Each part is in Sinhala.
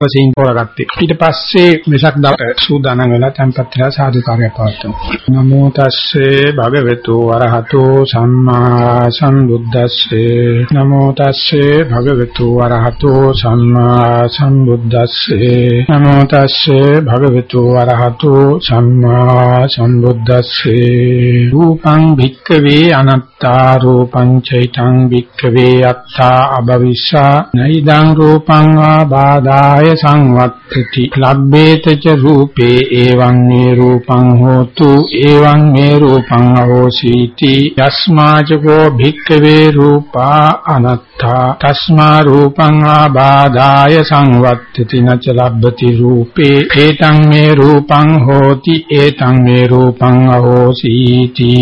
වශයෙන් තෝරගත්තේ. ඊට පස්සේ වෙසක් දවස සූදානම් වෙලා tempත් වෙලා සාදුකාරය පවත්වනවා. නමෝ තස්සේ භගවතු වරහතෝ සම්මා සම්බුද්දස්සේ. නමෝ තස්සේ භගවතු වරහතෝ සම්මා සම්බුද්දස්සේ. නමෝ තස්සේ භගවතු වරහතෝ සම්මා සම්බුද්දස්සේ. රූපං භික්කවේ අනත්තා රූපං චෛතං භික්කවේ අත්තා අභවිස්සා. නයිදං රූපං ආබාදාය කාය සංවත්තති ලබ්බේත ච රූපේ එවං මේ රූපං හෝතු එවං මේ රූපං අවෝසීති. යස්මාචකෝ භික්ඛවේ රූපා අනත්තා. තස්මා රූපං ආබාධාය සංවත්තති නච ලබ්බති රූපේ. ඒතං මේ රූපං හෝති. ඒතං මේ රූපං අවෝසීති.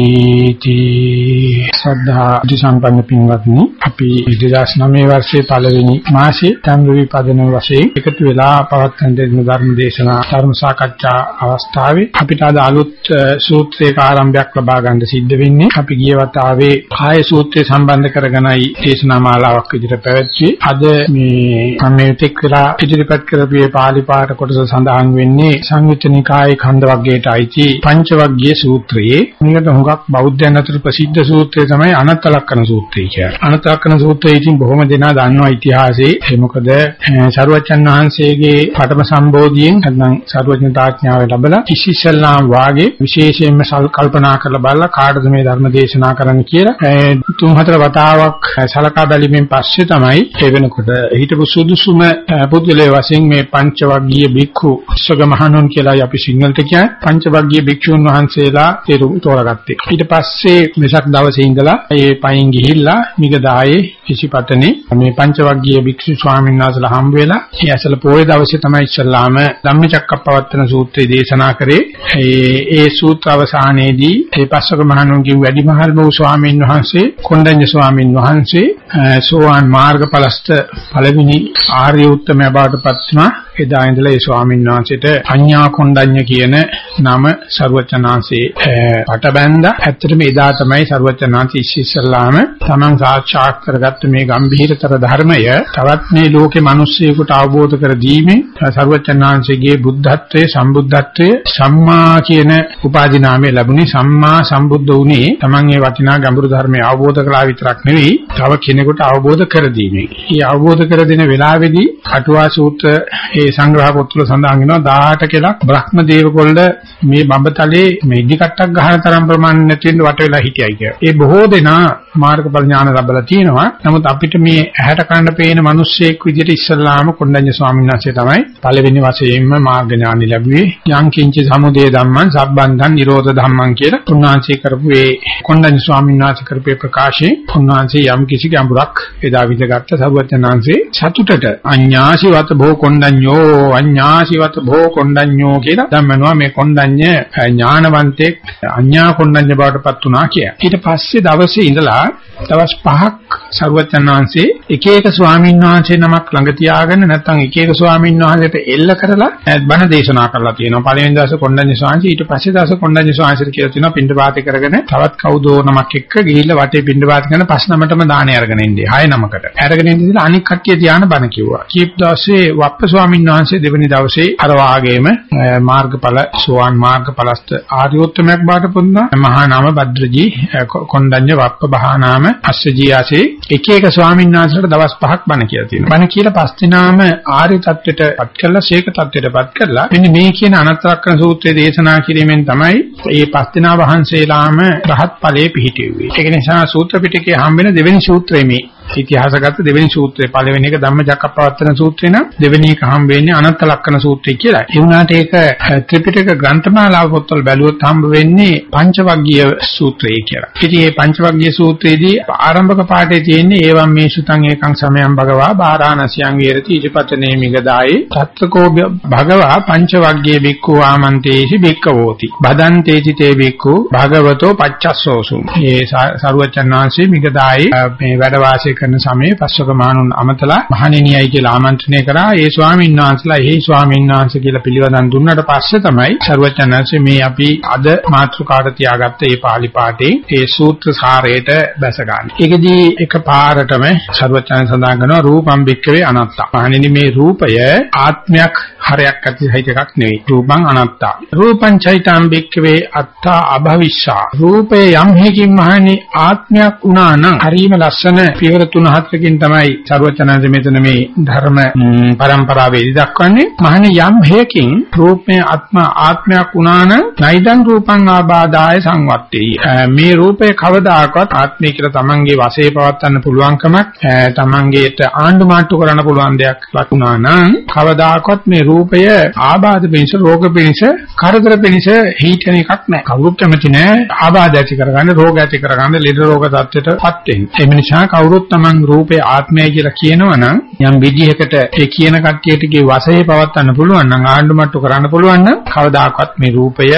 සද්ධා දිසම්පන්න පින්වත්නි අපි 2009 වර්ෂයේ පළවෙනි මාසයේ තම්රවි පදන වශයෙන් එක එකතු වෙලා පවත්වන දෙන ධර්ම දේශනා ධර්ම සාකච්ඡා අවස්ථාවේ අපිට අද අලුත් සූත්‍රයක ආරම්භයක් ලබා ගන්න සිද්ධ වෙන්නේ අපි ගිය වතාවේ කාය සූත්‍රය සම්බන්ධ කරගෙනයි දේශනා මාලාවක් විදිහට පැවැත්වුවේ. අද මේ සම්මේතික වෙලා ඉදිරිපත් කරපු පාලි පාඨ කොටස සඳහන් වෙන්නේ සංයුත්ත නිකායේ ඛණ්ඩ වර්ගයට අයිති පංච වර්ගයේ සූත්‍රයේ. මේකට හුඟක් බෞද්ධයන් අතර ප්‍රසිද්ධ සූත්‍රය තමයි අනත්ත ලක්ෂණ සූත්‍රය කියන්නේ අනත්ත ලක්ෂණ සූත්‍රය ඉතින් බොහොම දෙනා දන්නවා ඉතිහාසයේ. ඒ මොකද සරුවචන් වහන්සේගේ පඨම සම්බෝධියෙන් නැත්නම් සර්වඥතාඥාව ලැබලා කිසිසල්ලාම් වාගේ විශේෂයෙන්ම කල්පනා කරලා බලලා කාටද මේ ධර්ම දේශනා කරන්න කියලා. තුන් හතර වතාවක් සලකා බැලීමෙන් පස්සේ තමයි ඒ වෙනකොට හිටපු සුදුසුම පුද්ගලයා වශයෙන් මේ පංචවග්ගීය භික්ඛු සග මහණුන් කියලා අපි සිංහලට කියන්නේ. පංචවග්ගීය භික්ෂුන් වහන්සේලා තෝරගත්තේ. ඊට පස්සේ මෙසක් දවසේ ඉඳලා ඒ පයින් ගිහිල්ලා මිගදායේ කිසිපතනේ මේ පංචවග්ගීය භික්ෂු ස්වාමීන් වහන්සේලා හම්බ වෙලා ඒ සෙනසුරාදා පොයේ දවසේ තමයි ඉස්සල්ලාම ධම්මචක්කප්පවත්තන සූත්‍රය දේශනා කරේ. ඒ ඒ සූත්‍ර අවසානයේදී ඒ පස්වක මහණුන්ගේ වැඩිමහල්ම වූ ස්වාමීන් වහන්සේ කොණ්ඩඤ්ඤ ස්වාමීන් වහන්සේ සෝවාන් මාර්ගඵලස්ත පළවෙනි ආර්ය උත්තමයා බවටපත් වුණා. එදා ඉඳලා ඒ ස්වාමීන් වහන්සේට අඤ්ඤා කොණ්ඩඤ්ඤ කියන නම ਸਰුවචනාංශේ පටබැඳා. ඇත්තටම එදා තමයි ਸਰුවචනාංශ ඉස්සල්ලාම තමන් සාක්ෂාත් කරගත්ත මේ ගැඹීරතර ධර්මය තවත් මේ ලෝකේ මිනිස්සුයෙකුට අවබෝධ කර දීමේ ਸਰවචනාංශයේ බුද්ධත්වයේ සම්බුද්ධත්වයේ සම්මා කියන උපාධි නාමය ලැබුණේ සම්මා සම්බුද්ධ වුණේ තමන් මේ වටිනා ගැඹුරු ධර්මය අවබෝධ කළා විතරක් නෙවෙයි තව කෙනෙකුට අවබෝධ කර දීමේ. මේ අවබෝධ කර දෙන වෙලාවේදී අටුවා සූත්‍ර ඒ සංග්‍රහ පොත්වල සඳහන් වෙනවා 18 කෙලක් බ්‍රහ්ම දේවකොල්ල මේ බඹතලේ මේ ඉදි කට්ටක් ගහන තරම් ප්‍රමාණ නැති වෙන්න වට වෙලා හිටියයි කියලා. ඒ බොහෝ දෙනා මාර්ගඵල ඥාන ලැබලා තියෙනවා. නමුත් අපිට මේ ඇහැට කන්න පේන මිනිස්සෙක් විදිහට ඉස්සල්ලාම කොණ්ඩඤ්ඤ ස්වාමීන් වහන්සේ තමයි පළවෙනි වශයෙන්ම මාර්ග ඥාන ලැබුවේ. යං කිංච සමුදය ධම්මං සබ්බන්ධං නිරෝධ ධම්මං කියලා උන්වහන්සේ කරපු ඒ කොණ්ඩඤ්ඤ ස්වාමීන් වහන්සේ කරපු ප්‍රකාශයේ උන්වහන්සේ යම් කිසි ගැඹුරක් එදා විදගත්ත සරුවචනාංශේ සතුටට අඤ්ඤාසිවත භෝ කොණ්ඩඤ්ඤෝ කොණ්ඩඤ්ඤෝ අඤ්ඤාසිවත භෝ කොණ්ඩඤ්ඤෝ කියලා ධම්මනවා මේ කොණ්ඩඤ්ඤ ඥානවන්තෙක් අඤ්ඤා කොණ්ඩඤ්ඤ බවට පත් වුණා කිය. ඊට පස්සේ දවසේ ඉඳලා දවස් 5ක් සරුවචන් වහන්සේ එක එක ස්වාමීන් වහන්සේ නමක් ළඟ තියාගෙන නැත්නම් එක එක ස්වාමීන් වහන්සේට එල්ල කරලා බණ දේශනා කරලා තියෙනවා. පළවෙනි දවසේ කොණ්ඩඤ්ඤ ස්වාමීන් ඊට පස්සේ දවසේ කොණ්ඩඤ්ඤ ස්වාමීන් කියලා තියෙනවා පින්ඩපාතේ කරගෙන තවත් කවුදෝ නමක් එක්ක ගිහිල්ලා වටේ පින්ඩපාත කරන පස් නමටම දාණය අරගෙන ඉන්නේ. හය නමකට. අරගෙන ඉඳලා අනික් කට්ටිය තියාන බණ කිව්වා. කීප දවසේ වප්ප ස්වාමීන් වහන්සේ දෙවෙනි දවසේ අර වාගේම මාර්ගඵල සෝවාන් මාර්ගඵලස්ත ආර්යෝත්තමයක් බාට පුන්නා. මහා නාම භද්‍රජී කොණ්ඩඤ්ඤ වප්ප බහානාම අස්සජී ආසේ එක එක ස්වාමීන් වහන්සේලාට දවස් 5ක් බණ කියලා තියෙනවා. බණ කියලා පස් දිනාම ආර්ය தත්වෙටපත් කරලා ශේක தත්වෙටපත් කරලා මෙන්න මේ කියන අනත්තරක්කන සූත්‍රයේ දේශනා කිරීමෙන් තමයි මේ පස් දිනා වහන්සේලාම රහත් ඵලයේ පිහිටියුවේ. ඒක නිසා සූත්‍ර පිටකයේ හම්බෙන දෙවෙනි සූත්‍රය මේ ඉතිහාසගත දෙවෙනි සූත්‍රය පළවෙනි එක ධම්මචක්කප්පවත්තන සූත්‍රය නම් දෙවෙනි එක හම්බ වෙන්නේ අනන්ත ලක්ෂණ සූත්‍රය කියලා. ඒ වුණාට ඒක ත්‍රිපිටක ග්‍රන්ථමාලාව පොත්වල බැලුවොත් හම්බ වෙන්නේ පංචවග්ගීය සූත්‍රය කියලා. ඉතින් මේ පංචවග්ගීය සූත්‍රයේදී ආරම්භක පාඩේ තියෙන්නේ ඒවම් මේ සුතං ඒකං සමයං භගවා බාරාණසියං වේරති ඉජපතනේ මිගදායේ තත්කෝ භගවා පංචවග්ගීය බික්ඛු ආමන්තේහි බික්කවෝති. බදන්තේති තේ බික්ඛු භගවතෝ පච්චස්සෝසු. මේ සරුවචනාංශේ මිගදායේ මේ වැඩ වාසය කරන සමයේ පස්වක මහණුන් අමතලා මහණෙනියයි කියලා ආමන්ත්‍රණය කරා. ඒ ස්වාමීන් වහන්සේලා "හේ ස්වාමීන් වහන්සේ" කියලා පිළිවදන් දුන්නට පස්සේ තමයි සර්වචනන්සේ මේ අපි අද මාතෘකාවට තියාගත්ත මේ පාළි පාඨේ ඒ සූත්‍ර සාරයට බැස ගන්න. ඒකදී එක පාරටම සර්වචන සඳහන් කරනවා රූපම් බික්කවේ අනත්තා. මහණෙනි මේ රූපය ආත්මයක් හරයක් ඇති සහිත එකක් නෙවෙයි. රූපං අනත්තා. රූපං චෛතං බික්කවේ අත්තා අභවිෂ්ෂා. රූපය යම් හේකින් මහණෙනි ආත්මයක් වුණා නම් හරිම ලස්සන පියවර තුන හතරකින් තමයි සර්වචනන්සේ මෙතන මේ ධර්ම පරම්පරාවේදී දක්වන්නේ. මහණෙනි යම් හේකින් රූපේ ආත්ම ආත්මයක් වුණා නම් නයිදං රූපං ආබාදාය සංවත්තේ. මේ රූපය කවදාකවත් ආත්මය කියලා තමන්ගේ වශයේ පවත්වන්න පුළුවන්කමක් තමන්ගේට ආණ්ඩු මාට්ටු කරන්න පුළුවන් දෙයක් ලකුණා නම් කවදාකවත් මේ රූපය ආබාධ පිණිස රෝග පිණිස කරදර පිණිස හීටන එකක් නැහැ. කවුරුත් කැමති නැහැ ආබාධ ඇති කරගන්න රෝග ඇති කරගන්න ලෙඩ රෝග තත්ත්වයටපත් වෙන්න. ඒ නිසා කවුරුත් තමන් රූපේ ආත්මය කියලා කියනවනම් යම් විදිහකට ඒ කියන කට්ටියටගේ වශයේ පවත්වන්න පුළුවන් නම් ආණ්ඩු මාට්ටු කරන්න පුළුවන් නම් කවදාකවත් මේ රූපය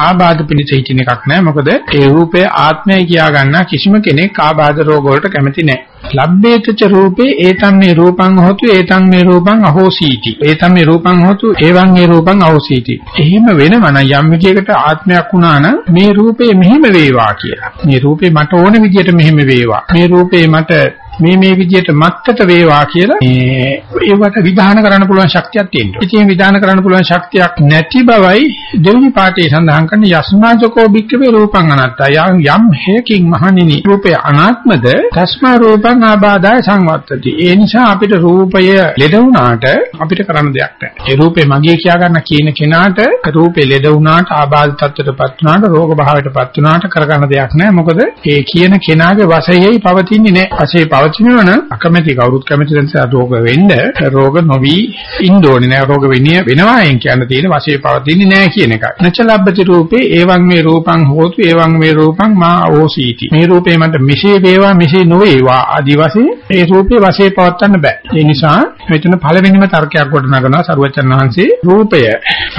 ආබාධ පිණිස හිටින එකක් නැහැ. මොකද ඒ රූපය ආත්මය කියා ගන්න කිසිම කෙනෙක් ආබාධ රෝග වලට කැමති නැහැ. ලබ්බේතච රූපේ ඒතම් මේ රූපං හොතු ඒතම් මේ රූපං අහෝසීති. ඒතම් මේ රූපං හොතු එවං මේ රූපං අහෝසීති. එහෙම වෙනම නම් යම් විදියකට ආත්මයක් වුණා නම් මේ රූපේ මෙහිම වේවා කියලා. මේ රූපේ මට ඕන විදියට මෙහිම වේවා. මේ රූපේ මට මේ මේ විදියට මත්තට වේවා කියලා මේ ඒවට විධාන කරන්න පුළුවන් ශක්තියක් තියෙනවා. ඉතින් විධාන කරන්න පුළුවන් ශක්තියක් නැති බවයි දෙවෙනි පාඩේ සඳහන් කරන යස්මාජකෝ බික්කවේ රූපං අනත්තා. යම් හේකින් මහණෙනි රූපය අනාත්මද තස්මා රූපං ආබාධය සංවත්තති. ඒ නිසා අපිට රූපය ලෙඩ වුණාට අපිට කරන්න දෙයක් නැහැ. ඒ රූපේ මගේ කියා ගන්න කියන කෙනාට රූපේ ලෙඩ වුණාට ආබාධ තත්ත්වයටපත් වුණාට රෝග භාවයටපත් වුණාට කරගන්න දෙයක් නැහැ. මොකද ඒ කියන කෙනාගේ වශයෙන්යි පවතින්නේ නැහැ. වශයේ පවතිනවා නම් අකමැති කවුරුත් කැමති නිසා රෝග වෙන්න රෝග නොවි ඉන්න ඕනේ නෑ රෝග වෙන්නේ වෙනවායෙන් කියන්න තියෙන වශයෙන් පවතින්නේ නෑ කියන එකයි. නචලබ්බති රූපේ එවං මේ රූපං හෝතු එවං මේ රූපං මා ඕසීති. මේ රූපේ මට මෙසේ වේවා මෙසේ නොවේවා ආදි වශයෙන් මේ රූපේ වශයෙන් පවත්වන්න බෑ. ඒ නිසා මෙතන පළවෙනිම තර්කයක් කොට නගනවා සරුවචන් වහන්සේ රූපය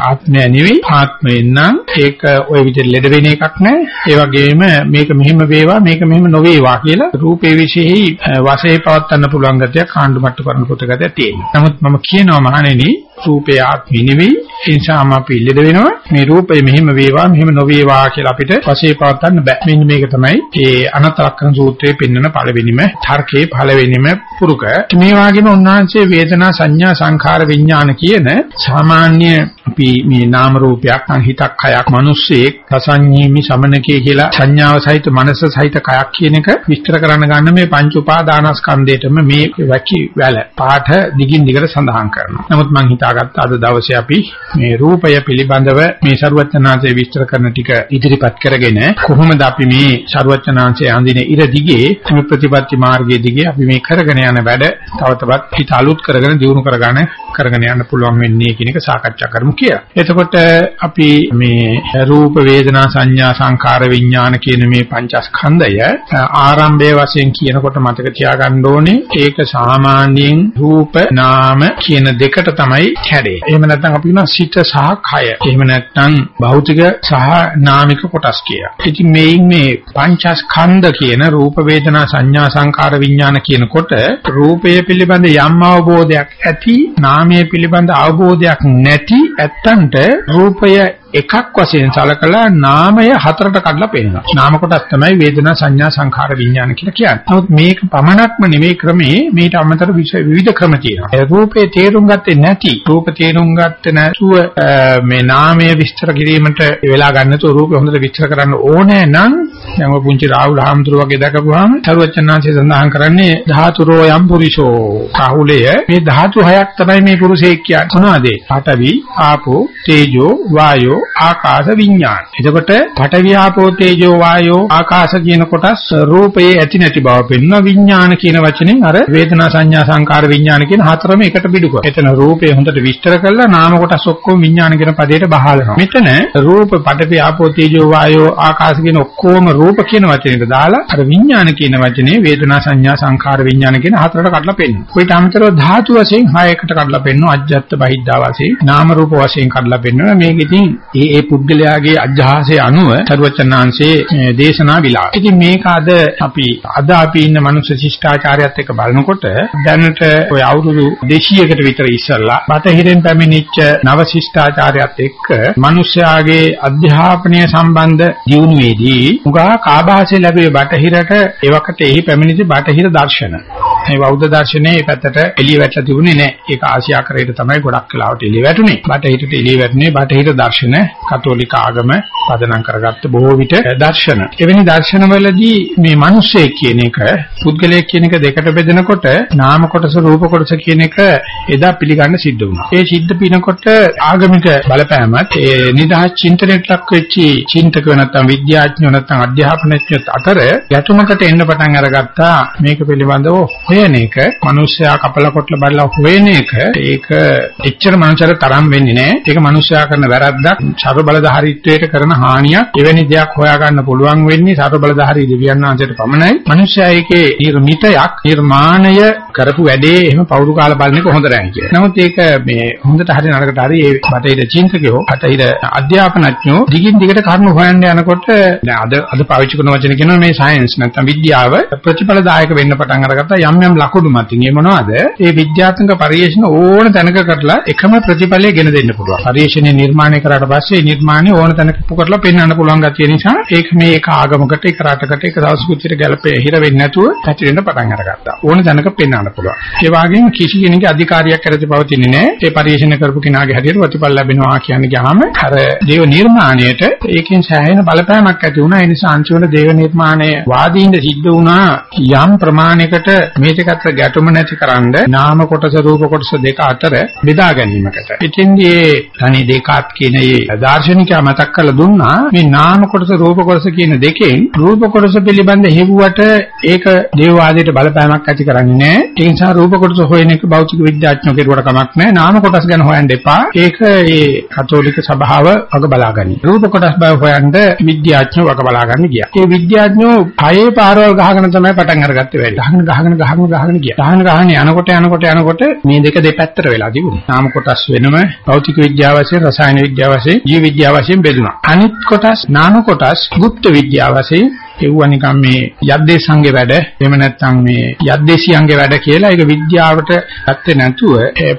ආත්මය නෙවෙයි ආත්මයෙන් නම් ඒක ওই විදිහට ලෙඩ වෙන එකක් නෑ. ඒ වගේම මේක මෙහෙම වේවා මේක මෙහෙම නොවේවා කියලා රූපේ විශේෂයි වශයෙන් පවත්වන්න පුළුවන් ගතියක් ආණ්ඩු මට්ටු කරන කොට ගතියක් තියෙනවා. නමුත් මම කියනවා මහණෙනි රූපේ ආත්මෙ නෙවෙයි ඒ නිසාම අපි ඉල්ලද වෙනවා මේ රූපය මෙහෙම වේවා මෙහෙම නොවේවා කියලා අපිට වශයෙන් පවත්වන්න බෑ. මෙන්න මේක තමයි ඒ අනතරක්කන සූත්‍රයේ පෙන්වන පළවෙනිම තර්කයේ පළවෙනිම පුරුක. මේ වගේම උන්වහන්සේ වේදනා සංඥා සංඛාර විඥාන කියන සාමාන්‍ය අපි මේ නාම රූපයක් හිතක් කයක් මිනිස්සෙක් රසඤ්ඤීමි සමනකේ කියලා සංඥාව සහිත මනස සහිත කයක් කියන එක විස්තර කරන්න ගන්න මේ පංච උපාදානස්කන්ධයටම මේ වැකි වැල පාට දිගින් දිගට සඳහන් කරනවා. නමුත් මම හිතාගත්ත අද දවසේ අපි මේ රූපය පිළිබඳව මේ ਸਰුවචනාංශයේ විස්තර කරන ටික ඉදිරිපත් කරගෙන කොහොමද අපි මේ ਸਰුවචනාංශයේ අඳින ඉර දිගේ මේ ප්‍රතිපත්ති මාර්ගයේ දිගේ අපි මේ කරගෙන යන වැඩ තව තවත් හිත අලුත් කරගෙන දියුණු කරගන්න කරගෙන යන්න පුළුවන් වෙන්නේ කියන එක සාකච්ඡා කරමු කියලා. එතකොට අපි මේ රූප වේදනා සංඥා සංකාර විඥාන කියන මේ පංචස්කන්ධය ආරම්භයේ වශයෙන් කියනකොට මතක තියාගන්න ඕනේ ඒක සාමාන්‍යයෙන් රූප නාම කියන දෙකට තමයි කැඩේ. එහෙම නැත්නම් අපි කියනවා සිත සහ කය. එහෙම නැත්නම් භෞතික සහ නාමික කොටස් කිය. ඉතින් මේන් මේ පංචස්කන්ධ කියන රූප වේදනා සංඥා සංකාර විඥාන කියනකොට රූපය පිළිබඳ යම් අවබෝධයක් ඇති නාමය පිළිබඳ අවබෝධයක් නැති ඇත්තන්ට රූපය එකක් වශයෙන් සලකලා නාමය හතරට කඩලා පෙන්නනවා. නාම කොටස් තමයි වේදනා සංඥා සංඛාර විඥාන කියලා කියන්නේ. නමුත් මේක පමණක්ම නෙමෙයි ක්‍රමේ මේට අමතර විවිධ ක්‍රම තියෙනවා. රූපේ තේරුම් ගත්තේ නැති, රූප තේරුම් ගත්තේ නැතුව මේ නාමය විස්තර කිරීමට වෙලා ගන්නතු රූපේ හොඳට විස්තර කරන්න ඕනේ නම් දැන් ඔය පුංචි රාහුල හාමුදුරුව වගේ දැකපුවාම සරුවචනාංශය සඳහන් කරන්නේ ධාතුරෝ යම් පුරිෂෝ. රාහුලය මේ ධාතු හයක් තමයි මේ පුරුෂයෙක් කියන්නේ. මොනවද? පඨවි, ආපෝ, තේජෝ, වායෝ ආකාශ විඥාන. එතකොට පඨවි ආපෝ තේජෝ වායෝ ආකාශ කියන කොටස් රූපයේ ඇති නැති බව පෙන්වන විඥාන කියන වචනෙන් අර වේදනා සංඥා සංකාර විඥාන කියන හතරම එකට පිටුක. එතන රූපය හොඳට විස්තර කරලා නාම කොටස් ඔක්කොම විඥාන කියන පදයට බහලනවා. මෙතන රූප පඨවි ආපෝ තේජෝ වායෝ ආකාශ කියන ඔක්කොම රූප කියන වචනෙට දාලා අර විඥාන කියන වචනේ වේදනා සංඥා සංකාර විඥාන කියන හතරට කඩලා පෙන්නනවා. ඔයිට අමතරව ධාතු වශයෙන් හයකට කඩලා පෙන්නනවා. අජ්ජත් බහිද්ධා වශයෙන් නාම රූප වශයෙන් කඩලා පෙන්නනවා. මේක ඉතින් ඒ ඒ පුද්ගලයාගේ අජ්ජහාසයේ අනුව සරුවචනාංශයේ දේශනා විලාස. ඉතින් මේක අද අපි අද අපි ඉන්න මනුෂ්‍ය ශිෂ්ටාචාරයත් එක්ක බලනකොට දැනට ඔය අවුරුදු 200කට විතර ඉස්සෙල්ලා බටහිරෙන් පැමිණිච්ච නව ශිෂ්ටාචාරයත් එක්ක මනුෂ්‍යයාගේ අධ්‍යාපනය සම්බන්ධ දියුණුවේදී උගා කාභාෂය ලැබුවේ බටහිරට ඒවකට එහි පැමිණිච්ච බටහිර දර්ශන. මේ බෞද්ධ දර්ශනයේ මේ පැත්තට එළිය වැටලා තිබුණේ නැහැ. ඒක ආසියාකරයට තමයි ගොඩක් වෙලාවට එළිය වැටුනේ. බටහිරට එළිය වැටුනේ බටහිර දර්ශන කතෝලික ආගම පදනම් කරගත්ත බොහෝ විට දර්ශන. එවැනි දර්ශනවලදී මේ මිනිස්සෙක් කියන එක පුද්ගලයෙක් කියන එක දෙකට බෙදනකොට නාම කොටස රූප කොටස කියන එක එදා පිළිගන්න සිද්ධ වුණා. ඒ සිද්ධ පිනකොට ආගමික බලපෑමත් ඒ නිදහස් චින්තනයට ලක් වෙච්ච චින්තකව නැත්නම් විද්‍යාඥයෝ නැත්නම් අධ්‍යාපනඥයෝ අතර ගැටුමකට එන්න පටන් අරගත්තා මේක පිළිබඳව හොයන එක මිනිස්සයා කපල කොටල බලලා හොයන එක ඒක එච්චර මනුෂ්‍යර තරම් වෙන්නේ නැහැ. ඒක මිනිස්සයා කරන වැරද්දක්, සර්ව බලධාරීත්වයට කරන හානියක්. එවැනි දෙයක් හොයාගන්න පුළුවන් වෙන්නේ සර්ව බලධාරී දෙවියන් වහන්සේට පමණයි. මිනිස්සයා ඒකේ නිර්මිතයක්, නිර්මාණය කරපු වැඩේ එහෙම පවුරු කාලා බලන එක හොඳ නැහැ කියලා. නමුත් ඒක මේ හොඳට හරි නරකට හරි ඒ බටහිර චින්තකයෝ, බටහිර අධ්‍යාපනඥයෝ දිගින් දිගට කරුණු හොයන්න යනකොට දැන් අද අද පාවිච්චි කරන වචන කියනවා මේ සයන්ස් නැත්නම් විද්‍යාව ප්‍රතිඵලදායක වෙන්න පටන් අරගත්තා යම් යම් ලකුණු මතින්. ඒ මොනවද? ඒ විද්‍යාත්මක පරිශන ඕන තැනක කරලා එකම ප්‍රතිඵලය ගෙන දෙන්න පුළුවන්. පරිශනේ නිර්මාණය කරාට පස්සේ ඒ නිර්මාණය ඕන තැනක කරලා පෙන්වන්න පුළුවන් ගැතිය නිසා ඒක මේ එක ආගමකට, එක රටකට, එක සංස්කෘතියකට ගැලපෙ හිර වෙන්නේ නැතුව පැතිරෙන්න පටන් අරගත්තා. ඕන තැනක පෙන්වන්න පුළුවන්. ඒ වගේම කිසි කෙනෙකුගේ අධිකාරියක් කරති පවතින්නේ නැහැ. ඒ පරිශන කරපු කෙනාගේ හැටියට ප්‍රතිඵල ලැබෙනවා කියන්නේ ගියාම අර දේව නිර්මාණයට ඒකෙන් සෑහෙන බලපෑමක් ඇති වුණා. ඒ නිසා අන්තිමට දේව නිර්මාණය වාදීන්ද සිද්ධ වුණා යම් ප්‍රමාණයකට මේ දෙක අතර ගැටුම නැතිකරන්න නාම කොටස රූප කොටස දෙක අතර බෙදා ගැනීමකට. ඉතින්දී තනි දෙකක් කියන මේ දාර්ශනිකයා මතක් කරලා දුන්නා මේ නාම කොටස රූප කොටස කියන දෙකෙන් රූප කොටස පිළිබඳ හෙව්වට ඒක දේවවාදයට බලපෑමක් ඇති කරන්නේ නැහැ. ඒ නිසා රූප කොටස හොයන එක භෞතික විද්‍යාඥයෝ කෙරුවට කමක් නැහැ. නාම කොටස් ගැන හොයන්න එපා. ඒක ඒ කතෝලික සභාව වග බලාගනි. රූප කොටස් බව හොයන්න විද්‍යාඥයෝ වග බලාගන්න ගියා. ඒ විද්‍යාඥයෝ පයේ පාරවල් ගහගෙන තමයි පටන් අරගත්තේ වැඩි. ගහගෙන ගහගෙන ගහගෙන ගහගෙන ගියා. ගහගෙන ගහගෙන යනකොට යනකොට යනකොට මේ දෙක දෙපැත්තට වෙලා තිබුණා. නාම කොටස් වෙනම භෞතික විද්‍යාව වශයෙන්, රසායන විද්‍යාව වශයෙන්, ජීව විද්‍යාව වශයෙන් බෙදුණා. අනිත් කොටස් නාම කොටස් গুপ্ত විද්‍යාව වශයෙන් ඒවා නිකන් මේ යද්දේශංගේ වැඩ එහෙම නැත්නම් මේ යද්දේශියන්ගේ වැඩ කියලා ඒක විද්‍යාවට ගත්තේ නැතුව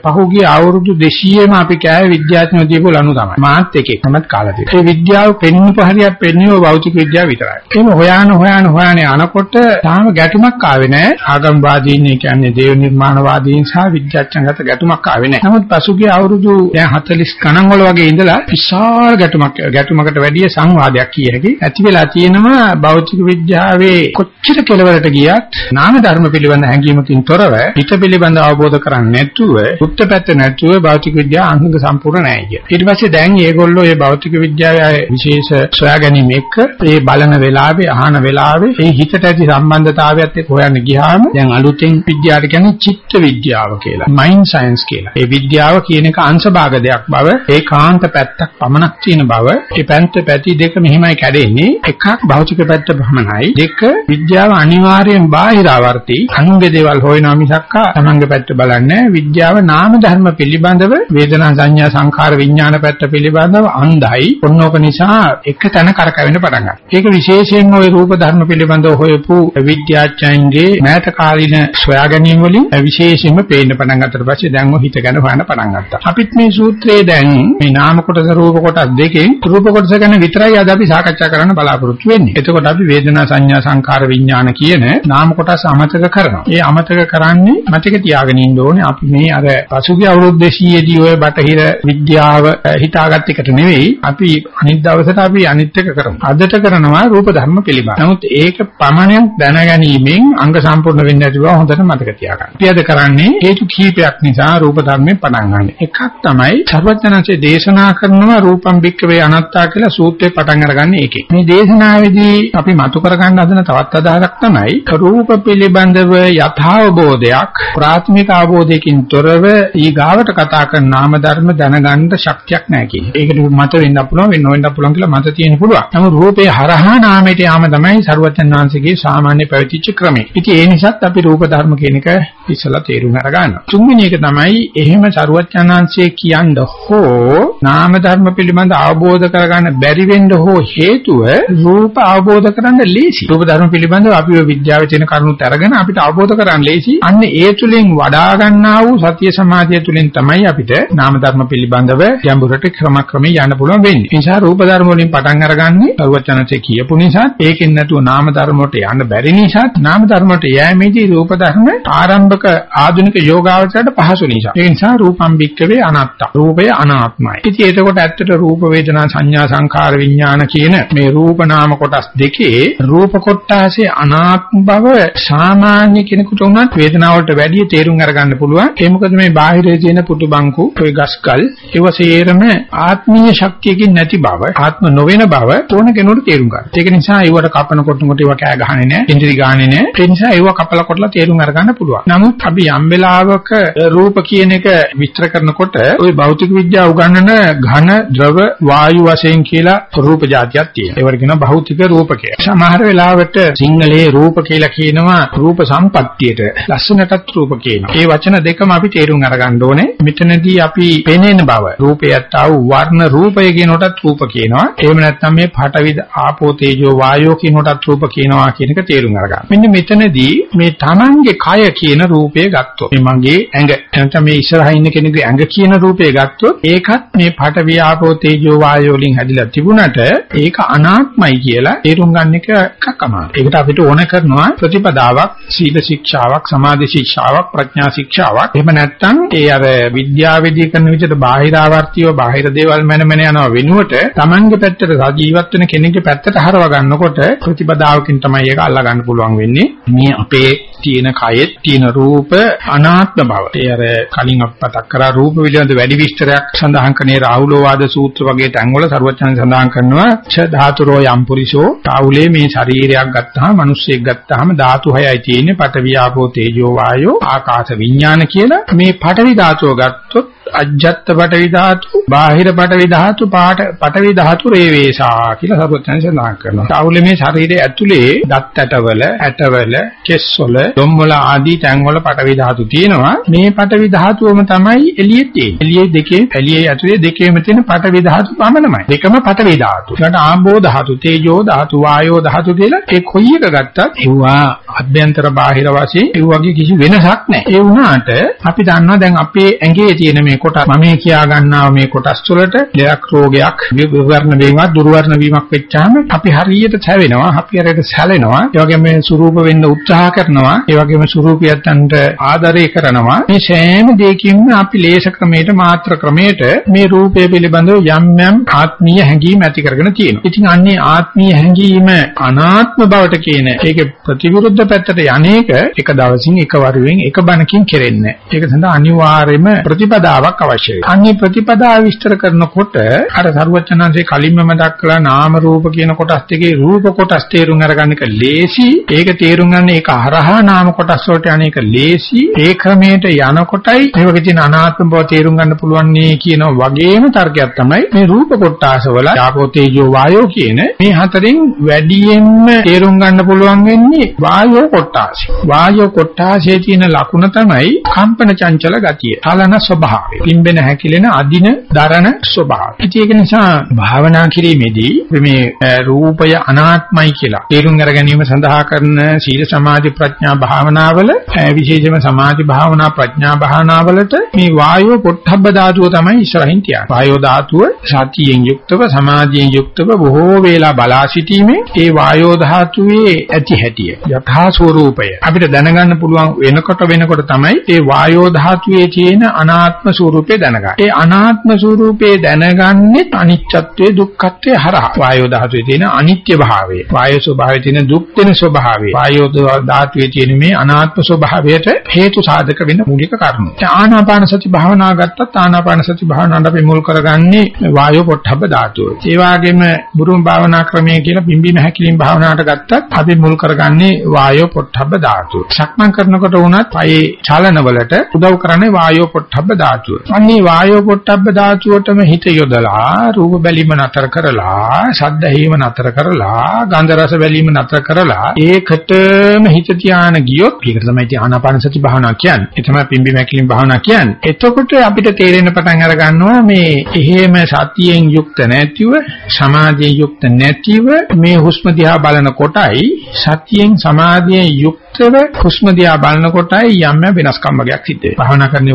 පහුගිය අවුරුදු 200ම අපි කෑවේ විද්‍යාඥයෝ දීපු ලනු තමයි. මාත් එකේ තමයි කාලා තියෙන්නේ. ඒ විද්‍යාව පෙන්වපු හරියක් පෙන්වුව භෞතික විද්‍යාව විතරයි. එහෙම හොයාන හොයාන හොයාන යනකොට තාම ගැටුමක් ආවේ නැහැ. ආගම්වාදීන් කියන්නේ දේව නිර්මාණවාදීන් සහ විද්‍යාඥයන්ගත ගැටුමක් ආවේ නැහැ. නමුත් පසුගිය අවුරුදු දැන් 40 ගණන් වල වගේ ඉඳලා විශාල ගැටුමක් ගැටුමකට වැඩිය සංවාදයක් කිය හැකි ඇති වෙලා තියෙනවා භෞතික විද්‍යාවේ කොච්චර කෙලවරට ගියත් නාම ධර්ම පිළිබඳ හැඟීමකින් තොරව හිත පිළිබඳ අවබෝධ කරන්නේ නැතුව උත්ත පැත්ත නැතුව භෞතික විද්‍යාව අංග සම්පූර්ණ නැහැ කිය. ඊට පස්සේ දැන් මේගොල්ලෝ මේ භෞතික විද්‍යාවේ විශේෂ සොයා ගැනීම එක්ක මේ බලන වෙලාවේ අහන වෙලාවේ මේ හිතට ඇති සම්බන්ධතාවයත් එක්ක හොයන්න ගියාම දැන් අලුතෙන් විද්‍යාවට කියන්නේ චිත්ත විද්‍යාව කියලා. මයින්ඩ් සයන්ස් කියලා. ඒ විද්‍යාව කියන එක අංශභාග දෙයක් බව ඒකාන්ත පැත්තක් පමණක් තියෙන බව ඒ පැන්ත පැති දෙක මෙහිමයි කැඩෙන්නේ. එකක් භෞතික පැත්ත පමණයි. දෙක විද්‍යාව අනිවාර්යෙන් බාහිරාවර්ති අනුන්ගේ දේවල් හොයනවා මිසක් තමන්ගේ පැත්ත බලන්නේ විද්‍යාව නාම ධර්ම පිළිබඳව වේදනා සංඥා සංඛාර විඥාන පැත්ත පිළිබඳව අන්ධයි. ඔන්නෝක නිසා එක තැන කරකැවෙන්න පටන් ගන්නවා. ඒක විශේෂයෙන් ওই රූප ධර්ම පිළිබඳව හොයපු විද්‍යාඥයන්ගේ මෑත කාලින සොයා ගැනීම වලින් විශේෂයෙන්ම පේන්න පටන් ගත්තට පස්සේ දැන් ඔය හිත ගැන හොයන්න පටන් ගත්තා. අපිත් මේ සූත්‍රයේ දැන් මේ නාම කොටස රූප කොටස් දෙකෙන් රූප කොටස ගැන විතරයි අද අපි සාකච්ඡා කරන්න බලාපොරොත්තු වෙන්නේ. එතකොට අපි වේදනා සංඥා සංඛාර විඥාන කියන නාම කොටස් අමතක කරනවා. ඒ අමතක කරන්නේ මතක තියාගෙන ඉන්න ඕනේ අපි මේ අර පසුගිය අවුරුදු 200 දී ඔය බටහිර විද්‍යාව හිතාගත් එකට නෙවෙයි අපි අනිත් දවසට අපි අනිත් එක කරමු. අදට කරනවා රූප ධර්ම පිළිබඳ. නමුත් ඒක පමණක් දැනගැනීමෙන් අංග සම්පූර්ණ වෙන්නේ නැති බව හොඳට මතක තියාගන්න. අපි අද කරන්නේ හේතු කීපයක් නිසා රූප ධර්මයෙන් පටන් ගන්න. එකක් තමයි සර්වඥාන්සේ දේශනා කරනවා රූපම් බික්කවේ අනත්තා කියලා සූත්‍රේ පටන් අරගන්නේ ඒකේ. මේ දේශනාවේදී අපි අපි මතු කරගන්න හදන තවත් අදහසක් තමයි රූප පිළිබඳව යථාබෝධයක් ප්‍රාථමික අවබෝධයකින් තොරව ඊගාවට කතා කරන නාම ධර්ම දැනගන්න ශක්තියක් නැහැ කියන එක. ඒකට මත වෙන්න පුළුවන් වෙන්න වෙන්න පුළුවන් කියලා මත තියෙන පුළුවන්. නමුත් රූපේ හරහා නාමයට යාම තමයි සරුවචන් වහන්සේගේ සාමාන්‍ය පැවතිච්ච ක්‍රමය. ඉතින් ඒ නිසාත් අපි රූප ධර්ම කියන එක ඉස්සලා තේරුම් අරගන්නවා. තුන්වෙනි එක තමයි එහෙම සරුවචන් වහන්සේ කියන්න හෝ නාම ධර්ම පිළිබඳ අවබෝධ කරගන්න බැරි වෙන්න හෝ හේතුව රූප අවබෝධ කරගන්න ලේසි. රූප ධර්ම පිළිබඳව අපි විද්‍යාවේ තියෙන කරුණුත් අරගෙන අපිට අවබෝධ කරගන්න ලේසි. අන්න ඒ තුලින් වඩා ගන්නා වූ සතිය සමාධිය තුලින් තමයි අපිට නාම ධර්ම පිළිබඳව ගැඹුරට ක්‍රමක්‍රමයෙන් යන්න පුළුවන් වෙන්නේ. ඒ නිසා රූප ධර්ම වලින් පටන් අරගන්නේ සරුවචනසේ කියපු නිසා ඒකෙන් නැතුව නාම ධර්ම වලට යන්න බැරි නිසා නාම ධර්ම වලට යෑමේදී රූප ධර්ම ආරම්භක ආධුනික යෝගාවචරයට පහසු නිසා. ඒ නිසා රූපම් භික්කවේ අනාත්තා. රූපය අනාත්මයි. ඉතින් එතකොට ඇත්තට රූප වේදනා සංඥා සංඛාර විඥාන කියන මේ රූප නාම කොටස් දෙකේ වගේ රූප කොටාසේ අනාත්ම බව සාමාන්‍ය කෙනෙකුට උනත් වේදනාවට වැඩිය තේරුම් අරගන්න පුළුවන්. ඒ මොකද මේ බාහිරයේ තියෙන පුතු බංකු, ඔය ගස්කල්, ඒව සේරම ආත්මීය ශක්තියකින් නැති බව, ආත්ම නොවන බව තෝරන කෙනෙකුට තේරුම් ගන්න. ඒක නිසා ඒවට කපනකොට කොට ඒව කෑ ගහන්නේ නැහැ, ඉන්ද්‍රි ගහන්නේ නැහැ. ඒ නිසා ඒව කපලා කොටලා තේරුම් අරගන්න පුළුවන්. නමුත් අපි යම් වෙලාවක රූප කියන එක විස්තර කරනකොට ওই භෞතික විද්‍යාව උගන්වන ඝන, ද්‍රව, වායු වශයෙන් කියලා රූප જાතියක් තියෙනවා. ඒවට කියනවා භෞතික රූප කියලා. සමහර වෙලාවට සිංහලයේ රූප කියලා කියනවා රූප සම්පත්තියට. ලස්සනටත් රූප කියනවා. මේ වචන දෙකම අපි තේරුම් අරගන්න ඕනේ. මෙතනදී අපි පෙනෙන බව, රූපයත් ආව වර්ණ රූපය කියනකොටත් රූප කියනවා. එහෙම නැත්නම් මේ පඨවි ආපෝ තේජෝ වායෝ කියනකොටත් රූප කියනවා කියන එක තේරුම් අරගන්න. මෙන්න මෙතනදී මේ Tamange කය කියන රූපය ගත්තොත් මේ මගේ ඇඟ නැත්නම් මේ ඉස්සරහා ඉන්න කෙනෙකුගේ ඇඟ කියන රූපය ගත්තොත් ඒකත් මේ පඨවි ආපෝ තේජෝ වායෝ වලින් හැදිලා තිබුණට ඒක අනාත්මයි කියලා තේරුම් ගන්න එක එකක් අමාරුයි. ඒකට අපිට ඕන කරනවා ප්‍රතිපදාවක්, සීල ශික්ෂාවක්, සමාධි ශික්ෂාවක්, ප්‍රඥා ශික්ෂාවක්. එහෙම නැත්නම් ඒ අර විද්‍යාවේදී කරන විදිහට බාහිරාවර්තියව බාහිර දේවල් මැන මැන යනවා වෙනුවට Tamange පැත්තට සජීවත් වෙන කෙනෙක්ගේ පැත්තට හරව ගන්නකොට ප්‍රතිපදාවකින් තමයි ඒක අල්ලා ගන්න පුළුවන් වෙන්නේ. මේ අපේ තියෙන කයෙත් තියෙන රූප අනාත්ම බව. ඒ අර කලින් අපි මතක් කරා රූප පිළිබඳ වැඩි විස්තරයක් සඳහන් කරන්නේ රාහුලෝවාද සූත්‍ර වගේ තැන්වල සරුවචන සඳහන් කරනවා ඡ ධාතුරෝ යම් පුරිසෝ තාවුලේ මේ ශරීරයක් ගත්තාම මිනිස්සෙක් ගත්තාම ධාතු හයයි තියෙන්නේ පඨවි ආපෝ තේජෝ වායෝ ආකාශ විඥාන කියලා මේ පඨවි ධාතුව ගත්තොත් අජ්ජත් පඨවි ධාතු බාහිර පඨවි ධාතු පාට පඨවි ධාතු රේවේසා කියලා සරුවචන සඳහන් කරනවා. තාවුලේ මේ ශරීරයේ ඇතුලේ දත් ඇටවල ඇටවල කෙස්වල දොම්වල ආදී තැන්වල පඨවි ධාතු තියෙනවා. මේ පඨවි ධාතුවම තමයි එළියේ තියෙන්නේ. එළියේ දෙකේ එළියේ ඇතුලේ දෙකේම තියෙන පඨවි ධාතු පමණමයි. දෙකම පඨවි ධාතු. ඒකට ආම්බෝ ධාතු, තේජෝ ධාතු, වායෝ ධාතු කියලා ඒ කොයි එක ගත්තත් ඒවා අභ්‍යන්තර බාහිර වශයෙන් ඒ වගේ කිසි වෙනසක් නැහැ. ඒ වුණාට අපි දන්නවා දැන් අපේ ඇඟේ තියෙන මේ කොටස් මම කියා ගන්නවා මේ කොටස් වලට දෙයක් රෝගයක් විවරණ වීමක් දුර්වර්ණ වීමක් වෙච්චාම අපි හරියට සැවෙනවා අපි හරියට සැලෙනවා. ඒ වගේම මේ ස්වරූප වෙන්න උත්සාහ කරනවා. ඒ වගේම ස්වරූපයන්ට ආදරය කරනවා. මේ සෑම දෙයකින්ම අපි ලේස ක්‍රමයට මාත්‍ර ක්‍රමයට මේ රූපය පිළිබඳව යම් යම් ආත්මීය හැඟීම් ඇති කරගෙන තියෙනවා. ඉතින් අන්නේ ආත්මීය හැඟීම අනාත්ම බවට කියන ඒකේ ප්‍රතිවිරුද්ධ පැත්තට යන්නේක එක දවසින් එක වරුවෙන් එක බණකින් කෙරෙන්නේ ඒක සඳහා අනිවාර්යයෙන්ම ප්‍රතිපදාවක් අවශ්‍යයි. අන්නේ ප්‍රතිපදාව විස්තර කරනකොට අර සරුවචනන්සේ කලින්ම මතක් කළා නාම රූප කියන කොටස් දෙකේ රූප කොටස් තේරුම් අරගන්න එක ලේසි. ඒක තේරුම් ගන්න ඒක හරහා නාම කොටස් වලට යන එක ලේසි. ඒ ක්‍රමයට යනකොටයි මේ වගේ තියෙන අනාත්ම බව තේරුම් ගන්න පුළුවන් නේ කියන වගේම තර්කයක් තමයි මේ රූප කොටස් වල යාපෝ තේජෝ වායෝ කියන මේ හතරෙන් වැඩියෙන්ම තේරුම් ගන්න පුළුවන් වෙන්නේ වායෝ කොටස්. වායෝ කොටසේ තියෙන ලකුණ තමයි කම්පන චංචල ගතිය. කලන ස්වභාවය. පිම්බෙන හැකිලෙන අදින දරන ස්වභාවය. ඉතින් ඒක නිසා භාවනා කිරීමේදී මේ රූපය අනාත්මයි කියලා තේරුම් අර ගැනීම සඳහා කරන සීල සමාධි ප්‍රඥා භාවනාවල විශේෂයෙන්ම සමාධි භාවනා ප්‍රඥා භාවනාවලට මේ වායෝ පොට්ටබ්බ ධාතුව තමයි ඉස්සරහින් තියන්නේ. වායෝ ධාතුව සතියෙන් යුක්තව සමාධියෙන් යුක්තව බොහෝ වේලා බලා සිටීමේ ඒ වායෝ ධාතුවේ ඇති හැටිය යථා ස්වરૂපය අපිට දැනගන්න පුළුවන් වෙනකොට වෙනකොට තමයි ඒ වායෝ ධාතුවේ තියෙන අනාත්ම ස්වરૂපය දැනගන්නේ. ඒ අනාත්ම ස්වરૂපය දැනගන්නේ අනිච්චත්වයේ දුක්ඛත්වයේ හරහා. වායෝ ධාතුවේ තියෙන අනිත්‍ය භාවය, වායෝ ස්වභාවයේ තියෙන දුක් වෙන ස්වභාවය, වායෝ ධාතුවේ තියෙන මේ අනාත්ම ස්වභාවයට හේතු සාධක වෙන මූලික කරුණු. ආනාපාන සති භාවනා ගත්තත් ආනාපාන සති භාවනාවට අපි මුල් කරගන්නේ වායෝ පොට්ටබ්බ ධාතුව. ඒ වගේම බුරුම භාවනා ක්‍රමය කියලා බිම්බිම හැකිලින් භාවනාවට ගත්තත් අපි මුල් කරගන්නේ වායෝ පොට්ටබ්බ ධාතුව. සක්මන් කරනකොට වුණත් පයේ චලන වලට උදව් කරන්නේ වායෝ පොට්ටබ්බ ධාතුව. අන්නේ වායෝ පොට්ටබ්බ ධාතුවටම හිත යොදලා රූප බැලීම නතර කරලා, ශබ්ද ඇහිම නතර කරලා, ගන්ධ රස බැලීම නතර කරලා ඒකටම හිත තියාන ගියොත් ඒකට තමයි ඉතින් ආනාපාන සති භාවනාව කියන්නේ. ඒ තමයි පිම්බි මැකිලින් භාවනාව කියන්නේ. එතකොට අපිට තේරෙන්න පටන් අර ගන්නවා මේ එහෙම සතියෙන් යුක්ත නැතිව සමාධියෙන් යුක්ත නැතිව මේ හුස්ම දිහා බලන කොටයි සතියෙන් සමාධියෙන් යුක්ත විස්තර හුස්ම දිහා බලනකොටයි යම් වෙනස්කම් වගේක් සිද්ධ වෙනවා. භාවනා කරන්නේ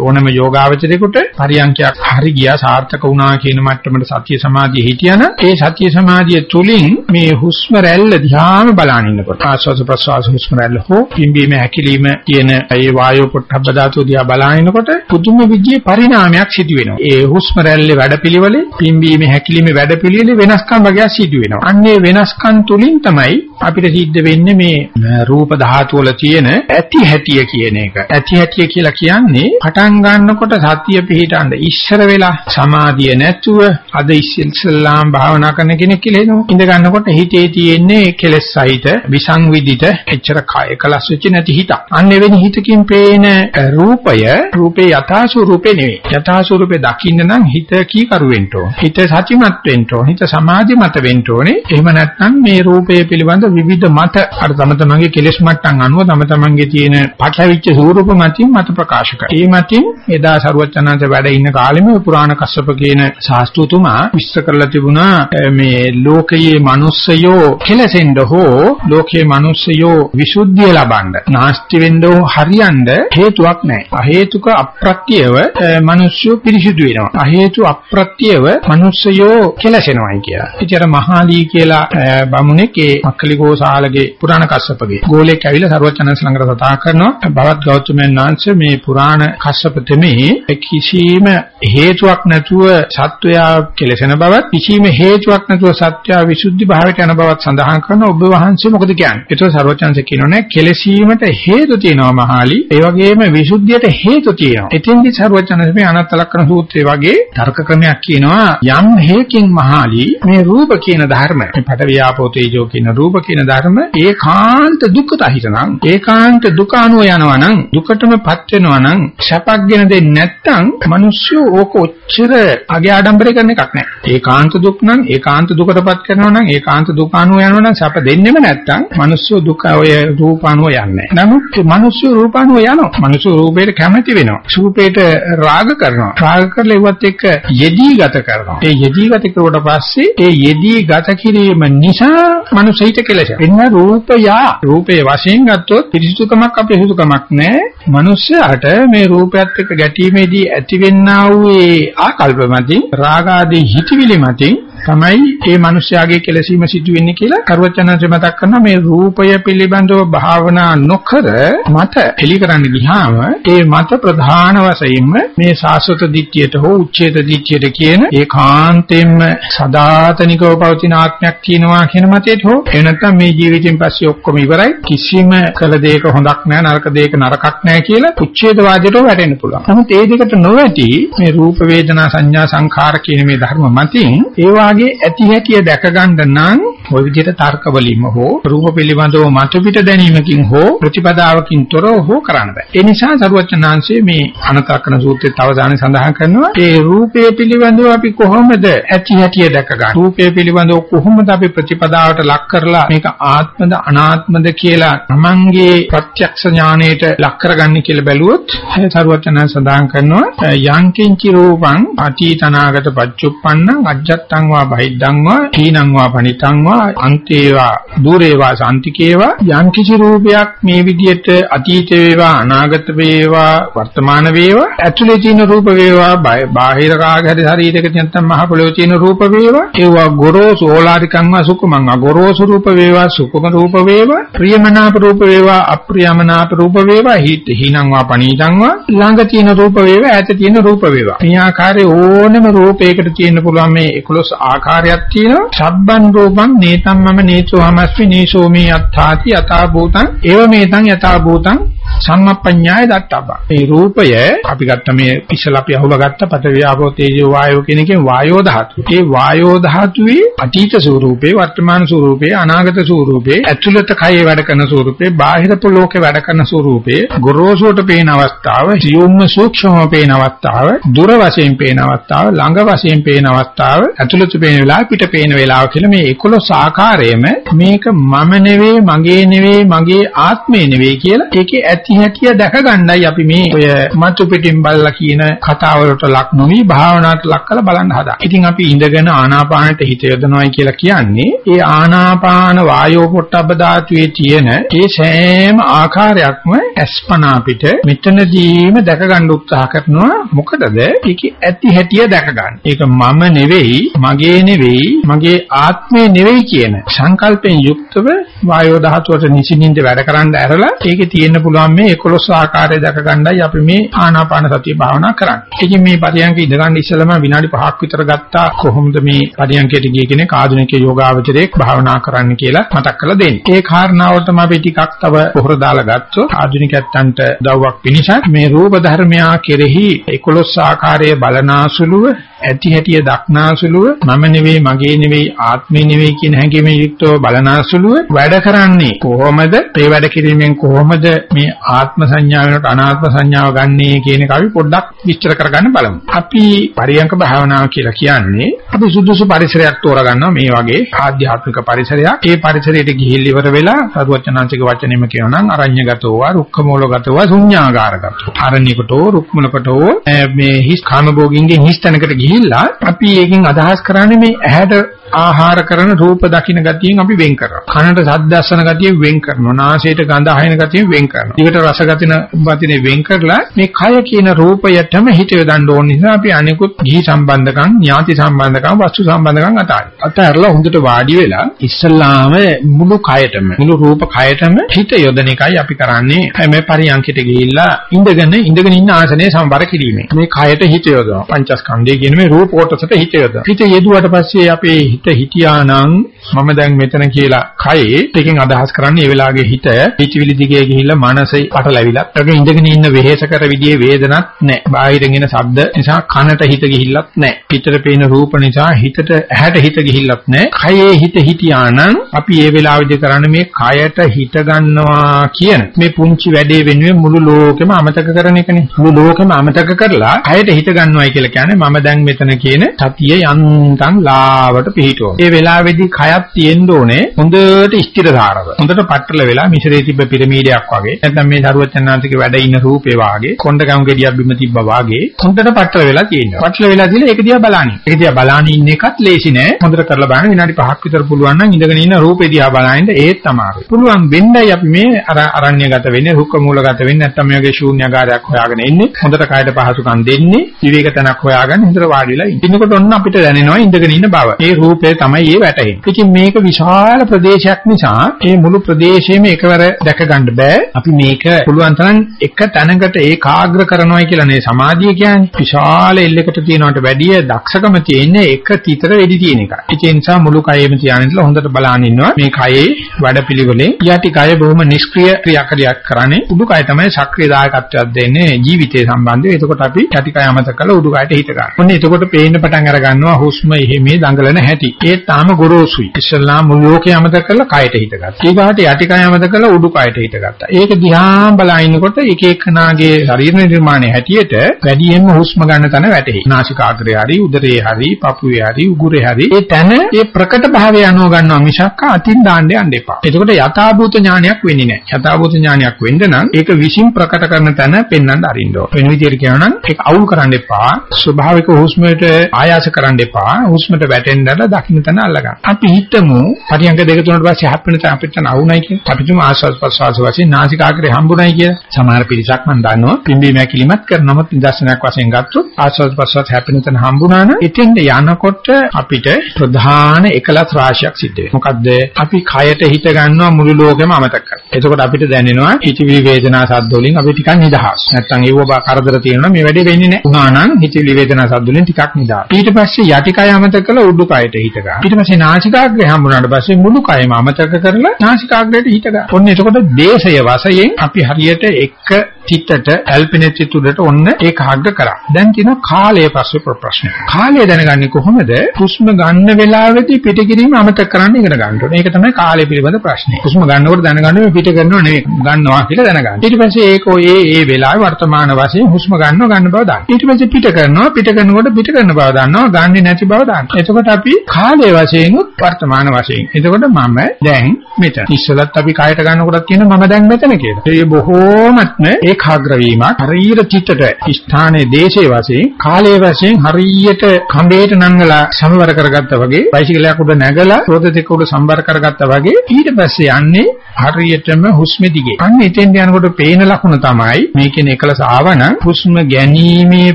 ඕනම යෝගාවචරයකට පරියන්කයක් හරි ගියා සාර්ථක වුණා කියන මට්ටමට සතිය සමාධිය හිටියනම් ඒ සතිය සමාධිය තුලින් මේ හුස්ම රැල්ල දිහාම බලන ඉන්නකොට ආස්වාද ප්‍රසවාස හුස්ම රැල්ල හෝ පිම්බීම හැකිලිම කියන ඒ වායෝ පොට්ටබ්බ ධාතුව දිහා බලන ඉන්නකොට පුදුම විදිහේ පරිණාමයක් සිදු වෙනවා. ඒ හුස්ම රැල්ලේ වැඩපිළිවෙලේ පිම්බීම හැකිලිම වැඩපිළිවෙලේ වෙනස්කම් වගේක් සිදු වෙනවා. අන්නේ වෙනස්කම් තුලින් තමයි අපිට සිද්ධ වෙන්නේ මේ රූප ධාතු වල තියෙන ඇති හැටිය කියන එක. ඇති හැටිය කියලා කියන්නේ පටන් ගන්නකොට සතිය පිහිටන්න ඉස්සර වෙලා සමාධිය නැතුව අද ඉස්සෙල්ලාම් භාවනා කරන කෙනෙක් කියලා හිතමු. ඉඳ ගන්නකොට හිතේ තියෙන්නේ කෙලෙස් සහිත විසංවිදිත එච්චර කය කලස් වෙච්ච නැති හිත. අන්න එවැනි හිතකින් පේන රූපය රූපේ යථා ස්වරූපේ නෙවෙයි. යථා ස්වරූපේ දකින්න නම් හිත කීකරු වෙන්න ඕන. හිත සතිමත් වෙන්න ඕන. හිත සමාධිමත් වෙන්න ඕනේ. එහෙම නැත්නම් මේ රූපය පිළිබඳ විවිධ මත අර තම තමන්ගේ කෙලෙස් මට්ටම් අනුව තම තමන්ගේ තියෙන පටලවිච්ච ස්වරූප මතින් මත ප්‍රකාශ කරනවා. ඒ මතින් එදා සරුවචනාංශ වැඩ ඉන්න කාලෙම පුරාණ කස්සප කියන ශාස්ත්‍රතුමා විශ්ල කරලා තිබුණා මේ ලෝකයේ මිනිස්සයෝ කෙලසෙන්ද හෝ ලෝකයේ මිනිස්සයෝ විසුද්ධිය ලබන්න නාස්ති වෙන්න හරියන්න හේතුවක් නැහැ. අහේතුක අප්‍රත්‍යව මිනිස්සු පිරිසිදු වෙනවා. අහේතු අප්‍රත්‍යව මිනිස්සයෝ කෙලසෙනවායි කියලා. ඉතින් අර මහාලී කියලා බමුණෙක් ඒ මක්කලිගෝසාලගේ පුරාණ කස්සපගේ ගෝලෙක් ඇවිල්ලා සරුවචනස් ළඟට කතා කරනවා භවත් ගෞතමයන් වහන්සේ මේ පුරාණ කස්සප තෙමේ කිසිම හේතුවක් නැතුව සත්වයා කෙලසෙන බවත් කිසිම හේතුවක් නැතුව සත්‍යය විසුද්ධි භාවයට යන බවත් සඳහන් කරන ඔබ වහන්සේ මොකද කියන්නේ? ඒතර සරුවචනස් කියනෝනේ කෙලසීමට හේතු තියෙනවා මහාලි. ඒ වගේම විසුද්ධියට හේතු තියෙනවා. එතෙන්දි සරුවචනස් මේ අනත්ත ලක්ෂණ සූත්‍රය වගේ තර්ක ක්‍රමයක් කියනවා යම් හේකින් මහාලි මේ රූප කියන ධර්ම මේ පට වියාපෝ තේජෝ කියන රූප කියන ධර්ම ඒකාන්ත දුක්ඛත හිතනම් ඒකාන්ත දුක අනුව යනවා නම් දුකටමපත් වෙනවා නම් සැපක් ගෙන දෙන්නේ නැත්නම් මිනිස්සු ඕක ඔච්චර අගේ ආඩම්බරේ කරන එකක් නෑ. ඒකාන්ත දුක් නම් ඒකාන්ත දුකටපත් කරනවා නම් ඒකාන්ත දුක අනුව යනවා නම් සැප දෙන්නෙම නැත්නම් මිනිස්සු දුක ඔය රූප අනුව යන්නේ නෑ. නමුත් මිනිස්සු රූප අනුව යනවා. මිනිස්සු රූපයට කැමති වෙනවා. රූපයට රාග කරනවා. රාග කරලා ඒවත් එක්ක යෙදී ගත කරනවා. ඒ යෙදී ගත කරුවට පස්සේ ඒ යෙදී ගත කිරීම නිසා මනුෂ්‍යයිත කෙලෙස. එන්න රූපයා රූපේ වශයෙන් ගත්තොත් පිරිසුදුකමක් අපිරිසුදුකමක් නැහැ. මනුෂ්‍යයාට මේ රූපයත් එක්ක ගැටීමේදී ඇතිවෙන්නා වූ ආකල්ප මතින් රාගාදී හිතවිලි මතින් තමයි මේ මිනිස්යාගේ කෙලසීම සිදු වෙන්නේ කියලා කරුවචනන්සේ මතක් කරනවා මේ රූපය පිළිබඳව භාවනා නොකර මත එලි කරන්න ගියාම ඒ මත ප්‍රධාන වශයෙන්ම මේ සාස්වත දිට්ඨියට හෝ උච්ඡේද දිට්ඨියට කියන ඒකාන්තයෙන්ම සදාතනිකව පවතින ආත්මයක් තියෙනවා කියන මතයට හෝ එහෙ නැත්නම් මේ ජීවිතෙන් පස්සේ ඔක්කොම ඉවරයි කිසිම කළ දෙයක හොඳක් නැහැ නරක දෙයක නරකක් නැහැ කියලා උච්ඡේදවාදයට වැටෙන්න පුළුවන්. නමුත් ඒ දෙකට නොවැටි මේ රූප වේදනා සංඥා සංඛාර කියන මේ ධර්ම මතින් ඒවා වාගේ ඇති හැටිය දැක ගන්න නම් ওই විදිහට තර්ක වලින්ම හෝ රූප පිළිබඳව මත පිට දැනීමකින් හෝ ප්‍රතිපදාවකින් තොරව හෝ කරන්න බෑ. ඒ නිසා සරුවචනාංශයේ මේ අනතක්කන සූත්‍රයේ අවසානයේ සඳහන් කරනවා ඒ රූපය පිළිබඳව අපි කොහොමද ඇති හැටිය දැක ගන්න. රූපය පිළිබඳව කොහොමද අපි ප්‍රතිපදාවට ලක් කරලා මේක ආත්මද අනාත්මද කියලා තමන්ගේ ප්‍රත්‍යක්ෂ ඥාණයට ලක් කරගන්නේ කියලා බැලුවොත් සරුවචනාංශ සඳහන් කරනවා යංකින්චි රූපං අතීතනාගත පච්චුප්පන්නං අජ්ජත්තං වා බහිද්ධං වා හීනං වා පනිතං වා අන්තේවා දුරේවා සාන්තිකේවා. යම් කිසි රූපයක් මේ විදිහට අතීත වේවා අනාගත වේවා වර්තමාන වේවා ඇතුලේ තියෙන රූප වේවා බාහිර කාගහරි ශරීරයක නැත්නම් මහ පොළොවේ තියෙන රූප වේවා. ඒවා ගොරෝසු ඕලාරිකං වා සුකුමං ගොරෝසු රූප වේවා සුකුම රූප වේවා. ප්‍රියමනාප රූප වේවා අප්‍රියමනාප රූප වේවා. හිත හිණං වා පණීතං වා ළඟ තියෙන රූප වේවා ඈත තියෙන රූප වේවා. මේ ආකාරයේ ඕනම රූපයකට තියෙන්න පුළුවන් මේ 11 ආකාරයක් තියෙනවා. සබ්බන් රූපං නේතම් මම නේචෝ හමස්මි නේසෝ මේ අත්තාති යථා භූතං ඒව මේතං යථා භූතං සම්මප්පඤ්ඤාය දත්තබ්බා. මේ රූපය අපි ගත්ත මේ ඉස්සලා අපි අහුලා ගත්ත පඨවි ආපෝ තේජෝ වායෝ කියන එකේ වායෝ ධාතු. ඒ වායෝ ධාතුවේ අතීත ස්වરૂපේ, වර්තමාන ස්වરૂපේ, අනාගත ස්වરૂපේ, ඇතුළත කයේ වැඩ කරන ස්වરૂපේ, බාහිර ලෝකේ වැඩ කරන ස්වરૂපේ, ගොරෝසුට පේන අවස්ථාව, සියුම්ම සූක්ෂමව පේන අවස්ථාව, දුර වශයෙන් පේන අවස්ථාව, ළඟ වශයෙන් පේන අවස්ථාව, ඇතුළත පේන වෙලාව, පිට පේන වෙලාව කියලා මේ 11 ආකාරයේම මේක මම නෙවෙයි, මගේ නෙවෙයි, මගේ ආත්මය නෙවෙයි කියලා ඒකේ ඇති හැටිය දැක ගන්නයි අපි මේ ඔය මතු පිටින් බලලා කියන කතාවලට ලක් නොවි භාවනාවට ලක් කරලා බලන්න හදා. ඉතින් අපි ඉඳගෙන ආනාපානට හිත යොදනවායි කියලා කියන්නේ ඒ ආනාපාන වායෝ පොට්ටබ්බ ධාතුවේ තියෙන ඒ සෑම ආකාරයක්ම අස්පනා පිට මෙතනදීම දැක ගන්න උත්සාහ කරනවා මොකටද ඒකේ ඇති හැටිය දැක ගන්න. ඒක මම නෙවෙයි මගේ නෙවෙයි මගේ ආත්මේ නෙවෙයි කියන සංකල්පෙන් යුක්තව වායෝ ධාතුවට නිසින්ින්ද වැඩ කරන්න ඇරලා ඒකේ තියෙන්න පුළුවන් මේ 11 ආකාරය දැක ගන්නයි අපි මේ ආනාපාන සතිය භාවනා කරන්නේ. ඉතින් මේ පරියන්ක ඉඳ ගන්න ඉස්සෙල්ලම විනාඩි 5ක් විතර ගත්තා කොහොමද මේ පරියන්කයට ගිය කෙනෙක් ආධුනික යෝගාවචරයක් භාවනා කරන්න කියලා මතක් කරලා දෙන්නේ. ඒ කාරණාවලටම අපි ටිකක් තව පොහොර දාලා ගත්තොත් ආධුනිකයන්ට දව්වක් පිණිස මේ රූප ධර්මයා කෙරෙහි 11 ආකාරයේ බලනාසුලුව ඇති හැටිය දක්නාසුලුව මම නෙවෙයි මගේ නෙවෙයි ආත්මේ නෙවෙයි කියන හැඟීමෙන් යුක්තව බලනාසුලුව වැඩ කරන්නේ කොහොමද මේ වැඩ කිරීමෙන් කොහොමද මේ ආත්ම සංඥාව වෙනට අනාත්ම සංඥාව ගන්නේ කියන එක අපි පොඩ්ඩක් විස්තර කරගන්න බලමු. අපි පරියංක භාවනාව කියලා කියන්නේ අපි සුදුසු පරිසරයක් තෝරගන්නවා මේ වගේ ආධ්‍යාත්මික පරිසරයක්. ඒ පරිසරයට ගිහිල් ඉවර වෙලා සරුවචනාංශික වචනෙම කියනවා නම් අරඤ්‍යගතෝව, රුක්ඛමූලගතෝව, ශුඤ්ඤාගාරගතෝ. අරණ්‍යකටෝ, රුක්මුණකටෝ මේ හිස් කාමභෝගින්ගේ හිස් තැනකට ගිහිල්ලා අපි ඒකෙන් අදහස් කරන්නේ මේ ඇහැට ආහාර කරන රූප දකින්න ගතියෙන් අපි වෙන් කරනවා. කනට ශබ්ද අසන ගතියෙන් වෙන් කරනවා. නාසයට ගඳ අහින ගතියෙන් වෙන් කරනවා. දිවට රස ගතින වතිනේ වෙන් කරලා මේ කය කියන රූපයටම හිත යොදන්න ඕන නිසා අපි අනිකුත් ගිහි සම්බන්ධකම්, ඥාති සම්බන්ධකම්, වස්තු සම්බන්ධකම් අතාරිනවා. අතහැරලා හොඳට වාඩි වෙලා ඉස්සල්ලාම මුළු කයටම, මුළු රූප කයටම හිත යොදන එකයි අපි කරන්නේ. මේ පරියන්කිට ගිහිල්ලා ඉඳගෙන ඉඳගෙන ඉන්න ආසනයේ සමබර කිරීමෙන්. මේ කයට හිත යොදනවා. පංචස්කන්ධය කියන මේ රූප කොටසට හිත යොදනවා. හිත යෙදුවට පස්සේ අපේ හිත හිටියානම් මම දැන් මෙතන කියලා කයේ එකෙන් අදහස් කරන්නේ ඒ වෙලාවේ හිත හිතවිලි දිගේ ගිහිල්ලා මනසේ පටලැවිලා ඒක ඉඳගෙන ඉන්න වෙහෙසකර විදිහේ වේදනක් නැහැ. බාහිරින් එන ශබ්ද නිසා කනට හිත ගිහිල්ලත් නැහැ. පිටට පේන රූප නිසා හිතට ඇහැට හිත ගිහිල්ලත් නැහැ. කයේ හිත හිටියානම් අපි ඒ වෙලාවේදී කරන්නේ මේ කයට හිත ගන්නවා කියන මේ පුංචි වැඩේ වෙනුවෙන් මුළු ලෝකෙම අමතක කරන එකනේ. මුළු ලෝකෙම අමතක කරලා කයට හිත ගන්නවයි කියලා කියන්නේ මම දැන් මෙතන කියන සතිය යන්තම් ලාවට පිහිටුවන. ඒ වෙලාවේදී කයත් තියෙන්න ඕනේ හොඳට ස්ථිරධාරව. හොඳට පట్టල වෙලා මිශ්‍රේ තිබ්බ පිරමීඩයක් වගේ. නැත්නම් මේ දරුවචනාන්තික වැඩ ඉන්න රූපේ වාගේ කොණ්ඩ ගම් ගෙඩියක් බිම තිබ්බා වාගේ හොඳට පටල වෙලා තියෙනවා. පටල වෙලා තියෙන එක දිහා බලන්නේ. ඒක දිහා බලන්නේ ඉන්න එකත් ලේසි නෑ. හොඳට කරලා බලන්න විනාඩි 5ක් විතර පුළුවන් නම් ඉඳගෙන ඉන්න රූපේ දිහා බලනින්ද ඒත් තමයි. පුළුවන් වෙන්නයි අපි මේ අර අරණ්‍යගත වෙන්නේ, රුක්ක මූලගත වෙන්නේ නැත්නම් මේ වගේ ශූන්‍යagaraක් හොයාගෙන ඉන්නේ. හොඳට කායට පහසුකම් දෙන්නේ, විවේක තනක් හොයාගෙන හොඳට වාඩිලා ඉන්නකොට ඔන්න අපිට දැනෙනවා ඉඳගෙන ඉන්න බව. ඒ රූපේ තමයි ඒ වැටෙන්නේ. ඉතින් මේක විශාල ප්‍රදේශයක් නිසා මේ මුළු ප්‍රදේශයේම එකවර දැක ගන්න බෑ. අපි මේක පුළුවන් තරම් එක තැනකට ඒකාග්‍ර කරනවා කියලා නේ සමාධිය කියන්නේ. විශාල එල්ලයකට තියනවට වැඩිය දක්ෂකම තියෙන්නේ එක තිතර වෙඩි තියෙන එකයි. ඒ නිසා මුළු කයෙම තියාගෙන හොඳට බලන් ඉන්නවා. මේ කයේ වැඩපිළිවෙලෙන් යටි කය බොහොම නිෂ්ක්‍රීය ක්‍රියාකරියක් කරන්නේ. උඩු කය තමයි සක්‍රීය දායකත්වයක් දෙන්නේ ජීවිතේ සම්බන්ධව. එතකොට අපි යටි කය අමතක කරලා උඩු කයට හිත ගන්නවා. ඔන්න එතකොට පේන්න පටන් අර ගන්නවා හුස්ම එහෙමේ දඟලන හැටි. ඒ තාම ගොරෝසුයි. ඉස්සල්ලාම මුළු ලෝකේ අමතක කරලා කයට හිත ගත්තා. ඊගාට යටි කය අමතක කරලා උඩු කයට හිත ගත්තා. ඒක දිහා බලනකොට එක එකනාගේ ශරීර නිර්මාණය හැටියට වැඩියෙන්ම හුස්ම ගන්න තැන වැටේ. නාසිකාග්‍රේ හරි උදරේ හරි පපුවේ හරි උගුරේ හරි ඒ තැන ඒ ප්‍රකට භාවය අනුව ගන්නවා මිසක් අතින් දාන්න යන්න එපා. එතකොට යථාභූත ඥානයක් වෙන්නේ නැහැ. යථාභූත ඥානයක් වෙන්න නම් ඒක විශ්ින් ප්‍රකට කරන තැන පෙන්වන්න අරින්න ඕන. වෙන විදිහට කියනවා නම් ඒක අවුල් කරන්න එපා. ස්වභාවික හුස්මයට ආයාස කරන්න එපා. හුස්මට වැටෙන්නට දකින්න තැන අල්ලගන්න. අපි හිතමු පරියංග දෙක තුනට පස්සේ හැප්පෙන තැන අපිට අවුණයි කියලා. අපි තුමු ආස්වාද ප්‍රසවාස වශයෙන් නාසිකාග්‍රේ හම්බුණයි කියලා. සමහර පිරිසක් මම දන්නවා පිම්බීම ඇකිලිමත් කරන නමුත් නිදර්ශනයක් වශයෙන් ගත්තොත් ආස්වාද ප්‍රසවාස හැපෙන තැන හම්බුණා නම් එතෙන්ට යනකොට අපිට ප්‍රධාන එකලස් රාශියක් සිද්ධ වෙනවා. මොකද්ද? අපි කයට හිත ගන්නවා මුළු ලෝකෙම අමතක කරලා. එතකොට අපිට දැනෙනවා හිතවිලි වේදනා සද්ද වලින් අපි ටිකක් නිදහස්. නැත්තම් ඒව බා කරදර තියෙනවා මේ වැඩේ වෙන්නේ නැහැ. උනා නම් හිතවිලි වේදනා සද්ද වලින් ටිකක් නිදහස්. ඊට පස්සේ යටි කය අමතක කරලා උඩු කයට හිත ගන්න. ඊට පස්සේ නාසිකාග්‍රය හම්බුනාට පස්සේ මුළු කයම අමතක කරලා නාසිකාග්‍රයට හිත ගන්න. ඔන්න එතකොට දේශය වශයෙන් අපි හරියට එක තිතට ඇල්පිනෙච්ච උඩට ඔන්න ඒකාග්‍ර කරා. දැන් තියෙනවා කාලය පස්සේ ප්‍රශ්න. කාලය දැනගන්නේ කොහොමද? හුස්ම ගන්න වෙලාවෙදී පිටකිරීම අමතක කරන්න ඉගෙන ගන්න ඕනේ. ඒක තමයි කාලය පිළිබඳ ප්‍රශ්නේ. හුස්ම ගන්නකොට දැනගන්න මේ පිට කරනව නෙවෙයි ගන්නවා කියලා දැනගන්න. ඊට පස්සේ ඒක ඔය ඒ වෙලාවේ වර්තමාන වශයෙන් හුස්ම ගන්නව ගන්න බව දාන්න. ඊට පස්සේ පිට කරනවා පිට කරනකොට පිට කරන බව දන්නවා ගන්නෙ නැති බව දාන්න. එතකොට අපි කාලය වශයෙන් උත් වර්තමාන වශයෙන්. එතකොට මම දැන් මෙතන. ඉස්සලත් අපි කායට ගන්නකොටත් කියන මම දැන් මෙතන කියලා. ඒ බොහෝමත්ම ඒකාග්‍ර වීමක් ශරීර චිත්තට ස්ථානයේ දේශයේ වශයෙන් කාලයේ වශයෙන් හරියට කඹේට නංගලා සමවර කරගත්තා වගේ බයිසිකලයක් උඩ නැගලා රෝද දෙක උඩ සම්බර කරගත්තා වගේ ඊට පස්සේ යන්නේ හරියටම හුස්ම දිගේ. අන්න එතෙන් යනකොට පේන ලකුණ තමයි මේකෙන එකලස ආවනම් හුස්ම ගැනීමේ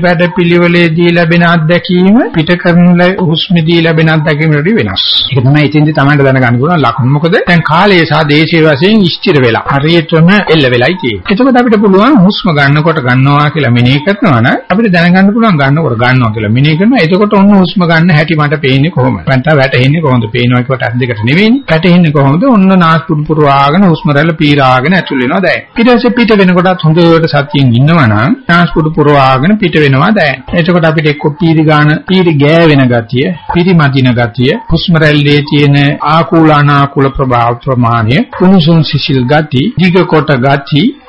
වැඩපිළිවෙලේදී ලැබෙන අත්දැකීම පිට කරන හුස්මදී ලැබෙන අත්දැකීමට වෙනස්. ඒක තමයි එතෙන්දී තමයි දැනගන්න පුළුවන් ලකුණ. මොකද දැන් කාලය සහ දේශයේ වශයෙන් ස්ථිර වෙලා හරියටම එල්ල වෙලයි තියෙන්නේ. එතකොට අපිට පුළුවන් හුස්ම ගන්නකොට ගන්නවා කියලා මෙනෙහි කරනවා නම් අපිට දැනගන්න පුළුවන් ගන්නකොට ගන්නවා කියලා මෙනෙහි කරනවා. එතකොට ඔන්න හුස්ම ගන්න හැටි මට පේන්නේ කොහොමද? නැත්නම් වැටෙන්නේ කොහොමද? පේනවා කියවට අත් දෙකට නෙවෙයිනේ. වැටෙන්නේ කොහොමද? ඔන්න නාස්පුඩු පුරවාගෙන හුස්ම රැල්ල පීරාගෙන ඇතුල් වෙනවා දැන්. ඊට පස්සේ පිට වෙනකොටත් හොඳට සතියෙන් ඉන්නවා නම් නාස්පුඩු පුරවාගෙන පිට වෙනවා දැන්. එතකොට අපිට එක්ක පීරි ගන්න, පීරි ගෑවෙන ගතිය, පීරි මදින ගතිය, හුස්ම රැල්ලේ තියෙන ආකූල අනාකූල ප්‍රභාව ප්‍රමාණය, කුණුසුම් සිසිල් ගති, දිග කොට ගති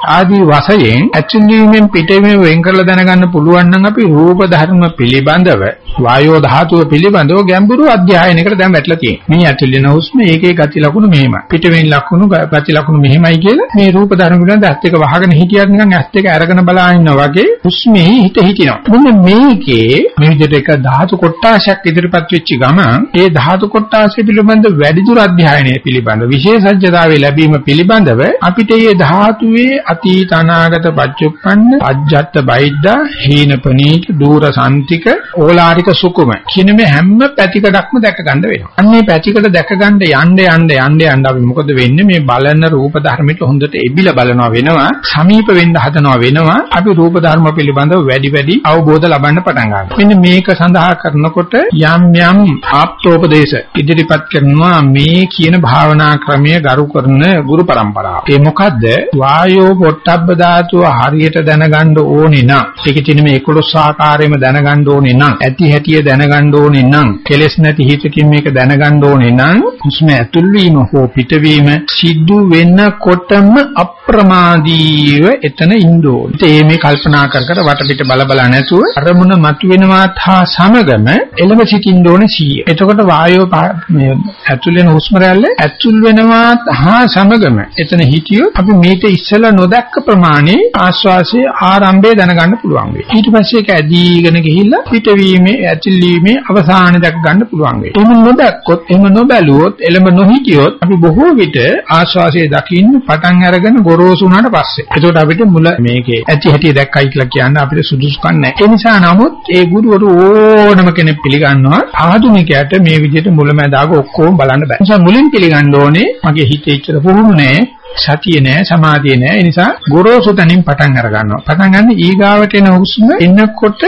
ආදී වශයෙන් ඇතුළීමෙන් පිටවීම වෙන් කරලා දැනගන්න පුළුවන් නම් අපි රූප ධර්ම පිළිබඳව වායෝ ධාතුව පිළිබඳව ගැඹුරු අධ්‍යයනයකට දැන් වැටලා තියෙනවා. මේ ඇතුළේ යන හුස්ම ඒකේ ගති ලක්ෂණ මෙහෙමයි. පිටවෙන් ලක්ෂණ ගති ලක්ෂණ මෙහෙමයි කියලා මේ රූප ධර්ම පිළිබඳව ඇත්ත එක වහගෙන හිටියත් නිකන් ඇත්ත එක අරගෙන බලා ඉන්නා වගේ හුස්මේ හිත හිටිනවා. මොන්න මේකේ මේ විදිහට එක ධාතු කොටාශයක් ඉදිරිපත් වෙච්ච ගමන් ඒ ධාතු කොටාශය පිළිබඳ වැඩිදුර අධ්‍යයනය පිළිබඳ විශේෂඥතාවය ලැබීම පිළිබඳව අපිට මේ ධාතුවේ අතීත අනාගත පච්චුප්පන්න අජ්ජත් බයිද්දා හීනපනීත දූර සම්තික ඕලාරික සුකුම කියන මේ හැම පැතිකඩක්ම දැක ගන්න වෙනවා. අන්නේ පැතිකඩ දැක ගන්න යන්න යන්න යන්න යන්න අපි මොකද වෙන්නේ මේ බලන රූප ධර්මයට හොඳට එබිලා බලනවා වෙනවා සමීප වෙන්න හදනවා වෙනවා අපි රූප ධර්ම පිළිබඳව වැඩි වැඩි අවබෝධ ලබන්න පටන් ගන්නවා. මෙන්න මේක සඳහා කරනකොට යම් යම් ආප්තෝපදේශ ඉදිරිපත් කරනවා මේ කියන භාවනා ක්‍රමය ගරු කරන ගුරු પરම්පරාව. ඒ මොකද්ද? වායෝ පොට්ටබ්බ ධාතුව හරියට දැනගන්න ඕනේ නම් ඒකේ තියෙන මේ 11 ආකාරයෙන්ම දැනගන්න ඕනේ නම් ඇති හැටිය දැනගන්න ඕනේ නම් කෙලෙස් නැති හිතකින් මේක දැනගන්න ඕනේ නම් හුස්ම ඇතුල් වීම හෝ පිටවීම සිද්ධ වෙනකොටම අප්‍රමාදීව එතන ඉන්න ඕනේ. ඒ මේ කල්පනා කර කර වටපිට බල බල නැතුව අරමුණ මතුවෙනවාත් හා සමගම එළඹ සිටින්න ඕනේ 100. එතකොට වායෝ මේ ඇතුල් වෙන හුස්ම රැල්ල ඇතුල් වෙනවාත් හා සමගම එතන හිටියොත් අපි මේක ඉස්සලා නොදැක්ක ප්‍රමාණය ආස්වාසයේ ආරම්භය දැනගන්න පුළුවන් වෙයි. ඊට පස්සේ ඒක ඇදීගෙන ගිහිල්ලා පිටවීමේ ඇතිලීමේ අවසානය දැක ගන්න පුළුවන් වෙයි. එහෙම නොදැක්කොත් එහෙම නොබැලුවොත් එළඹ නොහිටියොත් අපි බොහෝ විට ආස්වාසයේ දකින්න පටන් අරගෙන ගොරෝසු වුණාට පස්සේ. එතකොට අපිට මුල මේකේ ඇති හැටි දැක්කයි කියලා කියන්න අපිට සුදුසුකම් නැහැ. ඒ නිසා නමුත් ඒ ගුරුවරු ඕනම කෙනෙක් පිළිගන්නවා ආධුනිකයාට මේ විදිහට මුලැමැදාග ඔක්කොම බලන්න බෑ. නිසා මුලින් පිළිගන්න ඕනේ මගේ හිතේ ඉච්චර පුහුණු නැහැ. සතිය නෑ සමාධිය නෑ. ඒ නිසා ගොරෝසු තැනින් පටන් අර ගන්නවා පටන් ගන්න ඊගාවට එන හුස්ම එනකොට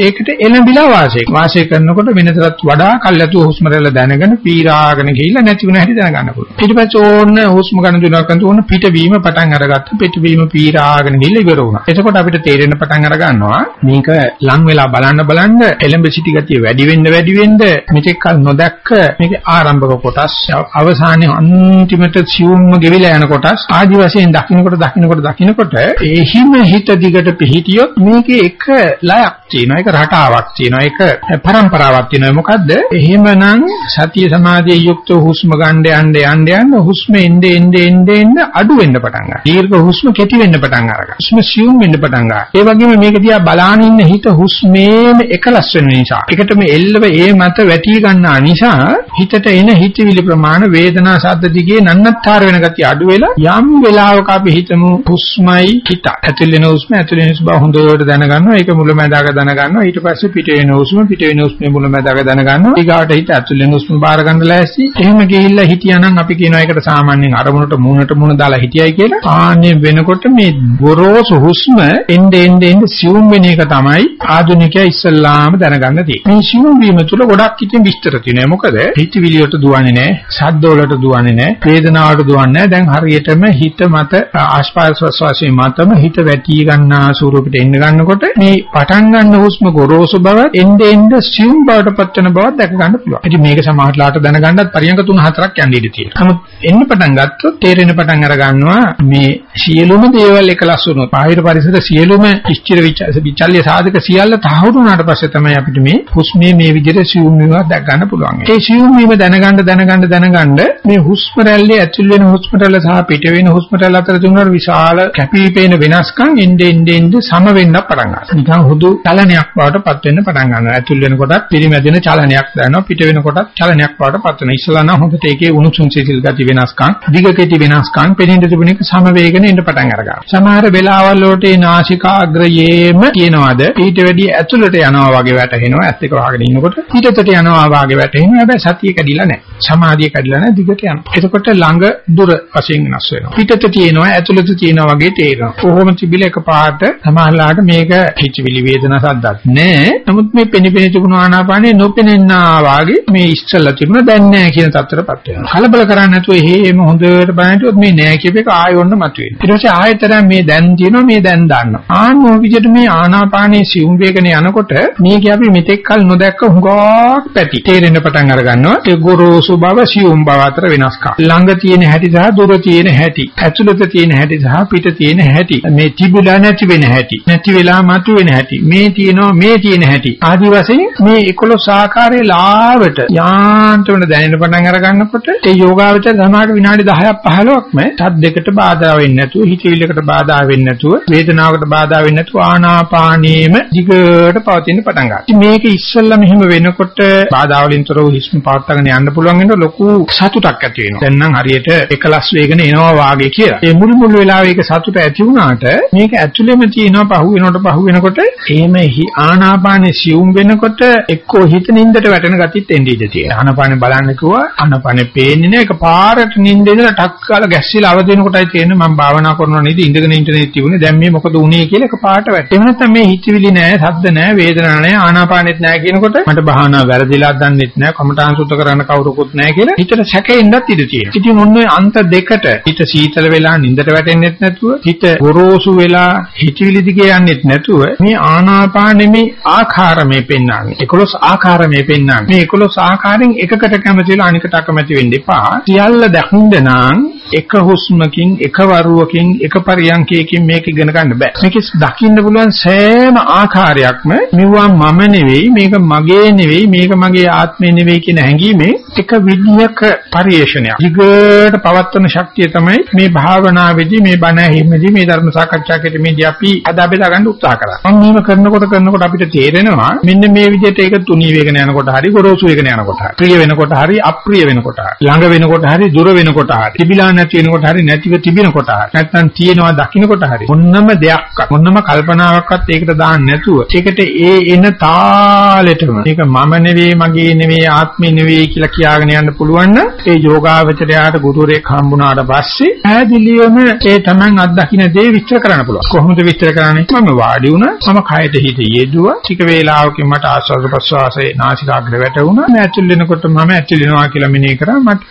ඒකට එළඹිලා වාසය වාසය කරනකොට වෙනතරත් වඩා කල්ැතු හුස්ම රැල්ල දැනගෙන පීරාගෙන ගිහිල්ලා නැති වෙන හැටි දැනගන්න පුළුවන්. ඊට පස්සේ ඕන්න හුස්ම ගන්න දුනක් අන්ත ඕන්න පිටවීම පටන් අරගත්ත පිටවීම පීරාගෙන ගිහිල්ලා ඉවර වුණා. එතකොට අපිට තේරෙන්න පටන් අර ගන්නවා මේක ලං වෙලා බලන්න බලන්න එළඹ සිටි ගතිය වැඩි වෙන්න වැඩි වෙන්න මෙතෙක් කල නොදැක්ක මේකේ ආරම්භක කොටස් අවසානයේ අන්තිමට සියුම්ම ගෙවිලා යනකොට කොටස් ආදි වශයෙන් දකින්නකොට දකින්නකොට දකින්නකොට එහිම හිත දිගට පිහිටියොත් මේකේ එක ලයක් තියෙනවා ඒක රටාවක් තියෙනවා ඒක પરම්පරාවක් තියෙනවා. මොකද්ද? එහෙමනම් සතිය සමාධිය යුක්ත හුස්ම ගන්න යන්න යන්න යන්න හුස්ම එnde එnde එnde එnde අඩු වෙන්න පටන් ගන්නවා. දීර්ඝ හුස්ම කෙටි වෙන්න පටන් ගන්නවා හුස්ම සියුම් වෙන්න පටන් ගන්නවා. ඒ වගේම මේක දිහා බලාන ඉන්න හිත හුස්මේම එකලස් වෙන නිසා එකටම එල්ලව ඒ මත වැටි ගන්නා නිසා හිතට එන හිතවිලි ප්‍රමාණ වේදනා සද්ද දිගේ නන්නත්තර වෙන ගතිය අඩු වෙලා යම් වෙලාවක අපි හිතමු හුස්මයි හිත. ඇතුල් වෙන හුස්ම ඇතුල් වෙන හුස්ම හොඳට දැනගන්නවා. ඒක මුලැමැදාක දැනගන්නවා. ඊට පස්සේ පිට වෙන හුස්ම පිට වෙන හුස්ම මුලැමැදාක දැනගන්නවා. ඊගාට හිත ඇතුල් වෙන හුස්ම බාර ගන්න ලෑස්ති. එහෙම ගිහිල්ලා හිටියානම් අපි කියනවා ඒකට සාමාන්‍යයෙන් අරමුණට මූණට මූණ දාලා හිටියයි කියලා. ආන්නේ වෙනකොට මේ ගොරෝසු හුස්ම එnde ende ende සියුම් වෙන එක තමයි ආධුනිකයා ඉස්සල්ලාම දැනගන්න තියෙන්නේ. මේ සියුම් වීම තුළ ගොඩක් ඉතින් විස්තර තියෙනවා. මොකද හිතවිලි වලට දුවන්නේ නැහැ ශබ්ද වලට දුවන්නේ නැහැ වේදනාවට දුවන්නේ නැහැ. දැන් හරියට හරියටම හිත මත ආස්පාද ප්‍රස්වාසයේ මතම හිත වැටි ගන්නා ස්වරූපෙට එන්න ගන්නකොට මේ පටන් ගන්න හුස්ම ගොරෝසු බව එnde end සියුම් බවට පත් වෙන බව දැක ගන්න පුළුවන්. ඉතින් මේක සමහරట్లాට දැනගන්නත් පරියන්ක 3-4ක් යන්න ඉඩ තියෙනවා. නමුත් එන්න පටන් ගත්තොත් තේරෙන පටන් අර ගන්නවා මේ සියලුම දේවල් එකලස් වුණොත් බාහිර පරිසර සියලුම ඉස්චිර විචල්්‍ය සාධක සියල්ල තහවුරු වුණාට පස්සේ තමයි අපිට මේ හුස්මේ මේ විදිහට සියුම් වීමක් දැක් ගන්න පුළුවන්. ඒ සියුම් වීම දැනගන්න දැනගන්න දැනගන්න මේ හුස්ම රැල්ලේ ඇතුල් වෙන හුස්ම රැල්ල සහ පිට වෙන හුස්ම රැල්ල අතර තියෙන විශාල කැපිපේන වෙනස්කම් එnde ende ende සම වෙන්න පටන් ගන්නවා. නිකන් හුදු චලනයක් බවට පත් වෙන්න පටන් ගන්නවා. ඇතුල් වෙනකොටත් පිරිමැදෙන චලනයක් දැනෙනවා. පිට වෙනකොටත් චලනයක් බවට පත් වෙනවා. ඉස්සලා නම් හොඳට ඒකේ උණුසුම් සිසිල් ගති වෙනස්කම්, දිග කෙටි වෙනස්කම් පෙනෙන්න තිබුණ එක සම වේගන එන්න පටන් අරගන්නවා. සමහර වෙලාවල් වලට ඒ නාසිකාග්‍රයේම කියනවාද ඊට වැඩි ඇතුළට යනවා වගේ වැටහෙනවා. ඇත්ත එක වහගෙන ඉන්නකොට පිටතට යනවා වගේ වැටහෙනවා. හැබැයි සතිය කැඩිලා නැහැ. සමාධිය කැඩිලා නැහැ. දිගට යනවා. එතකොට ළඟ දුර වශයෙන් වෙනස් වෙනවා. පිටත තියෙනවා ඇතුළත තියෙනවා වගේ තේරෙනවා. කොහොම තිබිලා එකපාරට සමහරලාට මේක හිතවිලි වේදනා සද්දත් නෑ. නමුත් මේ පෙනිපෙනි තිබුණු ආනාපානේ නොපෙනෙන්නා වාගේ මේ ඉස්සල්ලා තිබුණ දැන් නෑ කියන තත්ත්වයටපත් වෙනවා. කලබල කරන්නේ නැතුව එහෙම හොඳට බලනකොට මේ නෑ කියප එක ආයෙ ඔන්න මතුවෙනවා. ඊට පස්සේ ආයෙතර මේ දැන් තියෙනවා මේ දැන් දන්නවා. ආන්නෝ විදිහට මේ ආනාපානේ සිවුම් වේගන යනකොට මේක අපි මෙතෙක් කල නොදැක්ක හුඟක් පැති තේරෙන්න පටන් අර ගන්නවා. ඒ ගොරෝසු බව සිවුම් බව අතර වෙනස්කම්. ළඟ තියෙන හැටි සහ දුර තියෙන හැටි. ඇතුළත තියෙන හැටි සහ පිට තියෙන හැටි. මේ තිබුණා නැති වෙන හැටි. නැති වෙලා මතු වෙන හැටි. මේ තියෙනවා මේ තියෙන හැටි. ආදි වශයෙන් මේ 11 ආකාරයේ ලාවට යාන්ත්‍රණ දැනෙන පටන් අර ගන්නකොට ඒ යෝගාවචර සමාඩ විනාඩි 10ක් 15ක්ම තත් දෙකට බාධා වෙන්නේ නැතුව හිතවිල්ලකට බාධා වෙන්නේ නැතුව වේදනාවකට බාධා වෙන්නේ නැතුව ආනාපානීයම දිගට පවතින පටන් ගන්නවා. මේක ඉස්සෙල්ලා මෙහෙම වෙනකොට බාධා වලින් තොරව හිස්ම පවත්වාගෙන යන්න පුළුවන් වෙන ලොකු සතුටක් ඇති වෙනවා. දැන් නම් හරියට එකලස් වේගන එනවා වාගේ කියලා. ඒ මුළු මුළු වෙලාවෙ ඒක සතුට ඇති වුණාට මේක ඇතුළෙම තියෙනවා පහු වෙනකොට පහු වෙනකොට එහෙම ආනාපානේ සියුම් වෙනකොට එක්කෝ හිත නින්දට වැටෙන ගතිත් එන්නේ ඉඳී තියෙනවා. ආනාපානේ බලන්න කිව්වා ආනාපානේ පේන්නේ නැහැ ඒක පාරට නින්දේ ඉඳලා ටක් කාලා ගැස්සිලා අවදි වෙනකොටයි තේරෙන්නේ මම භාවනා කරනවා නේද ඉඳගෙන ඉන්ටර්නෙට් තිබුණේ දැන් මේ මොකද උනේ කියලා එක පාට වැටෙනවා. එහෙම නැත්නම් මේ හිතවිලි නැහැ, ශබ්ද නැහැ, වේදනා නැහැ, ආනාපානෙත් නැහැ කියනකොට මට භාවනා වැරදිලා දන්නෙත් නැහැ, කමඨාන් සුද්ධ කරන්න කවුරුකුත් නැහැ කියලා හිතට සැකෙන්නත් ඉඩ තියෙනවා. ඉතින් ඔන්න ඔය අන්ත දෙකට හිත සීතල වෙලා නිින්දට වැටෙන්නෙත් නැතුව, හිත ගොරෝසු වෙලා හිතවිලි දිගේ යන්නෙත් නැතුව මේ ආනාපානෙමේ ආකාරමේ පෙන්වන්නේ. 11 ආකාරමේ පෙන්වන්නේ. මේ 11 ආකාරයෙන් එකකට කැමතිලා අනිකට අකමැති වෙන්න එපා. සියල්ල දකින්න නම් එක හුස්මකින් එක වරුවකින් එක පරියන්කයකින් මේක ඉගෙන ගන්න බෑ. මේක දකින්න පුළුවන් සෑම ආකාරයක්ම මෙවුවා මම නෙවෙයි මේක මගේ නෙවෙයි මේක මගේ ආත්මය නෙවෙයි කියන හැඟීමේ එක විද්‍යාවක පරිේශනයක්. ඊගට පවත්වන ශක්තිය තමයි මේ භාවනාවේදී මේ බණ ඇහිමේදී මේ ධර්ම සාකච්ඡා කිරීමේදී අපි අදා බෙදා ගන්න උත්සාහ කරා. මම මේව කරනකොට කරනකොට අපිට තේරෙනවා මෙන්න මේ විදිහට ඒක තුනී වේගන යනකොට හරි ගොරෝසු වේගන යනකොට හරි ප්‍රිය වෙනකොට හරි අප්‍රිය වෙනකොට හරි ළඟ වෙනකොට හරි දුර වෙනකොට හරි තිබිලා නැති වෙනකොට හරි නැතිව තිබෙනකොට හරි නැත්නම් තියෙනවා දකින්නකොට හරි මොන්නම දෙයක් මොන්නම කල්පනාවක්වත් ඒකට දාන්න නැතුව ඒකට ඒ එන තාලෙටම මේක මම නෙවෙයි මගේ නෙවෙයි ආත්මේ නෙවෙයි කියලා කියාගෙන යන්න පුළුවන් නම් ඒ යෝගාවචරයාට ගුරුරෙක් හම්බුනාට පස්සේ ඈදිලියම ඒ Taman අත්දකින්න දේ විස්තර කරන්න පුළුවන්. කොහොමද විස්තර කරන්නේ? මම වාඩි වුණා මම කයට හිත යෙදුවා. ටික වේලාවකින් මට ආස්වාද ප්‍රස්වාසයේ නාසිකාග්‍ර වැටුණා. මම ඇතුල් වෙනකොට මම ඇතුල් වෙනවා කියලා මෙනෙහි කරා. මට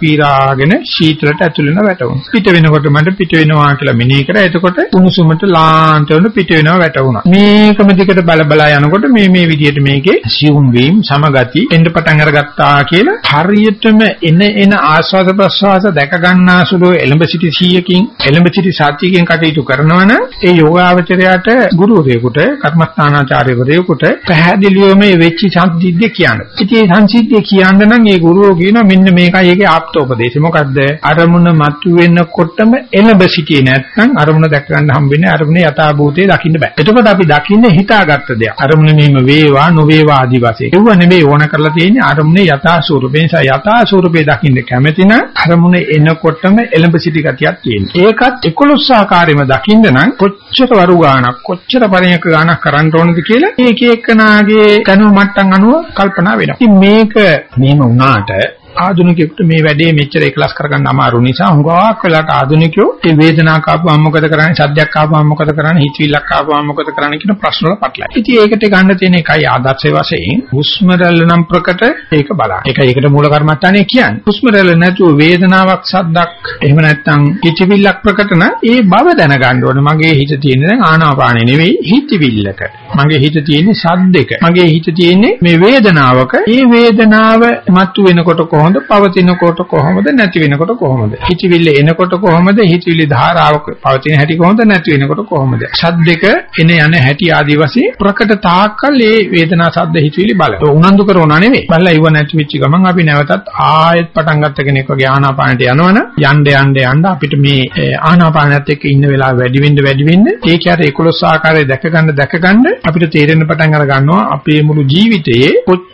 පීරාගෙන ශීතලට ඇතුල් වෙනවා වැටුණා පිට වෙනකොට මට පිට වෙනවා කියලා මෙනෙහි කරා එතකොට උණුසුමට ලාන්ත වෙන පිට වෙනවා වැටුණා මේකම දිකට බල බල යනකොට මේ මේ විදිහට මේකේ සියුම් වීම සමගති එන්න පටන් අරගත්තා කියලා හරියටම එන එන ආස්වාද ප්‍රස්වාස දැක ගන්නාසුළු එලඹ සිටි 100කින් එලඹ සිටි සත්‍යකින් කටයුතු කරනවනම් ඒ යෝගාවචරයට ගුරුවරයෙකුට කර්මස්ථානාචාර්යවරයෙකුට පැහැදිලිවම මේ වෙච්ච සංසිද්ධිය කියන්න. ඉතින් මේ සංසිද්ධිය කියන්න නම් ඒ ගුරුවෝ කියනවා මෙන්න මේකයි ඒකේ ආප්තෝපදේශය. මොකද්ද? අරමුණ මතුවෙනකොටම එලඹ සිටියේ නැත්නම් අරමුණ දැක ගන්න හම්බෙන්නේ අරමුණේ යථාභූතය දකින්න බෑ. එතකොට අපි දකින්නේ හිතාගත්ත දෙයක්. අරමුණ මෙහෙම වේවා නොවේවා ආදි වශයෙන්. ඒව නෙමෙයි ඕන කරලා තියෙන්නේ අරමුණේ යථා ස්වරූපේ. නිසා යථා ස්වරූපේ දකින්න කැමති නම් අරමුණ එනකොටම එලඹ සිටි ගතියක් තියෙනවා. ඒකත් 11 ආකාරයෙන්ම දකින්න නම් කොච්චර වරු ගාණක් කොච්චර පරිණක ගාණක් කරන්න ඕනද කියලා ඒක එක්කනාගේ කණු මට්ටම් අනුව කල්පනා වෙනවා. ඉතින් මේක මෙහෙම වුණාට ආධුනිකයෙකුට මේ වැඩේ මෙච්චර එකලස් කරගන්න අමාරු නිසා හුඟක් වෙලාට ආධුනිකයෝ මේ වේදනාවක් ආපුවම මොකද කරන්නේ සද්දයක් ආපුවම මොකද කරන්නේ හිතවිල්ලක් ආපුවම මොකද කරන්නේ කියන ප්‍රශ්න වල පටලයි. ඉතින් ඒකට ගන්න තියෙන එකයි ආදර්ශයේ වශයෙන් හුස්ම රැල්ල නම් ප්‍රකට ඒක බලන්න. ඒකයි ඒකට මූල කර්මත්තානේ කියන්නේ. හුස්ම රැල්ල නැතුව වේදනාවක් සද්දක් එහෙම නැත්නම් හිතවිල්ලක් ප්‍රකට නම් ඒ බව දැනගන්න ඕනේ. මගේ හිත තියෙන්නේ දැන් ආනාපානෙ නෙවෙයි හිතවිල්ලක. මගේ හිත තියෙන්නේ සද්දෙක. මගේ හිත තියෙන්නේ මේ වේදනාවක. මේ වේදනාව මතු වෙනකොට කොහොමද? පවතිනකොට කොහොමද? නැති වෙනකොට කොහොමද? හිතවිල්ල එනකොට කොහොමද? හිතවිලි ධාරාවක පවතින හැටි කොහොමද? නැති වෙනකොට කොහොමද? සද්දෙක එන යන හැටි ආදී වශයෙන් ප්‍රකට තාක්කල් මේ වේදනා සද්ද හිතවිලි බල. උනන්දු කරනවා නෙවෙයි. බලලා ඉව නැති වෙච්ච ගමන් අපි නැවතත් ආයෙත් පටන් ගත්ත කෙනෙක් වගේ ආනාපානට යනවනම් යන්න යන්න යන්න අපිට මේ ආනාපානයත් එක්ක ඉන්න වෙලාව වැඩි වෙන්න වැඩි වෙන්න ඒක ඇර 11 ආකාරය දැක ගන්න දැක ගන්න අපිට තේරෙන්න පටන් අර ගන්නවා අපේ මුළු ජීවිතයේ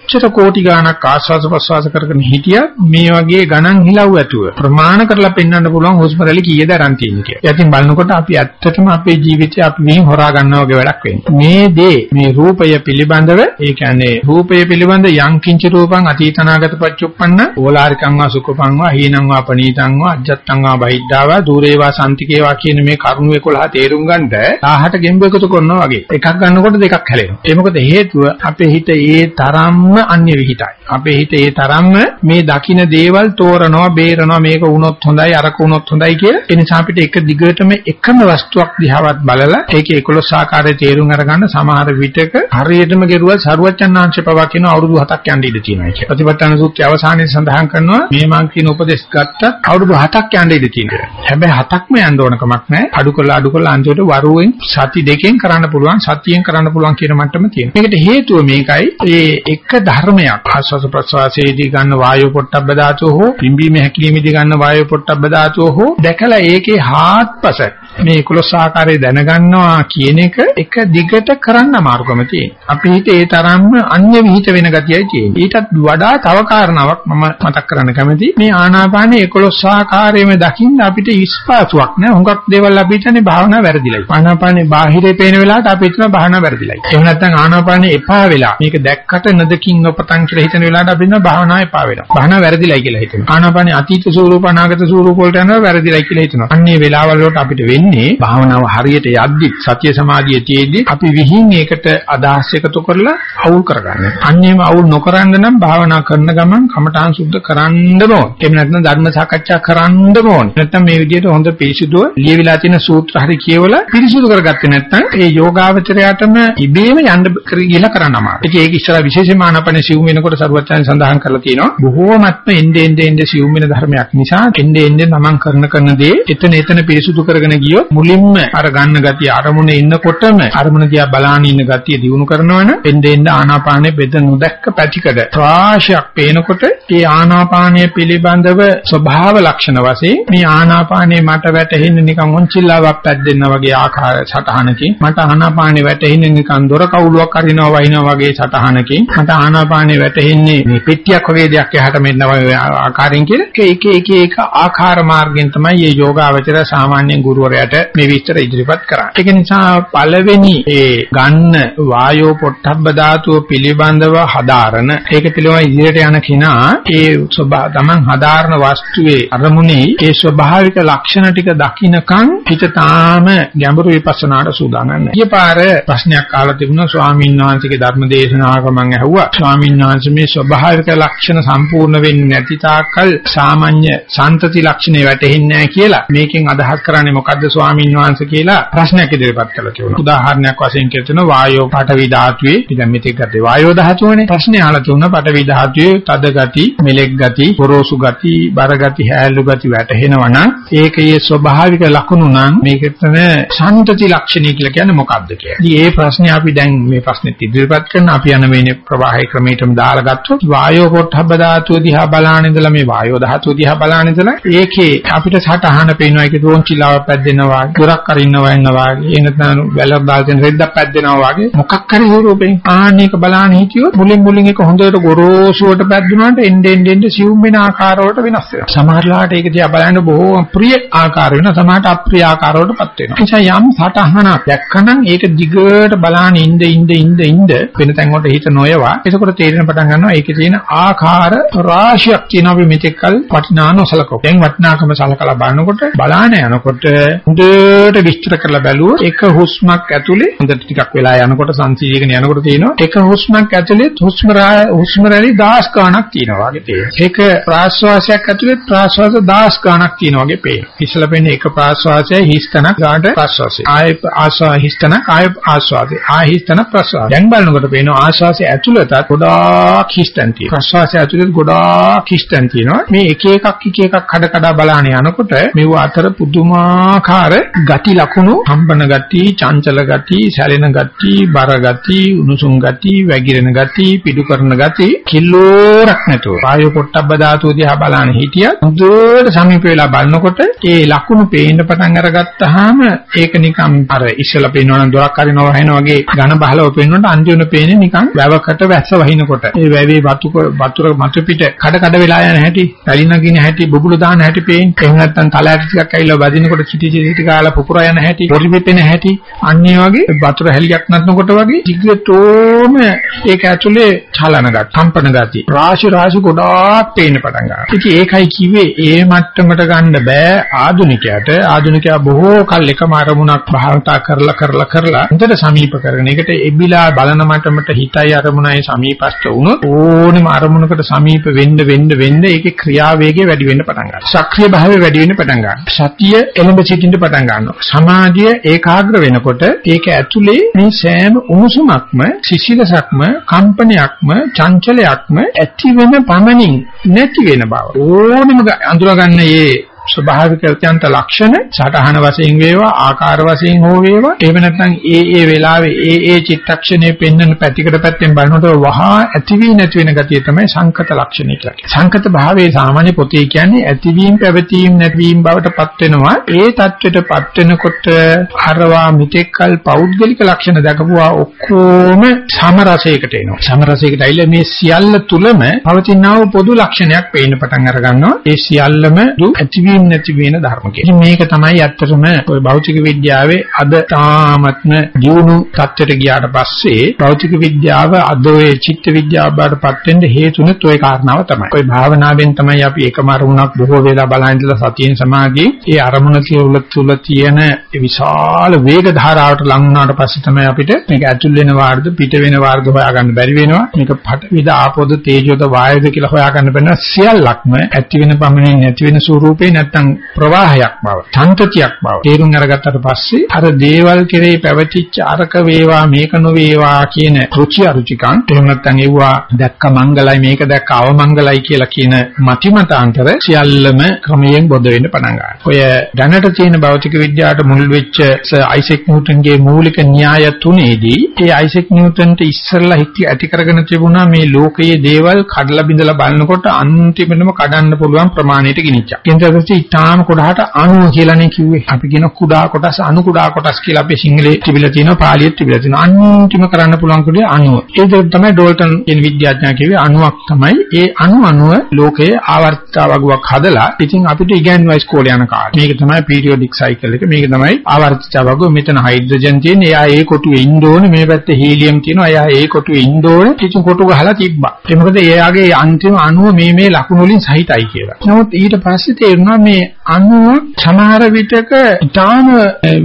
කොච්චර කෝටි ගාණක් ආස්වාද ප්‍රසවාස කරගෙන හිටියත් මේ වගේ ගණන් හිලව් ඇතුව ප්‍රමාණ කරලා පෙන්වන්න පුළුවන් හුස්ම රැලි කීයද අරන් තියෙන්නේ කියලා. ඉතින් බලනකොට අපි ඇත්තටම අපේ ජීවිතය අපි මේ හොරා ගන්නවා වගේ වැඩක් වෙන්නේ. මේ දේ මේ රූපය පිළිබඳව ඒ කියන්නේ රූපය පිළිබඳ යම් කිංච රූපං අතීතනාගත පච්චුප්පන්න ඕලාරිකං වා සුඛපං වා හීනං වා පනීතං වා අජ්ජත්තං වා බහිද්ධා දූරේ වා සම්තිකේ වා කියන මේ කරුණු 11 තේරුම් ගන්නට 1000ට ගෙම්බ එකතු කරනවා වගේ. එකක් ගන්නකොට දෙකක් හැලෙනවා. ඒ මොකද හේතුව අපේ හිත ඒ තරම්ම අන්‍ය විහිිතයි. අපේ හිත ඒ තරම්ම මේ දකින්න දේවල් තෝරනවා, බේරනවා මේක වුණොත් හොඳයි, අරක වුණොත් හොඳයි කියලා. ඒ නිසා අපිට එක දිගටම එකම වස්තුවක් දිහාවත් බලලා ඒකේ 11 ආකාරයේ තේරුම් අරගන්න සමහර විටක හරියටම ගෙරුවා සරුවච්චන්නාංශ පවා කියන අවුරුදු 7ක් යන්න ඉඩ තියෙනවා කියලා. ප්‍රතිපත්තන සූත්‍රය අවසානයේ සඳහන් කරනවා මේ මං කියන උපදේශ ගත්තත් අවුරුදු 7ක් යන්න ඉඩ තියෙනවා. හැබැයි 7ක්ම යන්න ඕන කමක් නැහැ. අඩු කරලා අඩු කරලා අන්තිමට වරුවෙන් සති දෙකෙන් කරන්න පුළුවන්, සතියෙන් කරන්න පුළුවන් කියන මට්ටම තියෙනවා. මේකට හේතුව මේකයි මේ එක ධර්මයක්. ආස්වාස ප්‍රසවාසයේදී ගන්න වායු පොට්ටබ්බ ධාතුව හෝ පිම්බීම හැකිලීමේදී ගන්න වායු පොට්ටබ්බ ධාතුව හෝ දැකලා ඒකේ හාත්පස මේ 11 ආකාරය දැනගන්නවා කියන එක එක දිගට කරන්න අමාරුකම තියෙනවා. අපි හිත ඒ තරම්ම අන්‍ය විහිිත වෙන ගතියයි තියෙන්නේ. ඊටත් වඩා තව කාරණාවක් මම මතක් කරන්න කැමතියි. මේ ආනාපානයේ 11 ආකාරයෙම දකින්න අපිට විශ්වාසයක් නෑ. හුඟක් දේවල් අපි හිතන්නේ භාවනාව වැරදිලයි. ආනාපානේ බාහිරේ පේන වෙලාවට අපි හිතනවා භාවනාව වැරදිලයි. එහෙම නැත්නම් ආනාපානේ එපා වෙලා මේක දැක්කට නදකින් නොපතන් කියලා හිතන වෙලාවට අපි හිතනවා භාවනාව එපා වෙලා. භාවනාව වැරදිලයි කියලා හිතනවා. ආනාපානේ අතීත ස්වරූප අනාගත ස්වරූප වලට යනවා වැරදිලයි කියලා හිතනවා. අන්නේ වෙලාවල් වලට අපිට වෙන්නේ භාවනාව හරියට යද්දි සතිය සමාධිය තියෙද්දි අපි විහිං ඒකට අදහස් එකතු කරලා අවුල් කරගන්න. අන්නේම අවුල් නොකරන්න නම් භාවනා කරන ගමන් කමඨාන් සුද්ධ කරන්න ඕන. එහෙම නැත්නම් ධර්ම සාකච්ඡා කරන්න ඕන. නැත්නම් මේ විදිහට හොඳ පිරිසිදුව ලියවිලා තියෙන සූත්‍ර හරි කියවලා පිරිසිදු කරගත්තේ නැත්නම් ඒ යෝගාවචරයටම ඉබේම යන්න කියලා කරන්න අමාරුයි. ඒක ඉස්සර විශේෂම ආනපන සිවුම් වෙනකොට සරුවචාන් සඳහන් කරලා තියෙනවා. බොහෝමත්ම එnde ende ende සිවුම් වෙන ධර්මයක් නිසා එnde ende තමන් කරන කරන දේ එතන එතන පිරිසිදු කරගෙන ගියොත් මුලින්ම අර ගන්න ගතිය අරමුණේ ඉන්නකොටම අරමුණ දිහා බලාන ඉන්න ගතිය දිනු කරනවනම් එnde ende ආනාපානෙ බෙද නොදැක්ක පැතිකඩ රාශියක් පේනකොට ඒ ආනාපානය පිළිබඳව ස්වභාව ලක්ෂණ වශයෙන් මේ ආනාපානය මට වැටෙන්නේ නිකන් ඔන්චිල්ලාවක් පැද්දෙන්න වගේ ආකාර සටහනකින් මට ආනාපානය වැටෙන්නේ නිකන් දොර කවුලුවක් අරිනවා වහිනවා වගේ සටහනකින් මට ආනාපානය වැටෙන්නේ මේ පෙට්ටියක් වගේ දෙයක් එහාට මෙන්න වගේ ආකාරයෙන් කියලා. එක එක එක එක ආකාර මාර්ගෙන් තමයි මේ යෝගාවචර සාමාන්‍ය ගුරුවරයාට මේ විස්තර ඉදිරිපත් කරන්නේ. ඒක නිසා පළවෙනි ඒ ගන්න වායෝ පොට්ටබ්බ ධාතුව පිළිබඳව හදාරන ඒක පිළිබඳව ඉදිරියට යන කෙනා ඒ ස්වභාව තමන් හදාරන වස්තුවේ අරමුණේ ඒ ස්වභාවික ලක්ෂණ ටික දකින්නකන් හිත තාම ගැඹුරු විපස්සනාට සූදානම් නැහැ. ඊපාර ප්‍රශ්නයක් අහලා තිබුණා ස්වාමීන් වහන්සේගේ ධර්ම දේශනාවක මම ඇහුවා ස්වාමීන් වහන්සේ මේ ස්වභාවික ලක්ෂණ සම්පූර්ණ වෙන්නේ නැති තාක්කල් සාමාන්‍ය සන්තති ලක්ෂණේ වැටෙන්නේ නැහැ කියලා. මේකෙන් අදහස් කරන්නේ මොකද්ද ස්වාමීන් වහන්සේ කියලා ප්‍රශ්නයක් ඉදිරිපත් කළා කියලා. උදාහරණයක් වශයෙන් කියතන වායෝ පඨවි ධාතුවේ ඉතින් මෙතෙක් ගත්තේ වායෝ ධාතුවනේ. ප්‍රශ්නේ අහලා තුන පඨවි ධාතුවේ තද ගති, මෙලෙක් ගති, පොරෝසු ගති, බර ගති, හැලු ගති වැටහෙනවා නම් ඒකයේ ස්වභාවික ලක්ෂණ නම් මේකටම සම්තති ලක්ෂණය කියලා කියන්නේ මොකක්ද කියලා. ඉතින් මේ ප්‍රශ්නේ අපි දැන් මේ ප්‍රශ්නෙත් ඉදිරිපත් කරන අපි යන මේ ප්‍රවාහය ක්‍රමයටම දාලා ගත්තොත් වායෝ පොට්ටබ්බ ධාතුව දිහා බලාන ඉඳලා මේ වායෝ ධාතුව දිහා බලාන ඉඳලා ඒකේ අපිට සටහන පේනවා ඒකේ රෝන්චිලාවක් පැද්දෙන ඉන්නවා ගොරක් කර ඉන්නවා ඉන්නවා වගේ. එනතන වැලක් දාලා තියෙන රෙද්දක් පැද්දෙනවා වගේ. මොකක් හරි ස්වරූපෙන් ආන්නේක බලන්න හිටියොත් මුලින් මුලින් එක හොඳට ගොරෝසුවට පැද්දුනාට එන්න එන්න එන්න සිවුම් වෙන ආකාරවලට වෙනස් වෙනවා. සමහරලාට ඒක දිහා බලන්න බොහෝ ප්‍රිය ආකාර වෙනවා. සමහරට අප්‍රිය ආකාරවලටපත් වෙනවා. නිසා යම් සටහනක් දැක්කනම් ඒක දිගට බලන්න ඉඳ ඉඳ ඉඳ ඉඳ වෙන තැන් වලට හිත නොයවා. එතකොට තේරෙන පටන් ගන්නවා ඒකේ තියෙන ආකාර රාශියක් තියෙනවා අපි මෙතෙක්කල් වටිනා නොසලකෝ දැන් වටිනාකම සලකලා බලනකොට බලාන යනකොට හොඳට විස්තර කරලා බැලුවොත් එක හුස්මක් ඇතුලේ හොඳට ටිකක් වෙලා යනකොට සංසීයගෙන යනකොට තියෙනවා. එක හුස්මක් ඇතුලේ හුස්ම හුස්ම රැලි 10 ගණක් තියෙනවා වගේ තියෙනවා ඒක ප්‍රාශ්වාසයක් ඇතුලේ ප්‍රාශ්වාස 10 ගණක් තියෙනවා වගේ පේනවා. ඉස්සලා පෙන්නේ එක ප්‍රාශ්වාසය හිස්තනක් ගාට ප්‍රාශ්වාසය. ආය ආශ්වා හිස්තනක් ආය ආශ්වාසය. ආය හිස්තන ප්‍රාශ්වාසය දැන් බලනකොට පේනවා ආශ්වාසය ඇතුළතත් ගොඩාක් හිස්තන් තියෙනවා. ප්‍රාශ්වාසය ඇතුළත ගොඩාක් හිස්තන් තියෙනවා. මේ එක එකක් එක එකක් කඩ කඩ බලාන යනකොට මේව අතර පුදුමාකාර ගති ලක්ෂණ හම්බන ගති චංචල ගති සැලෙන ගති බර ගති උණුසුම් ගති වැగిරෙන ගති පිඩු කරන ගති කිලෝරක් නැතුව. ආයෝ පොට්ටබ්බ ධාතුව දිහා බලන හිටියත් හොඳට සමීප වෙලා බලනකොට ඒ ලක්ෂණ පේන්න පටන් අරගත්තාම ඒක නිකන් අර ඉස්සලා පේනවනම් දොරක් හරිනවා වහින වගේ ඝන බහලව පේනකොට අන්තිමට පේන්නේ නිකන් වැවකට වැස්ස වහිනකොට. ඒ වැවේ වතු වතුර මතු පිට කඩ කඩ වෙලා යන හැටි පැලින ගින හැටි බුබුලු දාන හැටි පේන්නේ. එහෙම නැත්නම් තලයට ටිකක් ඇවිල්ලා වදිනකොට චිටි චිටි ටික ගාලා පුපුරා යන හැටි පොරි පිපෙන හැටි අන්නේ වගේ වතුර හැලියක් නැත්නකොට වගේ ටිකටෝම ඒක ඇතුලේ චලන ගති කම්පන ගති රාශි රාශි ගොඩාක් පේන්න පටන් ගන්නවා. ඉතින් ඒකයි කිව්වේ ඒ මට්ටමට ගන්න බෑ ආදුනිකයාට ආදුනිකයා බොහෝ කල් එකම අරමුණක් භාවිතා කරලා කරලා කරලා හොඳට සමීප කරගෙන ඒකට එබිලා බලන මට්ටමට හිතයි අරමුණයි සමීපස්ත වුණොත් ඕනෙම අරමුණකට සමීප වෙන්න වෙන්න වෙන්න ඒකේ ක්‍රියාවේගය වැඩි වෙන්න පටන් ගන්නවා. සක්‍රිය භාවය වැඩි වෙන්න පටන් ගන්නවා. සතිය එළඹ සිටින්න පටන් ගන්නවා. සමාධිය ඒකාග්‍ර වෙනකොට ඒක ඇතුලේ මේ සෑම උණුසුමක්ම සිසිලසක්ම කම්පනයක්ම චංචලයක්ම ඇති වෙන පමණින් නැති වෙන බව. ඕනෙම අඳුරගන්න මේ ස්වභාවික අත්‍යන්ත ලක්ෂණ සටහන වශයෙන් වේවා ආකාර වශයෙන් හෝ වේවා එහෙම නැත්නම් ඒ ඒ වෙලාවේ ඒ ඒ චිත්තක්ෂණය පෙන්වන පැතිකඩ පැත්තෙන් බලනකොට වහා ඇති වී නැති වෙන ගතිය තමයි සංකත ලක්ෂණය කියලා කියන්නේ. සංකත භාවයේ සාමාන්‍ය පොතේ කියන්නේ ඇතිවීම පැවතීම නැතිවීම බවට පත් වෙනවා. ඒ தත්වෙට පත් වෙනකොට අරවා මිත්‍යකල් පෞද්ගලික ලක්ෂණ දක්වුවා ඔක්කොම සමරසයකට එනවා. සමරසයකට ඇවිල්ලා මේ සියල්ල තුලම පවතිනා වූ පොදු ලක්ෂණයක් පේන්න පටන් අර ගන්නවා. ඒ සියල්ලම දු ඇතිවීම නැති වෙන ධර්ම කියලා. මේක තමයි ඇත්තටම ඔය භෞතික විද්‍යාවේ අද තාමත්ම දියුණු තත්ත්වයට ගියාට පස්සේ භෞතික විද්‍යාව අද ඔය චිත්ත විද්‍යාව බාටපත් වෙන්න හේතුනේ toy කාරණාව තමයි. ඔය භාවනාවෙන් තමයි අපි එකම අරමුණක් බොහෝ වෙලා බලන ඉඳලා සතියෙන් සමාධියේ ඒ අරමුණ තුළ තියෙන විශාල වේග ධාරාවට ලං වුණාට පස්සේ තමයි අපිට මේක ඇතුල් වෙන වාර්ග පිට වෙන වාර්ග හොයාගන්න බැරි වෙනවා. මේක පටවිද ආපෝද තේජෝද වායුද කියලා හොයාගන්න බැන්න සියල්ලක්ම ඇති වෙන පමණින් නැති වෙන ස්වරූපේ නැත්තම් ප්‍රවාහයක් බව, සංතතියක් බව තේරුම් අරගත්තට පස්සේ අර දේවල් කෙරේ පැවතිච්ච අරක වේවා මේක නොවේවා කියන රුචි අරුචිකන් එහෙම නැත්නම් ඒවා දැක්ක මංගලයි මේක දැක්ක අවමංගලයි කියලා කියන මතිමතාන්තර සියල්ලම ක්‍රමයෙන් බොද වෙන්න පටන් ගන්නවා. ඔය දැනට තියෙන භෞතික විද්‍යාවට මුල් වෙච්ච අයිසෙක් නිව්ටන්ගේ මූලික න්‍යාය තුනේදී ඒ අයිසෙක් නිව්ටන්ට ඉස්සරලා හිටි ඇති කරගෙන තිබුණා මේ ලෝකයේ දේවල් කඩලා බිඳලා බලනකොට අන්තිමටම කඩන්න පුළුවන් ප්‍රමාණයට ගිනිච්චා. ඊට ඉතාම කොටහට අණුව කියලානේ කිව්වේ. අපි කියන කුඩා කොටස් අණු කුඩා කොටස් කියලා අපි සිංහලේ තිබිලා තියෙනවා පාලියෙත් තිබිලා තියෙනවා. අන්තිම කරන්න පුළුවන් කුඩේ අණුව. ඒක තමයි ඩෝල්ටන් කියන විද්‍යාඥයා කිව්වේ අණුවක් තමයි. ඒ අණු අණුව ලෝකයේ ආවර්තිතා වගුවක් හදලා ඉතින් අපිට ඉගැන්වයි ඉස්කෝලේ යන කාලේ. මේක තමයි පීරියොඩික් සයිකල් එක. මේක තමයි ආවර්තිතා වගුව. මෙතන හයිඩ්‍රජන් තියෙන. එයා ඒ කොටුවේ ඉන්න ඕනේ. මේ පැත්තේ හීලියම් තියෙනවා. එයා ඒ කොටුවේ ඉන්න ඕනේ. ඉතින් කොටු ගහලා තිබ්බා. ඒ මොකද එයාගේ අන්තිම අණුව මේ මේ ලකුණු වලින් සහිතයි කියලා. නමුත් ඊට පස්සේ තේරුණා මේ අණුව සමහර විටක ඊටාම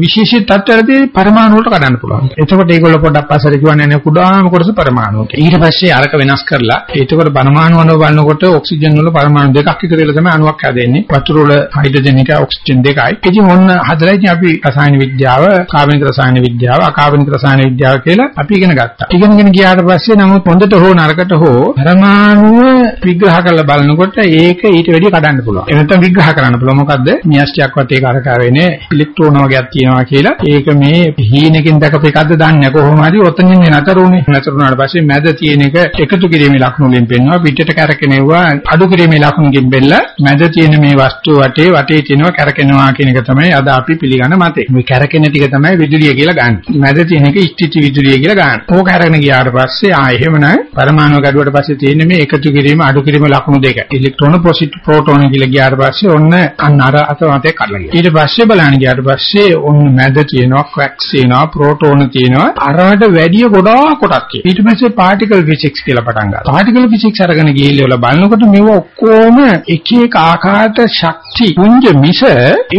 විශේෂ තත්ත්වවලදී පරමාණු වලට කඩන්න පුළුවන්. එතකොට ඒගොල්ලෝ පොඩ්ඩක් පස්සට කියවන්නේ නේ කුඩාම කොටස පරමාණු. ඊට පස්සේ අරක වෙනස් කරලා එතකොට පරමාණු අණුව බලනකොට ඔක්සිජන් වල පරමාණු දෙකක් එකතු වෙලා තමයි අණුවක් හැදෙන්නේ. වතුර වල හයිඩ්‍රජන් එක ඔක්සිජන් දෙකයි. ඉතින් ඔන්න හදලා ඉතින් අපි රසායන විද්‍යාව, කාබනික රසායන විද්‍යාව, අකාබනික රසායන විද්‍යාව කියලා අපි ඉගෙන ගත්තා. ඉගෙනගෙන ගියාට පස්සේ නමුත් හොඳට හෝ නරකට හෝ පරමාණුව විග්‍රහ කරලා බලනකොට ඒක ඊට වැඩිය කඩන්න පුළුවන්. ඒ නැත්නම් විග්‍රහ කරන්න පුළුවන්. මොකද්ද? න්‍යෂ්ටියක් වටේ කරකවෙන්නේ ඉලෙක්ට්‍රෝන වර්ගයක් තියෙනවා කියලා. ඒක මේ හීනකින් දැකපු එකක්ද දන්නේ කොහොම හරි ඔතනින් නතර උනේ. නතර වුණාට පස්සේ මැද තියෙන එක එකතු කිරීමේ ලක්ෂණ වලින් පෙන්වනවා. පිටට කරකිනෙවුවා අඩු කිරීමේ ලක්ෂණකින් බෙල්ල මැද තියෙන මේ වස්තුව වටේ වටේ තියෙනවා කරකිනවා කියන එක තමයි අද අපි පිළිගන්න මතේ. මේ කරකින ටික තමයි විදුලිය කියලා ගන්න. මැද තියෙන එක ස්ථಿತಿ විදුලිය කියලා ගන්න. ඕක අරගෙන ගියාට පස්සේ ආ එහෙමනම් පරමාණු ගැඩුවට පස්සේ තියෙන මේ එකතු කිරීම අඩු කිරීම ලක්ෂණ දෙක. ඉලෙක්ට්‍රෝන ප්‍රොසිට ප්‍රෝටෝන කියලා ගියාට පස්සේ ඔන්න අන්න අර අතවතේ කඩලා ගියා. ඊට පස්සේ බලන්න ගියාට පස්සේ ඔන්න මැද තියෙනවා ක්වැක්ස් තියෙනවා ප්‍රෝටෝන තියෙනවා අරකට වැඩිය ගොඩාක් කොටක් තියෙනවා. ඊට පස්සේ පාටිකල් ෆිසික්ස් කියලා පටන් ගත්තා. පාටිකල් ෆිසික්ස් අරගෙන ගිහිල්ලා බලනකොට මේව ඔක්කොම එක එක ආකාරයට ශක්ති පුංජ මිස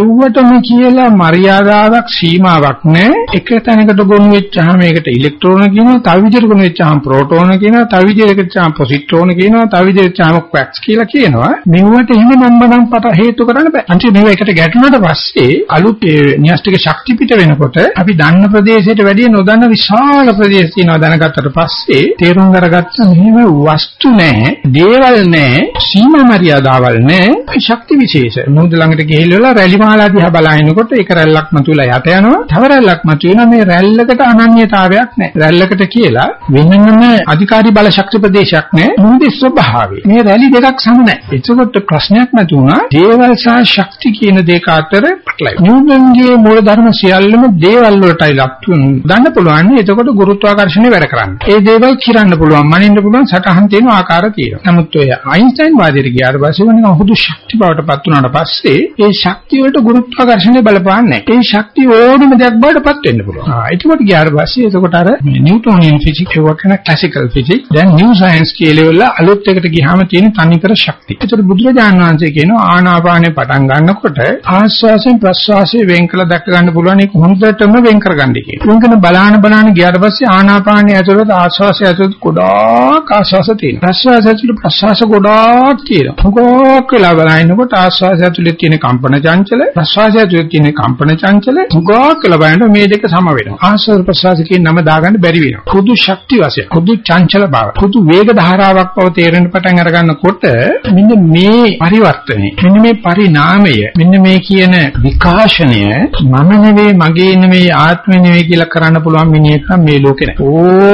එව්වටම කියලා මරියාදාවක් සීමාවක් නැහැ. එක තැනකට ගොනු වෙච්චාම ඒකට ඉලෙක්ට්‍රෝන කියනවා, තව විදිහකට ගොනු වෙච්චාම ප්‍රෝටෝන කියනවා, තව විදිහකට වෙච්චාම පොසිට්‍රෝන කියනවා, තව විදිහකට වෙච්චාම ක්වැක්ස් කියලා කියනවා. මෙව්වට එහෙම නම්බනම් පට හේතු කරන්න බෑ. අන්තිම මේව එකට ගැටුණාට පස්සේ අලුත් න්‍යෂ්ටික ශක්ති පිට වෙනකොට අපි දන්න ප්‍රදේශයට වැඩිය නොදන්න විශාල ප්‍රදේශ තියෙනවා දැනගත්තට පස්සේ තේරුම් අරගත්ත මෙහෙම වස්තු නැහැ, දේවල් නැහැ, සීමා මරියාදාවල් නැහැ, ශක්ති විශේෂ. මුහුද ළඟට ගිහිල්ලා රැලි මාලා දිහා බලනකොට ඒක රැල්ලක් මතුවලා යට යනවා. තව රැල්ලක් මතුවෙනවා මේ රැල්ලකට අනන්‍යතාවයක් නැහැ. රැල්ලකට කියලා වෙනම අධිකාරී බල ශක්ති ප්‍රදේශයක් නැහැ. මුහුදේ ස්වභාවය. මේ රැලි දෙකක් සම නැහැ. එතකොට ප්‍රශ්නයක් මතුණා දේවල් සහ ශක්ති කියන දෙක අතර පැටලයි. නිව්ටන්ගේ මූල ධර්ම සියල්ලම දේවල් වලටයි ලක්තුන් ගන්න පුළුවන්. එතකොට ගුරුත්වාකර්ෂණය වැඩ කරන්නේ. ඒ දේවල් කිරන්න පුළුවන්, මනින්න පුළුවන්, සටහන් තියෙන ආකාර තියෙනවා. නමුත් ඔය අයින්ස්ටයින් වාදයට ගියාට පස්සේ වෙන හුදු ශක්ති බවට පත් වුණාට පස්සේ ඒ ශක්තිය වලට ගුරුත්වාකර්ෂණය බලපාන්නේ නැහැ. ඒ ශක්තිය ඕනම දෙයක් බවට පත් වෙන්න පුළුවන්. ආ එතකොට ගියාට පස්සේ එතකොට අර නිව්ටෝනියන් ෆිසික්ස් ඒක වගේ ක්ලාසිකල් ෆිසික්ස් දැන් නිව් සයන්ස් කියලා අලුත් එකට ගියාම තියෙන තනිකර ශක්තිය. ඒතර බුදුරජාණන් වහන්සේ කියනවා ආනාපානේ පටන් ගන්නකොට ආස්වාසයෙන් ප්‍රස්වාසයෙන් වෙන් කළ දැක ගන්න පුළුවන් ඒක හොඳටම වෙන් කරගන්න කියලා. වෙන් කරන බලාන බලාන ගියාට පස්සේ ආනාපානේ ඇතුළත ආස්වාසය ඇතුළත ගොඩාක් ආස්වාස තියෙනවා. ප්‍රස්වාසය ඇතුළත ප්‍රස්වාස ගොඩාක් තියෙනවා. ගොඩාක් වෙලා බලනකොට ආස්වාසය ඇතුළේ තියෙන කම්පන චංචල ප්‍රස්වාසය ඇතුළේ තියෙන කම්පන චංචල ගොඩාක් වෙලා බලනකොට මේ දෙක සම වෙනවා. ආස්වාස ප්‍රස්වාස කියන නම දාගන්න බැරි වෙනවා. පොදු ශක්ති වශයෙන්, පොදු චංචල බව, පොදු වේග ධාරාවක් බව තේරෙන්න පටන් අර ගන්නකොට මෙන්න මේ පරිවර්තනය, මෙන්න මේ පරිණාමය, මෙන්න මේ කියන විකාශනය මම නෙවෙයි, මගේ නෙවෙයි, ආත්මෙ නෙවෙයි කියලා කරන්න පුළුවන් මිනිහෙක් නම් මේ ලෝකේ නැහැ.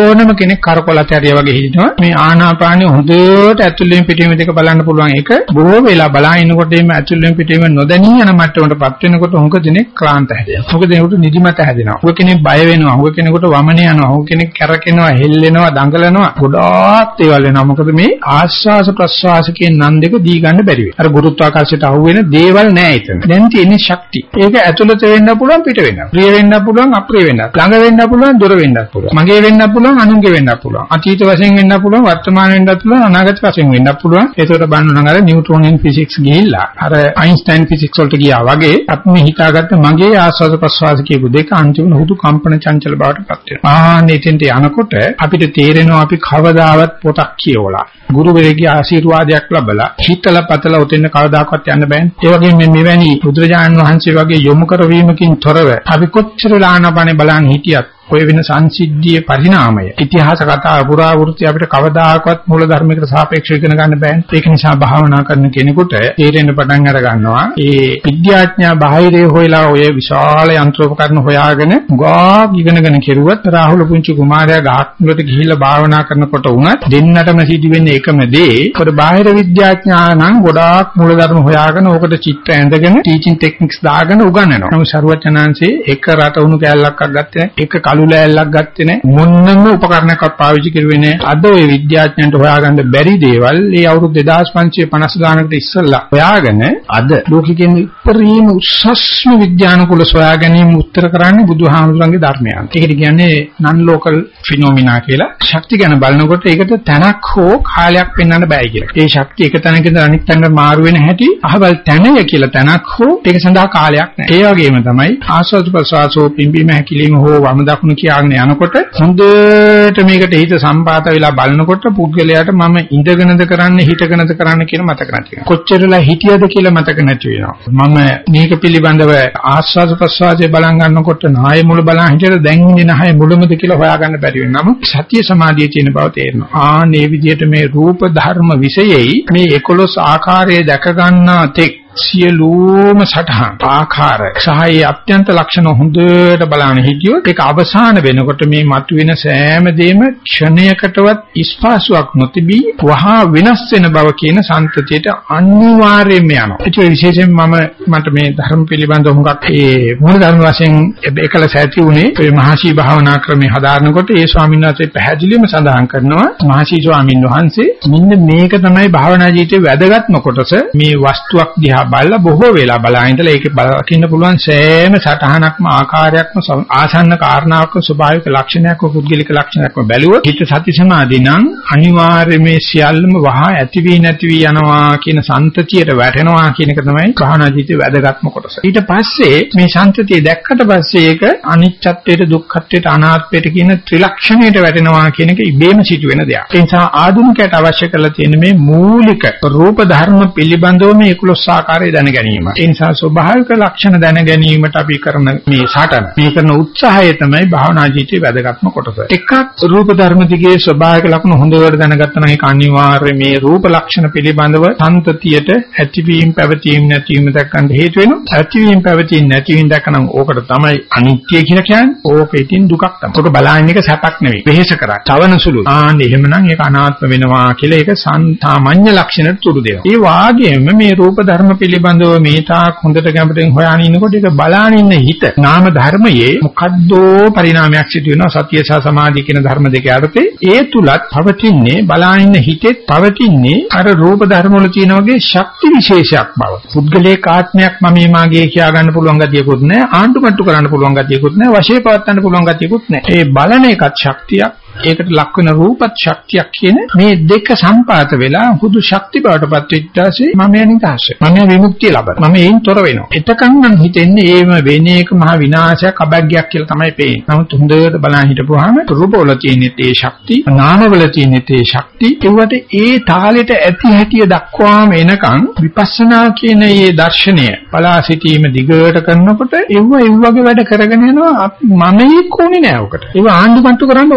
ඕනම කෙනෙක් කරකොලත ඇරියා වගේ හිටිනවා. මේ ආනාපානිය හොඳට ඇතුළෙන් පිටින් දෙක බලන්න පුළුවන් එක බොහෝ වෙලා බලා ඉනකොට එimhe ඇතුළෙන් පිටින් නොදැනී යන මට්ටමටපත් වෙනකොට හුඟ දිනෙක ක්ලාන්ත හැදෙනවා. හුඟ දිනෙකට නිදිමත හැදෙනවා. හුඟ කෙනෙක් බය වෙනවා. හුඟ කෙනෙකුට වමන යනවා. හුඟ කෙනෙක් කැරකෙනවා, හෙල්ලෙනවා, දඟලනවා. ගොඩාක් දේවල් වෙනවා. මොකද මේ ආශ්වාස ප්‍රශ්වාස කියන නන් දෙක දී ගන්න බැරි වෙනවා. අර ගුරුත්වාකර්ෂයට අහු වෙන දේවල් නෑ එතන. දැන් තියෙන්නේ ශක්තිය. ඒක ඇතුළත වෙන්න පුළුවන් පිට වෙන්න. ප්‍රිය වෙන්න පුළුවන් අප්‍රිය වෙන්න. ළඟ වෙන්න පුළුවන් දුර වෙන්න පුළුවන්. මගේ වෙන්න පුළුවන් අනුන්ගේ වෙන්න පුළුවන්. අතීත වශයෙන් වෙන්න පුළුවන් වර්තමාන වෙන්න පුළුවන් අනාගත වශයෙන් වෙන්න පුළුවන්. ඒකට බලන්න නම් අර නිව්ටෝනියන් ෆිසික්ස් ගිහිල්ලා අර අයින්ස්ටයින් ෆිසික්ස් වලට ගියා වගේ අපි හිතාගත්ත මගේ ආස්වාද ප්‍රසවාස කියපු දෙක අන්තිම හුදු කම්පන චංචල බවට පත් වෙනවා. ආන්න එතෙන්ට යනකොට අපිට තේරෙනවා අපි කවදාවත් පොතක් කියවලා ගුරුවරයෙක්ගේ ආශිර්වාදයක් ලැබලා හිතලා පතලා උතෙන් කවදාකවත් යන්න බෑනේ. ඒ වගේම මේ මෙවැනි බුදුරජාණන් වහන්සේ වගේ යොමු කරවීමකින් තොරව අපි කොච්චර ලානපනේ බලන් හිටියත් ඔය වෙන සංසිද්ධියේ පරිණාමය ඉතිහාස කතා පුරාවෘත්ති අපිට කවදාකවත් මූල ධර්මයකට සාපේක්ෂව ඉගෙන ගන්න බෑනේ. ඒක නිසා භාවනා කරන කෙනෙකුට තේරෙන්න පටන් අර ගන්නවා. ඒ විද්‍යාඥයා බාහිරේ හොයලා ඔය විශාල යන්ත්‍රෝපකරණ හොයාගෙන ගාක් ඉගෙනගෙන කෙරුවත් රාහුල පුංචි කුමාරයා ගහක් මුලට ගිහිල්ලා භාවනා කරනකොට වුණත් දෙන්නටම සිදුවෙන්නේ එකම දේ. ඒකට බාහිර විද්‍යාඥයා නම් ගොඩාක් මූල ධර්ම හොයාගෙන ඕකට චිත්‍ර ඇඳගෙන ටීචින් ටෙක්නික්ස් දාගෙන උගන්වනවා. නමුත් සරුවචනාංශේ එක රට උණු කෑල්ලක්වත් ගත්තේ නැහැ. එක කළු ලෑල්ලක් ගත්තේ නැහැ. මොන්නම උපකරණයක්වත් පාවිච්චි කරුවේ නැහැ. අද ওই විද්‍යාඥයන්ට හොයාගන්න බැරි දේවල් මේ අවුරුදු 2550 ගානකට ඉස්සෙල්ලා හොයාගෙන අද ලෝකෙකින් උත්තරීම උසස්ම විද්‍යානුකූල සොයා ගැනීම උත්තර කරන්නේ බුදුහාමුදුරන්ගේ ධර්මයන්. ඒකට කියන්නේ non local phenomena කියලා. ශක්ති ගැන බලනකොට ඒකට තැනක් හෝ කාලයක් පෙන්වන්න බෑ කියලා. ඒ ශක්තිය එක තැනක ඉඳලා අනිත් තැනට මාරු වෙන හැටි අහවල් තැනය කියලා තැනක් හෝ ඒක සඳහා කාලයක් නැහැ. ඒ වගේම තමයි ආස්වාද ප්‍රසවාසෝ පිම්බීම හැකිලිම හෝ වම දකුණ ලකුණු කියාගෙන යනකොට හොඳට මේකට හිත සම්පාත වෙලා බලනකොට පුද්ගලයාට මම ඉඳගෙනද කරන්නේ හිටගෙනද කරන්නේ කියලා මතක නැති වෙනවා. කොච්චරලා හිටියද කියලා මතක නැති වෙනවා. මම මේක පිළිබඳව ආස්වාද ප්‍රසවාසයේ බලන් ගන්නකොට නාය මුල බලන් හිටියට දැන් ඉන්නේ නාය මුලමද කියලා හොයාගන්න බැරි වෙනවා. නමුත් සතිය සමාධියේ තියෙන බව තේරෙනවා. ආනේ විදිහට මේ රූප ධර්ම විශේෂයි මේ 11 ආකාරයේ දැක ගන්නා තෙක් සියලුම සටහන් ආකාර සහයේ අත්‍යන්ත ලක්ෂණ හොඳට බලන්න හිටියොත් ඒක අවසාන වෙනකොට මේ මතුවෙන සෑම දෙයක්ම ක්ෂණයකටවත් ස්පාසුවක් නොතිබී වහා වෙනස් වෙන බව කියන සම්තතියට අනිවාර්යයෙන්ම යනවා. ඒක විශේෂයෙන් මම මට මේ ධර්ම පිළිබඳව හුඟක් ඒ මූල ධර්ම වශයෙන් එකලස ඇති උනේ මේ මහසි භාවනා ක්‍රමේ හදාරනකොට ඒ ස්වාමීන් වහන්සේ පැහැදිලිවම සඳහන් කරනවා මහසි ස්වාමීන් වහන්සේ මෙන්න මේක තමයි භාවනා ජීවිතේ වැදගත්ම කොටස මේ වස්තුවක් දිහා බලලා බොහෝ වෙලා බලා ඉඳලා ඒකේ බලකින්න පුළුවන් සෑම සටහනක්ම ආකාරයක්ම ආසන්න කාරණාවක්ම ස්වභාවික ලක්ෂණයක්ම පුද්ගලික ලක්ෂණයක්ම බැලුවොත් හිත සති සමාධි නම් අනිවාර්යයෙන් මේ සියල්ලම වහා ඇති වී නැති වී යනවා කියන සන්තතියට වැටෙනවා කියන එක තමයි භාවනා ජීවිතේ වැදගත්ම කොටස. ඊට පස්සේ මේ සන්තතිය දැක්කට පස්සේ ඒක අනිච්චත්වයට දුක්ඛත්වයට අනාත්මයට කියන ත්‍රිලක්ෂණයට වැටෙනවා කියන එක ඉබේම සිදුවෙන දෙයක්. ඒ නිසා ආධුනිකයට අවශ්‍ය කරලා තියෙන මේ මූලික රූප ධර්ම පිළිබඳව මේ 11 ආකාරය දැන ගැනීම. ඒ නිසා ස්වභාවික ලක්ෂණ දැන ගැනීමට අපි කරන මේ සාටන මේ කරන උත්සාහය තමයි භාවනා ජීවිතයේ වැදගත්ම කොටස. එකක් රූප ධර්ම දිගේ ස්වභාවික ලක්ෂණ හොඳට දැනගත්තා නම් ඒක අනිවාර්යයෙන් මේ රූප ලක්ෂණ පිළිබඳව සම්තතියට ඇතිවීම පැවතීම නැතිවීම දක්වන්න හේතු වෙනවා. ඇතිවීම පැවතීම නැතිවීම දක්වනම් ඕකට තමයි අනිත්‍ය කියලා කියන්නේ. ඕක ඉතින් දුකක් තමයි. ඕක බලන්නේ එක සැපක් නෙවෙයි. වෙහෙස කරා. තවන සුළු. ආන්න එහෙමනම් ඒක අනාත්ම වෙනවා කියලා ඒක සාමාන්‍ය ලක්ෂණයට තුරු දෙනවා. ඒ වාගේම මේ රූප ධර්ම පිළිබඳව මේ තාක් හොඳට ගැඹුරින් හොයාගෙන ඉන්නකොට ඒක බලාගෙන ඉන්න හිත නාම ධර්මයේ මොකද්දෝ පරිණාමයක් සිදු වෙනවා. සතිය සහ සමාධිය කියන ධර්ම දෙක යටතේ. ඒ තුලත් පවතින්නේ බලාගෙන ඉන්න හිතෙත් පවතින්නේ අර රූප ධර්ම වල තියෙන වගේ ශක්ති විශේෂයක් බව. පුද්ගලයේ ආත්මයක් මම මේ මාගේ කියා ගන්න පුළුවන් ගතියකුත් නැහැ. ආණ්ඩුමට්ටු කරන්න පුළුවන් ගතියකුත් නැහැ. වශයේ පවත්වන්න පුළුවන් ගතියකුත් නැහැ. ඒ බලන එකත් ශක්තියක්. ඒකට ලක් වෙන රූපත් ශක්තියක් කියන මේ දෙක සම්පාත වෙලා හුදු ශක්ති බවටපත් වෙච්චාසේ මම යනිදාස. මම විමුක්තිය ලබන. මම ඒන් තොර වෙනවා. එතකන් නම් හිතෙන්නේ ඒම වෙන එක මහ විනාශයක් අබැග්යක් කියලා තමයි පේන්නේ. නමුත් හොඳට බලන් හිටපුවාම රූපවල තියෙන තේ ශක්ති, නාමවල තියෙන තේ ශක්ති, ඒවට ඒ තාලෙට ඇති හැටිය දක්වාම එනකන් විපස්සනා කියන මේ දර්ශනය බලා සිටීම දිගට කරනකොට එව්ව ඒ වගේ වැඩ කරගෙන යනවා මම එක්කෝනේ නෑ ඔකට. ඒව ආණ්ඩුමට්ටු කරන්න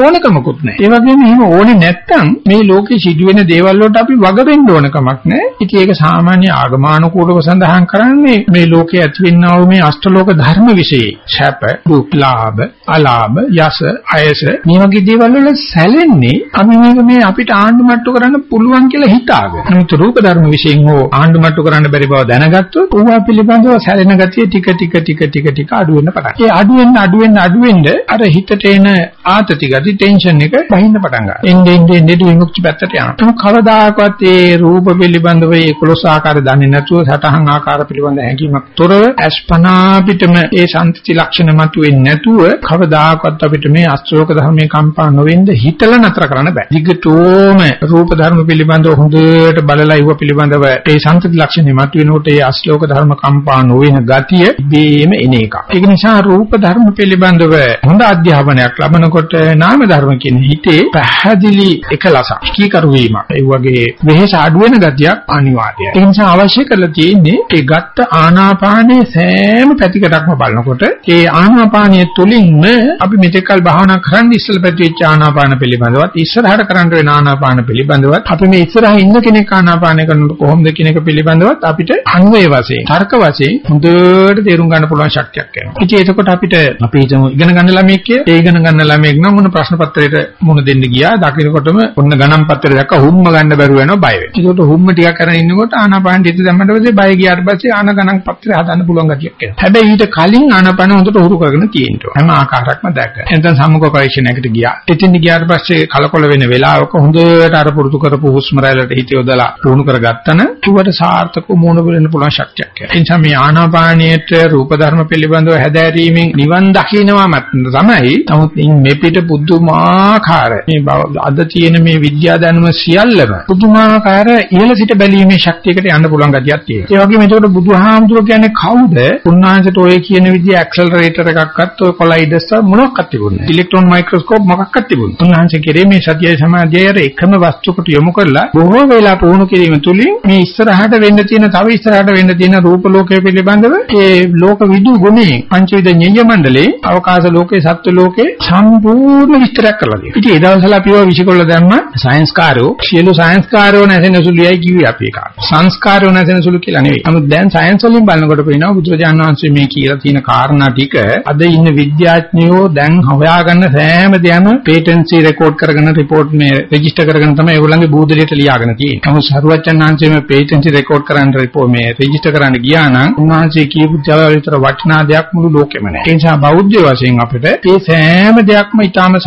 ඕනකමකුත් නැහැ. ඒ වගේම එහෙම ඕනේ නැත්තම් මේ ලෝකේ සිදුවෙන දේවල් වලට අපි වග වෙන්න ඕන කමක් නැහැ. ඉතින් ඒක සාමාන්‍ය ආගමානුකූලව සඳහන් කරන්නේ මේ ලෝකේ ඇතිවෙනා වූ මේ අෂ්ටලෝක ධර්ම વિશે ශප, දුක්, ලාභ, අලාභ, යස, අයස මේ වගේ දේවල් වල සැලෙන්නේ අපි මේක මේ අපිට ආණ්ඩුමට්ටු කරන්න පුළුවන් කියලා හිතාගෙන. නමුත් රූප ධර්ම විශ්යෙන් හෝ ආණ්ඩුමට්ටු කරන්න බැරි බව දැනගත්තොත් ඌවා පිළිබඳව සැලෙන ගතිය ටික ටික ටික ටික ටික අඩු වෙන්න පටන් ගන්නවා. ඒ අඩු වෙන්න අඩු වෙන්න අඩු වෙන්න අර හිතට එන ආතති ගති ටෙන්ෂන් එක බහින්න පටන් ගන්නවා. එන්නේ එන්නේ එන්නේ විමුක්ති පැත්තට යනවා. ඒක කවදාකවත් ඒ රූප පිළිබඳව ඒ 11 ආකාර දන්නේ නැතුව සටහන් ආකාර පිළිබඳ හැඟීමක් තොරව අස්පනා පිටම ඒ සම්ත්‍ති ලක්ෂණ මතුවෙන්නේ නැතුව කවදාකවත් අපිට මේ අස්ත්‍රෝක ධර්මයේ කම්පා නොවෙන්න හිතලා නතර කරන්න බෑ. දිගටම රූප ධර්ම පිළිබඳව හොඳට බලලා ඉව පිළිබඳව ඒ සම්ත්‍ති ලක්ෂණේ මතුවෙනකොට ඒ අස්ලෝක ධර්ම කම්පා නොවෙන ගතිය ඉබේම එන එක. ඒක නිසා රූප ධර්ම පිළිබඳව හොඳ අධ්‍යාපනයක් ලබනකොට නාම ධර්ම කියන හිතේ පැහැදිලි එකලසක් කීකරු වීමක් ඒ වගේ වෙහෙස අඩු වෙන ගතියක් අනිවාර්යයි. ඒ නිසා අවශ්‍ය කරලා තියෙන්නේ ඒ ගත්ත ආනාපානයේ සෑම පැතිකඩක්ම බලනකොට ඒ ආනාපානයේ තුලින්ම අපි මෙතෙක්කල් භාවනා කරන්න ඉස්සෙල් පැතිවෙච්ච ආනාපාන පිළිබඳවත් ඉස්සරහට කරන්න වෙන ආනාපාන පිළිබඳවත් අපි මේ ඉස්සරහ ඉන්න කෙනෙක් ආනාපානය කරනකොට කොහොමද කියන එක පිළිබඳවත් අපිට අන්වේ වශයෙන් තර්ක වශයෙන් හොඳට තේරුම් ගන්න පුළුවන් ශක්තියක් එනවා. ඉතින් එතකොට අපිට අපි හිතමු ඉගෙන ගන්න ළමයෙක් කියලා ඒ ඉගෙන ගන්න ළමයෙක් නම් මොන ප්‍රශ්න පත්‍රයට මුණ දෙන්න ගියා දකින්නකොටම ඔන්න ගණන් පත්‍රය දැක්ක හුම්ම ගන්න බැරුව යනවා බය වෙනවා. ඒකට හුම්ම ටිකක් කරන් ඉන්නකොට ආනාපාන ටික දැම්මට පස්සේ බය ගියාට පස්සේ ආන ගණන් පත්‍රය හදන්න පුළුවන් ගතියක් එනවා. හැබැයි ඊට කලින් ආනාපාන හොඳට උරු කරගෙන තියෙනවා. හැම ආකාරයක්ම දැක්ක. එතෙන් සම්මුඛ පරීක්ෂණයකට ගියා. එතින් ගියාට පස්සේ කලකොල වෙන වෙලාවක හොඳට අර පුරුදු කරපු හුස්ම රැල්ලට හිත යොදලා පුහුණු කරගත්තන ඊවට සාර්ථකව මුණ වෙන්න පුළුවන් ශක්තියක් එනවා. ඒ නිසා මේ ආනාපානයේට රූප ධර්ම පිළිබඳව හැදෑරීමෙන් නිවන් දකින්නවම තමයි. නමුත් මේ පිට පුදුමා පුදුමාකාර මේ අද තියෙන මේ විද්‍යා දැනුම සියල්ලම පුදුමාකාර ඉහළ සිට බැලීමේ ශක්තියකට යන්න පුළුවන් ගතියක් තියෙනවා. ඒ වගේම එතකොට බුදුහාමුදුරුවෝ කියන්නේ කවුද? උන්වහන්සේට ඔය කියන විදිහ ඇක්සලරේටර් එකක්වත් ඔය කොලයිඩර්ස් මොනක්වත් තිබුණේ නැහැ. ඉලෙක්ට්‍රෝන මයික්‍රොස්කෝප් මොකක්වත් තිබුණේ නැහැ. උන්වහන්සේ කෙරේ මේ සතියයි සමාධියයි එකම වස්තුකට යොමු කරලා බොහෝ වෙලා පුහුණු කිරීම තුලින් මේ ඉස්සරහට වෙන්න තියෙන තව ඉස්සරහට වෙන්න තියෙන රූප ලෝකය පිළිබඳව ඒ ලෝක විදු ගුණේ පංචවිද ඤය මණ්ඩලේ අවකාශ ලෝකේ සත්ත්ව ලෝකේ සම්පූර්ණ විස්තරයක් දෙනවා. ඉතින් ඒ දවස්වල අපිව විසිකොල්ල දැම්ම සයන්ස් කාරෝ සියලු සයන්ස් කාරෝ නැසෙන සුළුයි කිව්වේ අපි ඒක. සංස්කාරෝ නැසෙන සුළු කියලා නෙවෙයි. නමුත් දැන් සයන්ස් වලින් බලනකොට පේනවා බුදුරජාණන් වහන්සේ මේ කියලා තියෙන කාරණා ටික අද ඉන්න විද්‍යාඥයෝ දැන් හොයාගන්න සෑම දෙයක්ම පේටන්ට්සි රෙකෝඩ් කරගෙන රිපෝට් මේ රෙජිස්ටර් කරගෙන තමයි ඒගොල්ලන්ගේ බූදලියට ලියාගෙන තියෙන්නේ. නමුත් සරුවච්චන් වහන්සේ මේ පේටන්ට්සි රෙකෝඩ් කරන්න රිපෝට් මේ රෙජිස්ටර් කරන්න ගියා නම් උන්වහන්සේ කියපු දේවල් විතර වටිනා දෙයක් මුළු ලෝකෙම නැහැ. ඒ නිසා බෞද්ධ වශයෙන් අපිට මේ සෑම දෙයක්ම ඊටාම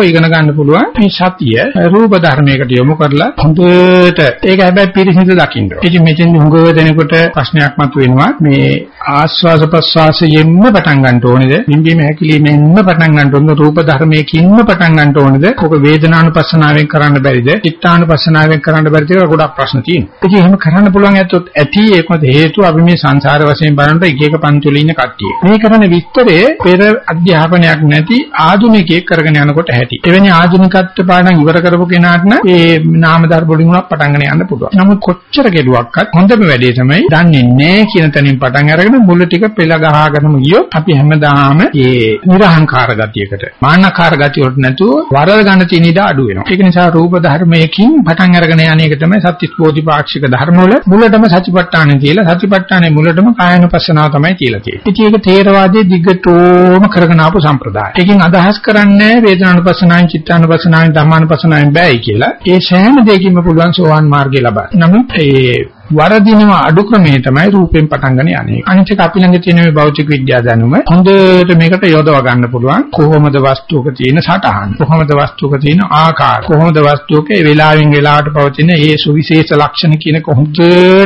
සාර්ථකව ඉගෙන ගන්න පුළුවන්. මේ සතිය රූප ධර්මයකට යොමු කරලා හොඳට ඒක හැබැයි පිරිසිදු දකින්න. ඉතින් මෙතෙන් හුඟව දෙනකොට ප්‍රශ්නයක් මතුවෙනවා මේ ආස්වාස ප්‍රස්වාසයෙන්ම පටන් ගන්න ඕනේද? නිම්බීම හැකිලිමෙන්ම පටන් ගන්න ඕනද? රූප ධර්මයකින්ම පටන් ගන්න ඕනේද? ඔක වේදනානුපස්සනාවෙන් කරන්න බැරිද? චිත්තානුපස්සනාවෙන් කරන්න බැරිද කියලා ගොඩක් ප්‍රශ්න තියෙනවා. ඉතින් එහෙම කරන්න පුළුවන් ඇත්තොත් ඇති ඒකමද හේතුව අපි මේ සංසාර වශයෙන් බලනකොට එක එක පන්තුල ඉන්න කට්ටිය. මේ කරන විස්තරේ පෙර අධ්‍යාපනයක් නැති ආධුනිකයෙක් කරගෙන යනකොට ඇති. එවැනි ආධුනිකත්ව පාඩම් ඉවර කරපු කෙනාට නම් මේ නාම ධර්ම වලින් උනක් පටන් ගන්න යන්න පුළුවන්. නමුත් කොච්චර කෙරුවක්වත් හොඳම වැඩේ තමයි දන්නේ නැහැ කියන තැනින් පටන් අරගෙන මුල ටික පෙළ ගහගෙනම ගියොත් අපි හැමදාම මේ නිර්හංකාර ගතියකට මාන්නකාර ගතිය වලට නැතුව වරල් ගන්න තියෙන ඉඩ අඩු වෙනවා. ඒක නිසා රූප ධර්මයකින් පටන් අරගෙන යන එක තමයි සත්‍විස් බෝධිපාක්ෂික ධර්ම වල මුලටම සතිපට්ඨානෙ තියලා සතිපට්ඨානෙ මුලටම කායනුපස්සනාව තමයි තියලා තියෙන්නේ. ඉතින් ඒක තේරවාදයේ දිගටම කරගෙන ආපු සම්ප්‍රදාය. ඒකෙන් අදහස් කරන්නේ වේදනානුපස්සනාවෙන් චිත්තානුපස්සනාවෙන් ධම්මානුපස්සනාවෙන් බෑයි කියලා. ඒ සෑම දෙයකින්ම පුළුවන් සෝවාන් මාර්ගය ලබන්න. නමුත් ඒ වරදිනව අඩු ක්‍රමේ තමයි රූපෙන් පටන් ගන්න යන්නේ. අනිත් එක අපි ළඟ තියෙන මේ භෞතික විද්‍යාව දැනුම හොඳට මේකට යොදව ගන්න පුළුවන්. කොහොමද වස්තුවක තියෙන සටහන්? කොහොමද වස්තුවක තියෙන ආකාර? කොහොමද වස්තුවක ඒ වෙලාවෙන් වෙලාවට පවතින ඒ සුවිශේෂ ලක්ෂණ කියන කොහොමද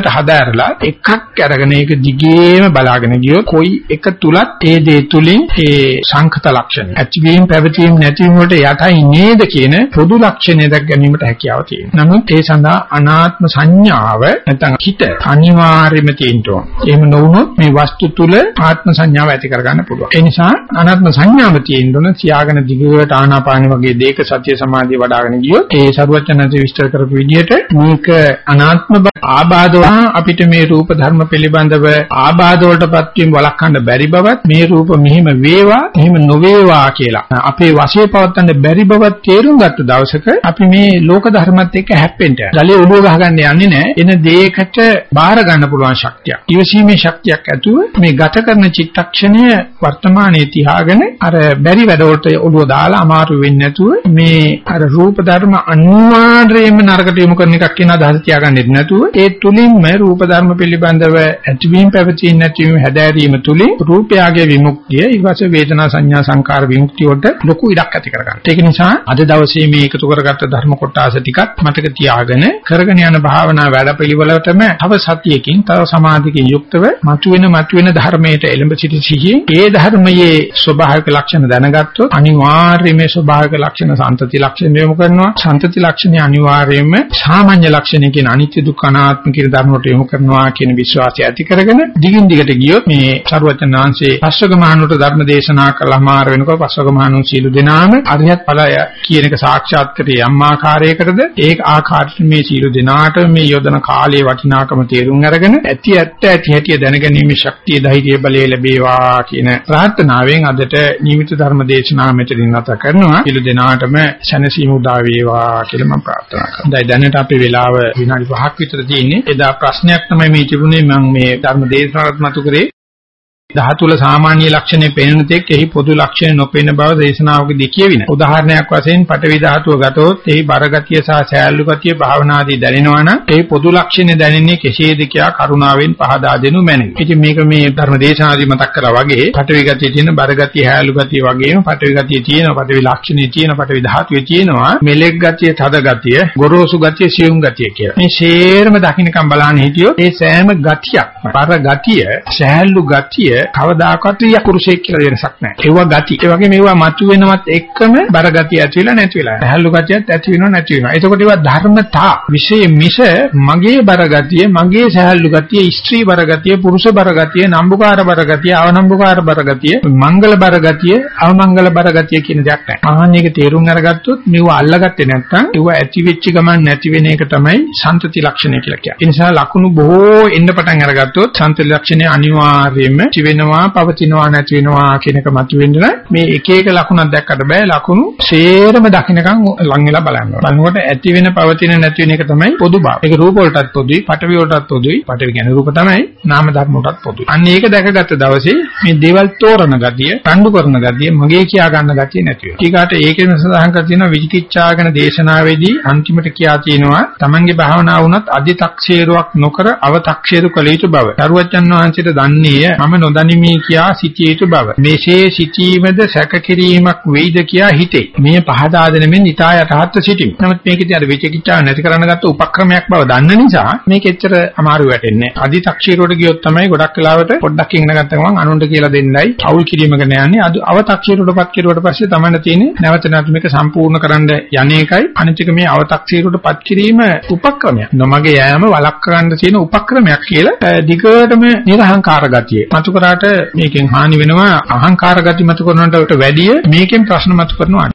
හදාරලා එකක් අරගෙන ඒක දිගේම බලාගෙන ගියොත් කොයි එක තුලත් ඒ දේ තුලින් ඒ සංකත ලක්ෂණ ඇතිවීම පැවතීම නැතිවීම වලට යටයි නේද කියන පොදු ලක්ෂණය දැක් ගැනීමට හැකියාව තියෙනවා. නමුත් ඒ සඳහා අනාත්ම සංඥාව නැත්නම් හිත අනිවාර්යයෙන්ම තියෙන්න ඕන. එහෙම නොවුනොත් මේ වස්තු තුල ආත්ම සංඥාව ඇති කරගන්න පුළුවන්. ඒ නිසා අනාත්ම සංඥාව තියෙන්න ඕන සියාගෙන දිගට ආනාපාන වගේ දේක සත්‍ය සමාධිය වඩ아가න ගියොත් ඒ සරුවචනන්සේ විස්තර කරපු විදිහට මේක අනාත්ම ආබාධව අපිට මේ රූප ධර්ම පිළිබඳව ආබාධ වලටපත් වීම වළක්වන්න බැරි බවත් මේ රූප මෙහිම වේවා මෙහිම නොවේවා කියලා අපේ වශයේ පවත්වන්න බැරි බවත් තේරුම් ගත්ත දවසක අපි මේ ලෝක ධර්මත් එක්ක හැප්පෙන්න. ගලේ ඔළුව ගහගන්න යන්නේ නැහැ. එන දේක ඒකට බාර ගන්න පුළුවන් ශක්තියක්. ඉවසීමේ ශක්තියක් ඇතුව මේ ගත කරන චිත්තක්ෂණය වර්තමානයේ තියාගෙන අර බැරි වැඩවලට ඔළුව දාලා අමාරු වෙන්නේ නැතුව මේ අර රූප ධර්ම අනිවාර්යයෙන්ම නරකට යොමු කරන එකක් කියන අදහස තියාගන්නෙත් නැතුව ඒ තුලින්ම රූප ධර්ම පිළිබඳව ඇතිවීම පැවතීම නැතිවීම හැදෑරීම තුලින් රූපයාගේ විමුක්තිය ඊවස වේදනා සංඥා සංකාර විමුක්තිය වලට ලොකු ඉඩක් ඇති කරගන්න. ඒක නිසා අද දවසේ මේ එකතු කරගත්ත ධර්ම කොටස ටිකක් මතක තියාගෙන කරගෙන යන භාවනා වැඩපිළිවෙලට තව තව සතියකින් තව සමාධියකින් යුක්තව මතුවෙන මතුවෙන ධර්මයට එළඹ සිටි සිහියෙන් ඒ ධර්මයේ ස්වභාවික ලක්ෂණ දැනගත්තොත් අනිවාර්යයෙන්ම මේ ස්වභාවික ලක්ෂණ සම්තති ලක්ෂණ යොමු කරනවා. සම්තති ලක්ෂණ අනිවාර්යයෙන්ම සාමාන්‍ය ලක්ෂණ කියන අනිත්‍ය දුක්ඛ අනාත්ම කියන ධර්ම වලට යොමු කරනවා කියන විශ්වාසය ඇති කරගෙන දිගින් දිගට ගියොත් මේ සරුවචනාංශේ පස්වග මහණුට ධර්ම දේශනා කළාමාර වෙනකොට පස්වග මහණුන් සීල දෙනාම අරියත් ඵලය කියන එක සාක්ෂාත් කරේ යම් ආකාරයකටද ඒක ආකාරයට මේ සීල දෙනාට මේ යොදන කාලයේ වටිනාකම තේරුම් අරගෙන ඇති ඇත්ත ඇති හැටි දැනගැනීමේ ශක්තිය ධෛර්ය බලය ලැබේවා කියන ප්‍රාර්ථනාවෙන් අදට නියමිත ධර්ම දේශනාව මෙතනින් නැත කරනවා. ඊළු දෙනාටම සැනසීම උදා වේවා කියලා මම ප්‍රාර්ථනා කරනවා. දැන් දැනට අපේ වෙලාව විනාඩි 5ක් විතර තියෙන්නේ. එදා ප්‍රශ්නයක් තමයි මේ තිබුණේ මම මේ ධර්ම දේශනාවත් මතු කරේ ධාතුල සාමාන්‍ය ලක්ෂණේ පෙනෙන තෙක් එහි පොදු ලක්ෂණ නොපෙනෙන බව දේශනාවකදී කියවින. උදාහරණයක් වශයෙන් පඨවි ධාතුව ගතොත් එහි බරගතිය සහ සෑල්ලු ගතිය භාවනාදී දැනෙනවා නම් එහි පොදු ලක්ෂණ දැනෙන්නේ කෙසේද කියා කරුණාවෙන් පහදා දෙනු මැනවි. ඉතින් මේක මේ ධර්ම දේශනාදී මතක් කරා වගේ පඨවි ගතිය තියෙන බරගතිය හැල්ලු ගතිය වගේම පඨවි ගතිය තියෙන පඨවි ලක්ෂණේ තියෙන පඨවි ධාතුවේ තියෙනවා මෙලෙක් ගතිය තද ගතිය ගොරෝසු ගතිය සියුම් ගතිය කියලා. මේ ෂේරම දකින්නකම් බලන්න හිටියොත් ඒ සෑම ගතියක්ම බර ගතිය සෑල්ලු ගතිය කවදාකවත් යකුරුෂයෙක් කියලා වෙනසක් නැහැ. ඒවා ගති. ඒ වගේ මේවා මතුවෙනවත් එක්කම බර ගතිය ඇති වෙලා නැති වෙලා. හැල්ලු ගතියත් ඇති වෙනව නැති වෙනවා. එතකොට ඒවා ධර්මතා විශේෂ මිස මගේ බර ගතිය, මගේ සහැල්ලු ගතිය, ස්ත්‍රී බර ගතිය, පුරුෂ බර ගතිය, නම්බුකාර බර ගතිය, අවනම්බුකාර බර ගතිය, මංගල බර ගතිය, අවමංගල බර ගතිය කියන දෙයක් නැහැ. ආහන්නේක තේරුම් අරගත්තොත් මේව අල්ලගත්තේ නැත්නම් ඒව ඇති වෙච්ච ගමන් නැති වෙන එක තමයි සන්තති ලක්ෂණය කියලා කියන්නේ. ඒ නිසා ලකුණු බොහෝ එන්න පටන් අරගත්තොත් සන්තති ලක්ෂණය අනිවාර්යයෙන්ම ඇති වෙනවා, පවතිනවා, නැති වෙනවා කියන එක මතුවෙන්න මේ එක එක ලකුණක් දැක්කට බෑ ලකුණු සේරම දකින්නකම් ලං වෙලා බලන්න ඕන. බලනකොට ඇති වෙන, පවතින, නැති වෙන එක තමයි පොදු බව. ඒක රූප වලටත් පොදුයි, පටවි වලටත් පොදුයි. පටවි කියන්නේ රූප තමයි, නාම ධර්ම වලටත් පොදුයි. අන්න ඒක දැකගත්ත දවසේ මේ දේවල් තෝරන ගතිය, රණ්ඩු කරන ගතිය, මගේ කියා ගන්න ගතිය නැති වෙනවා. ඊගාට ඒකෙම සඳහන් කර තියෙනවා විචිකිච්ඡාගෙන දේශනාවේදී අන්තිමට කියා තියෙනවා තමන්ගේ භාවනාව වුණත් අධි탁ෂේරුවක් නොකර අව탁ෂේරු කළ යුතු බව. දරුවචන් වහන්සේට දන්නේය මම නොදනිමි කියා සිටිය යුතු බව. මෙසේ සිටීමද සැකකිරීමක් වෙයිද කියා හිතේ. මේ පහදා දෙනෙමින් ඊට යටහත් සිටින්. නමුත් මේකදී අර විචිකිච්ඡාව නැති කරන්න ගත්ත උපක්‍රමයක් බව දන්න නිසා මේක එච්චර අමාරු වැටෙන්නේ නැහැ. අදි탁ෂීරුවට ගියොත් තමයි ගොඩක් වෙලාවට පොඩ්ඩක් ඉගෙන ගත්ත ගමන් අනුන්ට කියලා දෙන්නයි අවුල් කිරීමකට යන්නේ. අද අව탁ෂීරුවටපත් කෙරුවට පස්සේ තමයි තියෙන්නේ නැවත නැවත මේක සම්පූර්ණ කරන්න යන්නේ එකයි. අනිත් එක මේ අව탁ෂීරුවටපත් කිරීම උපක්‍රමයක්. නොමගේ යෑම වළක්වා ගන්න තියෙන උපක්‍රමයක් කියලා දිගටම නිර්හංකාර ගතිය. පතු කරාට මේකෙන් හානි වෙනවා අහංකාර ගති මතු කරනකට වැඩිය මේකෙන් ප්‍රශ්න මතු කරනවා.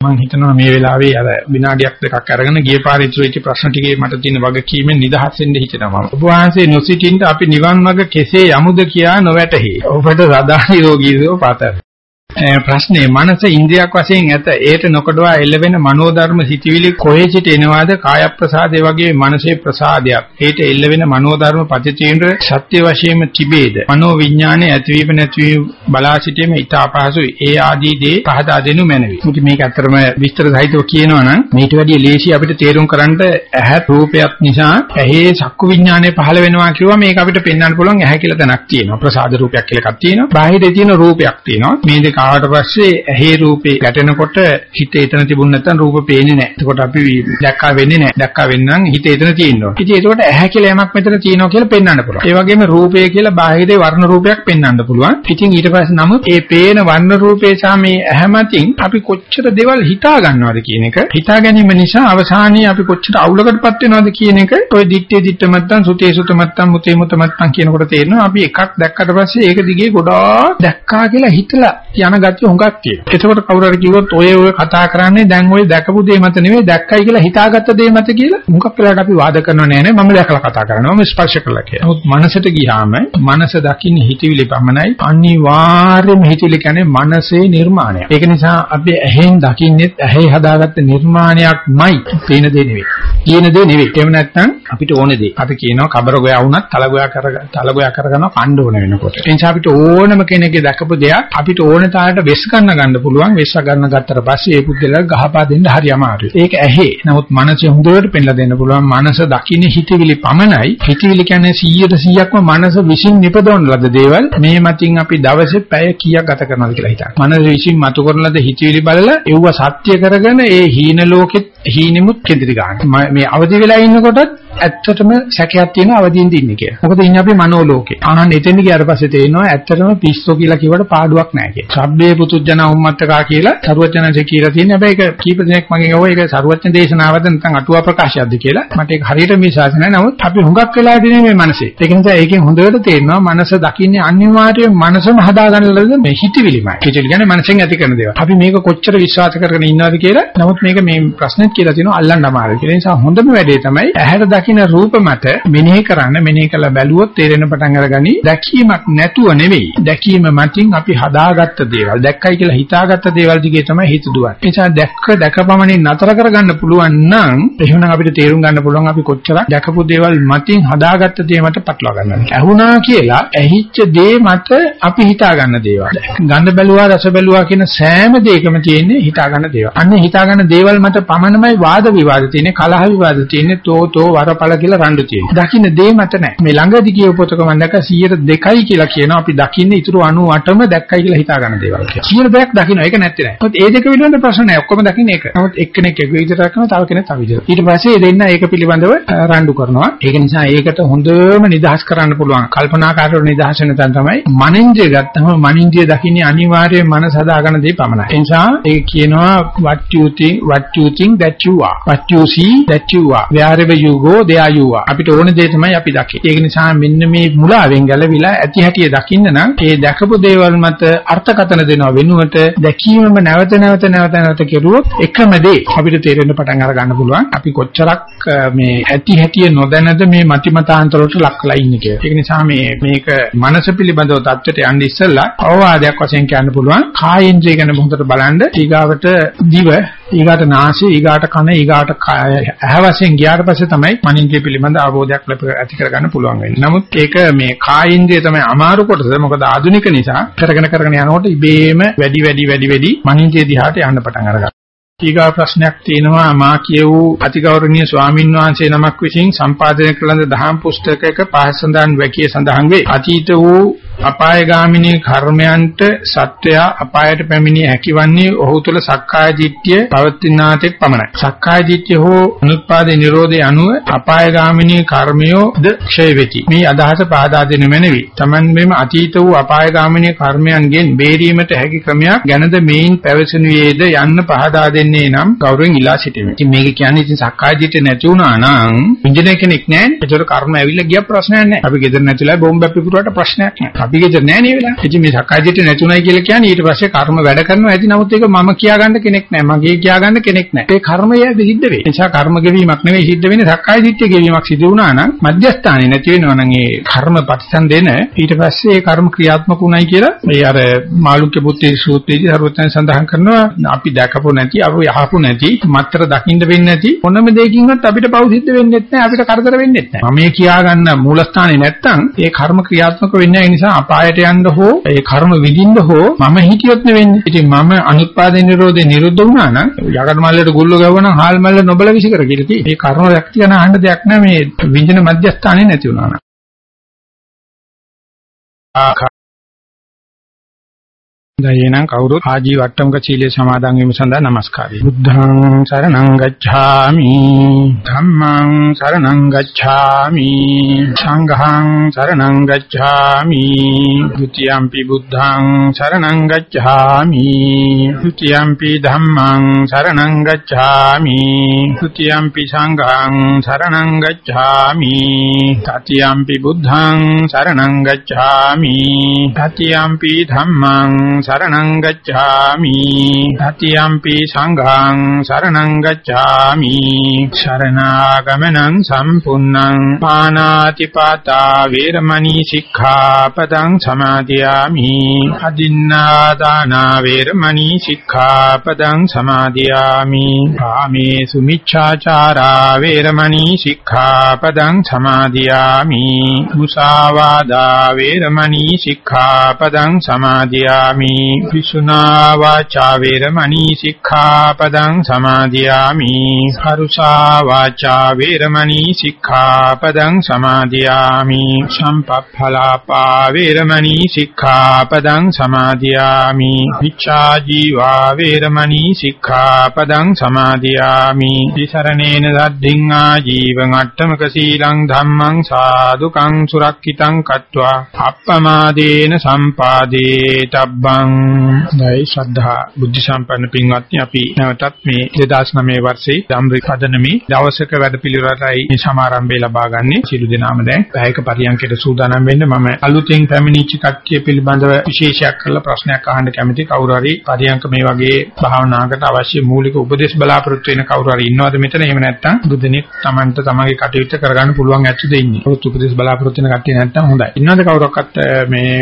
මම හිතනවා මේ වෙලාවේ අර විනාඩියක් දෙකක් අරගෙන ගිය පාරේ ඉතුරු වෙච්ච ප්‍රශ්න ටිකේ මට තියෙන වගකීමෙන් නිදහස් වෙන්න හිතෙනවා මම. ඔබ වහන්සේ නොසිටින්ට අපි නිවන් මඟ කෙසේ යමුද කියා නොවැටහි. ඔබට සදා නිරෝගීව පාතර. ප්‍රශ්නේ මනස ඉන්ද්‍රියක් වශයෙන් ඇත. ඒට නොකඩවා එළවෙන මනෝධර්ම සිටිවිලි කොහේ සිට එනවාද? කාය ප්‍රසාදේ වගේ මනසේ ප්‍රසාදයක්. ඒට එළවෙන මනෝධර්ම පතිචේන්ද්‍ර සත්‍ය වශයෙන්ම තිබේද? මනෝ විඥානේ ඇතිවීම නැතිවීම බලා සිටීම ඊට අපහසුයි. ඒ ආදී දේ පහදා දෙනු මැනවි. මුති මේක ඇත්තරම විස්තර සහිතව කියනවා නම් මේට වැඩිය ලේසි අපිට තේරුම් කරන්න ඇහැ රූපයක් නිසා ඇහි චක්කු විඥානේ පහළ වෙනවා කිව්වා. මේක අපිට පෙන්වන්න පුළුවන් ඇහැ කියලා තැනක් තියෙනවා. ප්‍රසාද රූපයක් කියලා එකක් තියෙනවා. බාහිරේ තියෙන රූපයක් තියෙනවා. මේ දෙක ආවට පස්සේ ඇහි රූපේ ගැටෙනකොට හිත එතන තිබුණ නැත්නම් රූප පේන්නේ නැහැ. එතකොට අපි දැක්කා වෙන්නේ නැහැ. දැක්කා වෙන්නම් හිත එතන තියෙනවා. ඉතින් ඒකට ඇහැ කියලා යමක් මෙතන තියෙනවා කියලා පෙන්වන්න පුළුවන්. ඒ වගේම රූපය කියලා බාහිරේ වර්ණ රූපයක් පෙන්වන්න පුළුවන්. ඉතින් ඊට පස්සේ නමුත් ඒ පේන වර්ණ රූපේ සහ මේ ඇහැ මතින් අපි කොච්චර දේවල් හිතා ගන්නවද කියන එක හිතා ගැනීම නිසා අවසානයේ අපි කොච්චර අවුලකටපත් වෙනවද කියන එක ඔය දිත්තේ දිත්ත මත්තන් සුතේ සුත මත්තන් මුතේ මුත මත්තන් කියනකොට තේරෙනවා අපි එකක් දැක්කට පස්සේ ඒක දිගේ ගොඩාක් දැක්කා කියලා හිතලා යන ගතිය හුඟක් තියෙනවා. එතකොට කවුරු හරි කිව්වොත් ඔය ඔය කතා කරන්නේ දැන් ඔය දැකපු දේ මත නෙවෙයි දැක්කයි කියලා හිතාගත්ත දේ මත කියලා මුගක් වෙලාවට අපි වාද කරනව නෑ නේ මම දැකලා කතා කරනවා මම ස්පර්ශ කරලා කියලා. නමුත් මනසට ගියාම මනස දකින්න හිතවිලි පමණයි අනිවාර්යයෙන්ම හිතවිලි කියන්නේ මනසේ නිර්මාණයක්. ඒක නිසා අපි ඇහෙන් දකින්නෙත් ඇහි හදාගත්ත නිර්මාණයක්මයි පේන දේ නෙවෙයි. කියන දේ නෙවෙයි. එහෙම නැත්නම් අපිට ඕනේ දේ. අපි කියනවා කබර ගෝයා වුණත් තල ගෝයා කර තල ගෝයා කරගන්නවා කණ්ඩ ඕන වෙනකොට. ඒ නිසා අපිට ඕනම කෙනෙක්ගේ දැකපු දෙයක් අපිට ඕන තාලට වෙස් ගන්න ගන්න පුළුවන්. වෙස් ගන්න ගත්තට පස්සේ ඒ පුද්ගලයා ගහපා දෙන්න හරි අමාරුයි. ඒක ඇහි. නමුත් මනසේ හොඳට පෙන්ලා දෙන්න පුළුවන්. මනස දකින්නේ හිතවිලි පමණයි. හිතවිලි කියන්නේ 100%ක්ම මනස විසින් නිපදවන ලද දේවල්. මේ මතින් අපි දවසේ පැය කීයක් ගත කරනවද කියලා හිතන්න. මනස විසින් මතු කරන ලද හිතවිලි බලලා ඒව සත්‍ය කරගෙන ඒ හීන ලෝකෙත් හීනෙමුත් කෙඳිරි ගන්න. මේ අවදි වෙලා ඉන්නකොටත් ඇත්තටම සැකයක් තියෙන අවදීන්ද ඉන්නේ කියලා. මොකද ඉන්නේ අපි මනෝලෝකේ. ආහන් එතෙන්ද ගියාට පස්සේ තේරෙනවා ඇත්තටම පිස්සෝ කියලා කිව්වට පාඩුවක් නැහැ කියලා. සබ්බේ පුතුජන උම්මත්තකා කියලා සරුවචනන්සේ කියලා තියෙනවා. හැබැයි ඒක කීප දෙනෙක් මගෙන් අහුවා ඒක සරුවචන දේශනාවද නැත්නම් අටුවා ප්‍රකාශයක්ද කියලා. මට ඒක හරියට විශ්වාස නැහැ. නමුත් අපි හුඟක් වෙලා ඉන්නේ මේ මනසේ. ඒක නිසා ඒකෙන් හොඳට තේරෙනවා මනස දකින්නේ අනිවාර්යයෙන් මනසම හදාගන්න ලද මේ හිතවිලිමයි. හිතවිලි කියන්නේ මනසෙන් ඇති කරන දේවල්. අපි මේක කොච්චර විශ්වාස කරගෙන ඉන්නවද කියලා. නමුත් මේක මේ ප්‍රශ්නෙත් කියලා තියෙනවා අල්ලන්න අමාරුයි. ඒ නිසා හොඳම වැඩේ තමයි ඇහැට දකින්න රූප මත මෙනෙහි කරන්න මෙනෙහි කළ බැලුවොත් තේරෙන පටන් අරගනි දැකීමක් නැතුව නෙවෙයි. දැකීම මතින් අපි හදාගත්ත දේවල් දැක්කයි කියලා හිතාගත්ත දේවල් දිගේ තමයි හිත දුවන්නේ. ඒ නිසා දැක්ක දැකපමණින් නතර කරගන්න පුළුවන් නම් එහෙනම් අපිට තේරුම් ගන්න පුළුවන් අපි කොච්චර දැකපු දේවල් මතින් හදාගත්ත දේ මත පටලවා ගන්නවද ඇහුණා කියලා ඇහිච්ච දේ මත අපි හිතා ගන්න දේවල්. ගඳ බැලුවා රස බැලුවා කියන සෑම දෙයකම තියෙන්නේ හිතා ගන්න දේවල්. අන්න හිතා ගන්න දේවල් මත පමණම තමයි වාද විවාද තියෙන්නේ, කලහ විවාද තියෙන්නේ, තෝ තෝ වරපල කියලා රණ්ඩු තියෙන්නේ. දකින්න දේ මත නැහැ. මේ ළඟදී කියව පොතක මම දැක්ක 102යි කියලා කියනවා. අපි දකින්නේ ඊටු 98ම දැක්කයි කියලා හිතා ගන්න දේවල් කියලා. කියන දෙයක් දකින්න ඒක නැත්තේ නෑ. මොකද ඒ දෙක පිළිබඳ ප්‍රශ්න නැහැ. ඔක්කොම දකින්නේ ඒක. නමුත් එක්කෙනෙක් එක විදිහට කරනවා, තව කෙනෙක් තව විදිහට. ඊට පස්සේ දෙන්න ඒක පිළිබඳව රණ්ඩු කරනවා. ඒක නිසා ඒකට හොඳම නිදහස් කරන්න පුළුවන්. කල්පනාකාරව නිදහස් වෙන තැන තමයි මනින්ද්‍රිය ගත්තම මනින්ද්‍රිය දකින්නේ අනිවාර්යයෙන් මනස හදාගන්න දේ පමණයි. ඒ නිසා ඒ කියනවා what you think what you think that you are. what you see that you are. wherever you go there you are. අපිට ඕන දේ තමයි අපි දකින්නේ. ඒක නිසා මෙන්න මේ මුලාවෙන් ගැලවිලා ඇති හැටිය දකින්න නම් ඒ දැකපු දේවල් මත අර්ථකථන දෙනව වෙනුවට දැකීමම නැවත නැවත නැවත නැවත කෙරුවොත් එකම දේ අපිට තේරෙන්න පටන් අර ගන්න පුළුවන්. අපි කොච්චරක් මේ ඇති හැටිය නොදැනද මේ මතිමතාන්තර වලට ලක්ලා ඉන්නේ කියලා. ඒක නිසා මේ මේක මනස පිළිබඳව தත්ත්වයට යන්න ඉස්සෙල්ලා අවවාදයක් වශයෙන් කියන්න පුළුවන්. කායේන්ද්‍රය ගැන හොඳට බලන්න ඊගාවට දිව ඊගාට නාසය ඊගාට කන ඊගාට ඇහැ වශයෙන් ගියාට පස්සේ තමයි මනින්ද්‍රිය පිළිබඳ අවබෝධයක් ලැබ ඇති කරගන්න පුළුවන් වෙන්නේ. නමුත් ඒක මේ කායින්ද්‍රිය තමයි අමාරු කොටස. මොකද ආධුනික නිසා කරගෙන කරගෙන යනකොට ඉබේම වැඩි වැඩි වැඩි වැඩි මනින්ද්‍රිය දිහාට යන්න පටන් අරගන්නවා. ඊගා ප්‍රශ්නයක් තියෙනවා මා කියවූ අතිගෞරවනීය ස්වාමින් වහන්සේ නමක් විසින් සම්පාදනය කළ දහම් පුස්තකයක පහසඳන් වැකිය සඳහන් වේ. අතීත වූ අපායගාමිනී කර්මයන්ට සත්වයා අපායට පැමිණිය හැකිවන්නේ ඔහු තුළ සක්කාය දිට්ඨිය පවතිනාතෙක් පමණයි. සක්කාය දිට්ඨිය හෝ අනුත්පාදේ නිරෝධය අනුව අපායගාමිනී කර්මයෝද ක්ෂය වෙති. මේ අදහස පාදා දෙනු මැනවි. Taman මෙම අතීත වූ අපායගාමිනී කර්මයන්ගෙන් බේරීමට හැකි ක්‍රමයක් ගැනද මේන් පැවසෙනුයේද යන්න පහදා දෙන්නේ නම් ගෞරවයෙන් ඉලා සිටිමි. ඉතින් මේක කියන්නේ ඉතින් සක්කාය දිට්ඨිය නැති වුණා නම් ඉන්ජිනේර කෙනෙක් නැහැ. ඒතර කර්ම ඇවිල්ලා ගිය ප්‍රශ්නයක් නැහැ. අපි ගෙදර නැතිලා බෝම්බයක් පිපුරුවට ප්‍රශ්නයක් නැහැ. අපි ගෙදර නැහැ නේ වෙලා. ඉතින් මේ සක්කාය දිට්ඨිය නැතුණයි කියලා කියන්නේ ඊට පස්සේ කර්ම වැඩ කරනවා ඇති නමුත් ඒක මම කියාගන්න කෙනෙක් නැහැ. මගේ කියාගන්න කෙනෙක් නැහැ. ඒ කර්මය සිද්ධ වෙයි. ඒ නිසා කර්ම ගෙවීමක් නෙවෙයි සිද්ධ වෙන්නේ සක්කාය දිට්ඨිය ගෙවීමක් සිදු වුණා නම් මධ්‍යස්ථානේ නැති වෙනවා නම් ඒ කර්ම ප්‍රතිසන් දෙන ඊට පස්සේ ඒ කර්ම ක්‍රියාත්මක උනායි කියලා මේ අර මාළුක්‍ය පුත්‍රී සූත්‍රයේදී සර්වඥයන් සඳහන් කරනවා අපි දැකපො නැති අපි අහපු නැති මත්තර දකින්න වෙන්නේ නැති මොනම දෙයකින්වත් අපිට පව් සිද්ධ වෙන්නේ නැහැ අපිට කරදර වෙන්නේ නැහැ. මම මේ කියාගන්න මූලස්ථානේ නැත්තම් ඒ කර්ම ක්‍රියාත්මක වෙන්නේ නැහැ. ඒ නිසා අපායට යන්න හෝ ඒ කර්ම විඳින්න හෝ මම හිතියොත් නෙවෙන්නේ. ඉතින් මම අනුත්පාද නිරෝධේ නිරුද්ධ වුණා නම් යකඩ මල්ලට ගුල්ල ගවනම් හාල් මල්ල නොබල විසි කර කියලා තියෙන්නේ. මේ කර්ම ශක්තිය ගැන අහන්න දෙයක් නැහැ මේ විඳින මධ්‍යස්ථානේ නැති වුණා නම්. දයේනම් කවුරුත් ආජීව අට්ටමක සීලය සමාදන් වීම සඳහා নমස්කාරය. බුද්ධං සරණං ගච්ඡාමි. ධම්මං සරණං ගච්ඡාමි. සංඝං සරණං ගච්ඡාමි. ဒ ුතියම්පි බුද්ධං සරණං ගච්ඡාමි. ဒ ුතියම්පි ධම්මං සරණං ගච්ඡාමි. ဒ ුතියම්පි සංඝං සරණං ගච්ඡාමි. තතියම්පි බුද්ධං සරණං ගච්ඡාමි. තතියම්පි ධම්මං සරණං ගච්ඡාමි තතියම්පි සංඝං සරණං ගච්ඡාමි ශරණාගමනං සම්පුන්නං පානාති පාතා වේරමණී සික්ඛාපදං සමාදියාමි අදින්නාදාන වේරමණී සික්ඛාපදං සමාදියාමි කාමේසු මිච්ඡාචාරා වේරමණී සික්ඛාපදං සමාදියාමි මුසාවාදා වේරමණී සික්ඛාපදං සමාදියාමි විසුනා වාචා වේරමණී සික්ඛාපදං සමාදියාමි. හරුසා වාචා වේරමණී සික්ඛාපදං සමාදියාමි. සම්පප්ඵලාපා වේරමණී සික්ඛාපදං සමාදියාමි. විචා ජීවා වේරමණී සික්ඛාපදං සමාදියාමි. විසරණේන සද්ධින් ආජීවං අට්ඨමක සීලං ධම්මං සාදුකං සුරක්ෂිතං කତ୍වා. අප්පමාදේන සම්පාදේ තබ්බං දැයි ශ්‍රද්ධා බුද්ධ සම්පන්න පින්වත්නි අපි නැවතත් මේ 2009 වර්ෂයේ ධම්රි පදනමේ දවසක වැඩපිළිවෙලටයි මේ සමාරම්භය ලබා ගන්නේ. සිළු දෙනාම දැන් පැයක පරියන්කයට සූදානම් වෙන්න මම අලුතෙන් පැමිණිච්ච කට්ටිය පිළිබඳව විශේෂයක් කරලා ප්‍රශ්නයක් අහන්න කැමති කවුරු හරි පරියන්ක මේ වගේ භාවනාවකට අවශ්‍ය මූලික උපදේශ බලාපොරොත්තු වෙන කවුරු හරි ඉන්නවද මෙතන? එහෙම නැත්නම් බුදුදෙනෙක් Tamanට තමගේ කටයුත්ත කරගන්න පුළුවන් ඇත්තද ඉන්නේ උපදේශ බලාපොරොත්තු වෙන කට්ටිය නැත්නම් හොඳයි. ඉන්නවද කවුරක්වත් මේ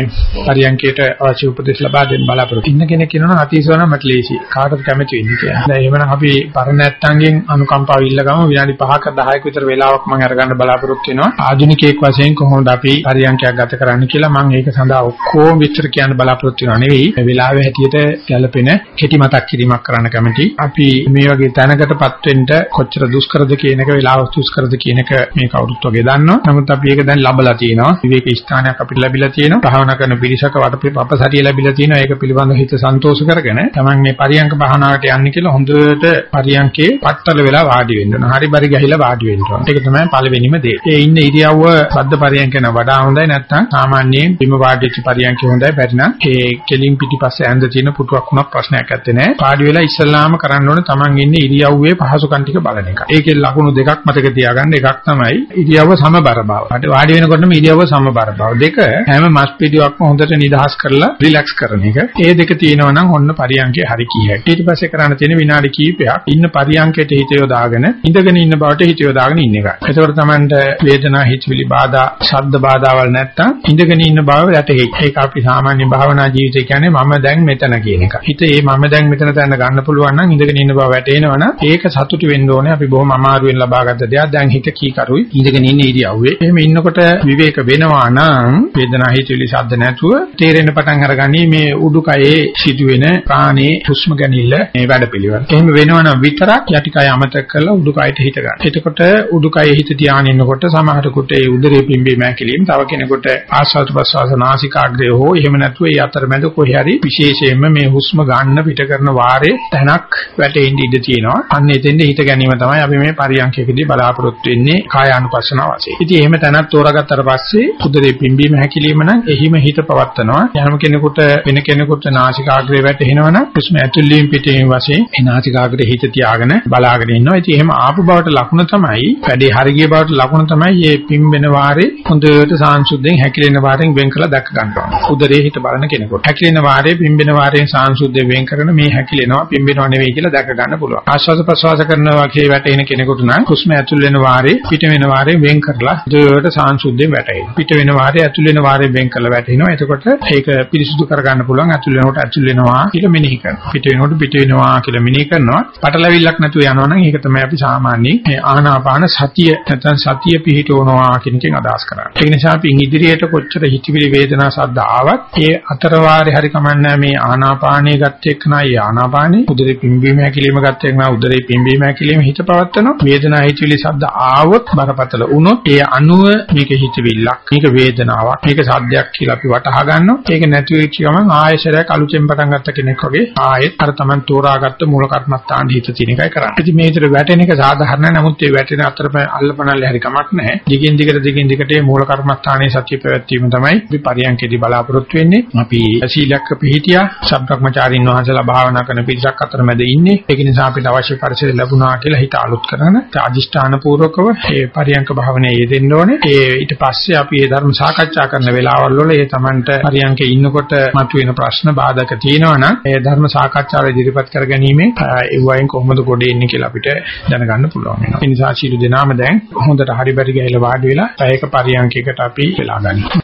පරියන්කයට අවශ්‍ය උපදෙස් ලබා දෙන්න බලාපොරොත්තු ඉන්න කෙනෙක් කියනවා අතිසෝන මට ලේසි. කාටද කැමති වෙන්නේ කියලා. දැන් එහෙමනම් අපි පරණ නැත්තන්ගෙන් අනුකම්පාව ඉල්ලගම විනාඩි 5ක 10ක විතර වෙලාවක් මම අරගන්න බලාපොරොත්තු වෙනවා. ආධුනිකයෙක් වශයෙන් කොහොමද අපි පරියන්කයක් ගත කරන්න කියලා මම ඒක සඳහා ඔක්කොම විස්තර කියන්න බලාපොරොත්තු වෙනවා නෙවෙයි. මේ වෙලාවේ හැටියට ගැළපෙන කෙටි මතක් කිරීමක් කරන්න කැමතියි. අපි මේ වගේ තැනකටපත් වෙන්න කොච්චර දුෂ්කරද කියන එක වෙලාව දුෂ්කරද කියන එක මේ කවුරුත් වගේ දන්නවා. නමුත් අපි ඒක දැන් ලබලා තියෙනවා. විවේක ස්ථානයක් අපිට ලැබිලා තියෙනවා. භාවනා කරන පිරිසක වටපිටපසටිය ලැබිලා තියෙනවා. ඒක පිළිබඳව හිත සන්තෝෂ කරගෙන තමන් මේ පරියංක භාවනාවට යන්නේ කියලා හොඳට පරියංකේ පట్టල වෙලා වාඩි වෙන්න ඕන. හරි බරි ගහිලා වාඩි වෙන්න ඕන. ඒක තමයි පළවෙනිම දේ. ඒ ඉන්න ඉරියව්ව සද්ද පරියංකන වඩා හොඳයි නැත්නම් සාමාන්‍යයෙන් බිම වාඩි වෙච්ච පරියංකේ හොඳයි. බැරි නම් ඒ කෙලින් පිටිපස්සේ ඇඳ තියෙන පුටුවක් වුණා ප්‍රශ්නයක් නැත්තේ නෑ. වාඩි වෙලා ඉස්සල්ලාම කරන්න ඕන තමන් ඉන්නේ ඉරියව්වේ පහසුකම් ටික බලන එක. ඒකේ ලකුණු දෙකක් මතක තියාගන්න. එකක් තමයි ඉරියව්ව සමබර බව. වාඩි වෙනකොටම ඉරියව්ව සමබර බව. දෙක හැම මස් පිටියක්ම හොඳට නිදහස් කරලා රිලැක්ස් කරන එක. ඒ දෙක තියෙනවා නම් ඔන්න පරියංකේ හරි කීයක්. ඊට පස්සේ කරන්න තියෙන විනාඩි කිහිපයක් ඉන්න පරියංකයට හිත යොදාගෙන ඉඳගෙන ඉන්න බවට හිත යොදාගෙන ඉන්න එකයි. එතකොට තමයි වේදනා හිතවිලි බාධා, ශබ්ද බාධාවල් නැත්තම් ඉඳගෙන ඉන්න බව වැටහෙයි. ඒක අපි සාමාන්‍ය භාවනා ජීවිතය කියන්නේ මම දැන් මෙතන කියන එක. හිත ඒ මම දැන් මෙතන දැන ගන්න පුළුවන් නම් ඉඳගෙන ඉන්න බව වැටේනවනම් ඒක සතුටු වෙන්න ඕනේ. අපි බොහොම අමාරුවෙන් ලබාගත්ත දෙයක්. දැන් හිත කීකරුයි ඉඳගෙන ඉන්න ඉරියව්වේ. එහෙම ඉන්නකොට විවේක වෙනවා නම් වේදනා හිතවිලි ශබ්ද නැතුව තේරෙන්න පටන් අරගනි මේ උඩුකයේ සිදුවෙන ප්‍රාණේ හුස්ම ගැනීම මේ වැඩපිළිවෙල. එහෙම වෙනවනම් විතරක් යටිකය අමතක කරලා උඩුකයට හිත ගන්න. එතකොට උඩුකයේ හිත තියාගෙන ඉන්නකොට සමහරකට ඒ උදරේ පිම්බීම හැකිලිම තව කෙනෙකුට ආස්වාද ප්‍රසවාස නාසිකාග්‍රය හෝ එහෙම නැතුව ඒ අතරමැද කොහේ හරි විශේෂයෙන්ම මේ හුස්ම ගන්න පිට කරන වාරේ තැනක් වැටෙන්න ඉඩ තියෙනවා. අන්න එතෙන්ද හිත ගැනීම තමයි අපි මේ පරියන්කයකදී බලාපොරොත්තු වෙන්නේ කායානුපස්සනාව වශයෙන්. ඉතින් එහෙම තැනක් තෝරාගත්තට පස්සේ උදරේ පිම්බීම හැකිලිම නම් එහිම හිත පවත්නවා. යම් කෙනෙකුට වෙන කෙනෙකුට නාසිකාග්‍රේ වැටෙනවනම් හුස්ම ඇතුල් වීම පිටවීම වශයෙන් ඒ නාසිකාග්‍රේ හිත තියාගෙන බලාගෙන ඉන්නවා. ඉතින් එහෙම ආපු බවට ලකුණ තමයි වැඩේ හරිය බවට ලකුණ තමයි මේ පිම්බෙන වාරේ හොඳට සාංශුද්ධයෙන් හැකිලෙන වාරෙන් වෙන් කරලා දැක ගන්නවා. උදරේ හිත බලන කෙනෙකුට. හැකිලෙන වාරේ පිම්බෙන වාරයෙන් සාංශුද්ධයෙන් වෙන් කරන මේ හැකිලෙනවා පිම්බෙනව නෙවෙයි කියලා දැක ගන්න පුළුවන්. ආශ්වාස ප්‍රශ්වාස කරනවා වගේ වැටෙන කෙනෙකුට නම් හුස්ම ඇතුල් වෙන වාරේ පිට වෙන වාරේ වෙන් කරලා හොඳට සාංශුද්ධයෙන් වැටෙනවා. පිට වෙන වාරේ ඇතුල් වෙන වාරේ වෙන් කරලා වැටෙනවා. එතකොට ඒක පිරිසුදු කරගන්න පුළුවන් ඇතුල් වෙනකොට ඇතුල් වෙනවා කියලා මෙනෙහි කරනවා. පිට වෙනකොට පිට වෙනවා කියලා මෙනෙහි කරනවා. පටලවිල්ලක් නැතුව යනවා නම් ඒක තමයි අපි සාමාන්‍යයෙන් මේ ආනාපාන සතිය නැත්නම් සතිය පිහිටවනවා කියන එකෙන් අදහස් කරන්නේ. ඒ නිසා අපි ඉදිරියට කොච්චර හිතවිලි වේදනා සද්ද ආවත් ඒ අතර වාරේ හරි කමන්නේ මේ ආනාපානිය ගත්ත එක්කනයි ඒ ආනාපානිය උදරේ පිම්බීම හැකිලිම ගත්ත එක්කනයි උදරේ පිම්බීම හැකිලිම හිත පවත්නවා. වේදනා හිතවිලි සද්ද ආවොත් බරපතල වුණොත් ඒ අනුව මේක හිතවිල්ලක් මේක වේදනාවක් මේක සද්දයක් කියලා අපි වටහා ගන්නවා. ඒක නැති වෙච්ච ගමන් ආයෙසරයක් අලුතෙන් පටන් ගත්ත කෙනෙක් වගේ ආයෙත් අර Taman තෝරාගත්ත මූල කර්මස්ථාන හිත තියෙන එකයි කරන්නේ. ඉතින් මේ විතර වැටෙන එක සාධාරණ නමුත් ඒ වැටෙන අතරම අල්ලපනල්ල හරි කමක් නැහැ. දිගින් දිගට දිගින් දිගට මේ මූල කර්මස්ථානයේ සත්‍ය පැවැත්වීම තමයි අපි පරියන්කේදී බලාපොරොත්තු වෙන්නේ. අපි සීලයක් පිළිහිටියා, සබ්‍රක්‍මචාරින් වහන්සේලා භාවනා කරන පිරිසක් අතර මැද ඉන්නේ. ඒක නිසා අපිට අවශ්‍ය පරිසරය ලැබුණා කියලා හිත අලුත් කරගෙන අදිෂ්ඨාන පූර්වකව මේ පරියන්ක භාවනයේ යෙදෙන්න ඕනේ. ඒ ඊට පස්සේ අපි මේ ධර්ම සාකච්ඡා කරන වෙලාවල් වල ඒ Tamanට පරියන්කේ ඉන්නකොට මතුවෙන ප්‍රශ්න බාධක තියෙනවා නම් ඒ ධර්ම සාකච්ඡාවේ ඉදිරිපත් කර ගැනීම ඒ වයින් කොහොමද ගොඩ එන්නේ කියලා අපිට දැනගන්න පුළුවන් වෙනවා. ඒ නිසා ශීල දෙනාම දැන් හොඳට හරි බරි ගහලා වාඩි වෙලා පැයක පරියන්කයකට අපි වෙලා ගන්නවා.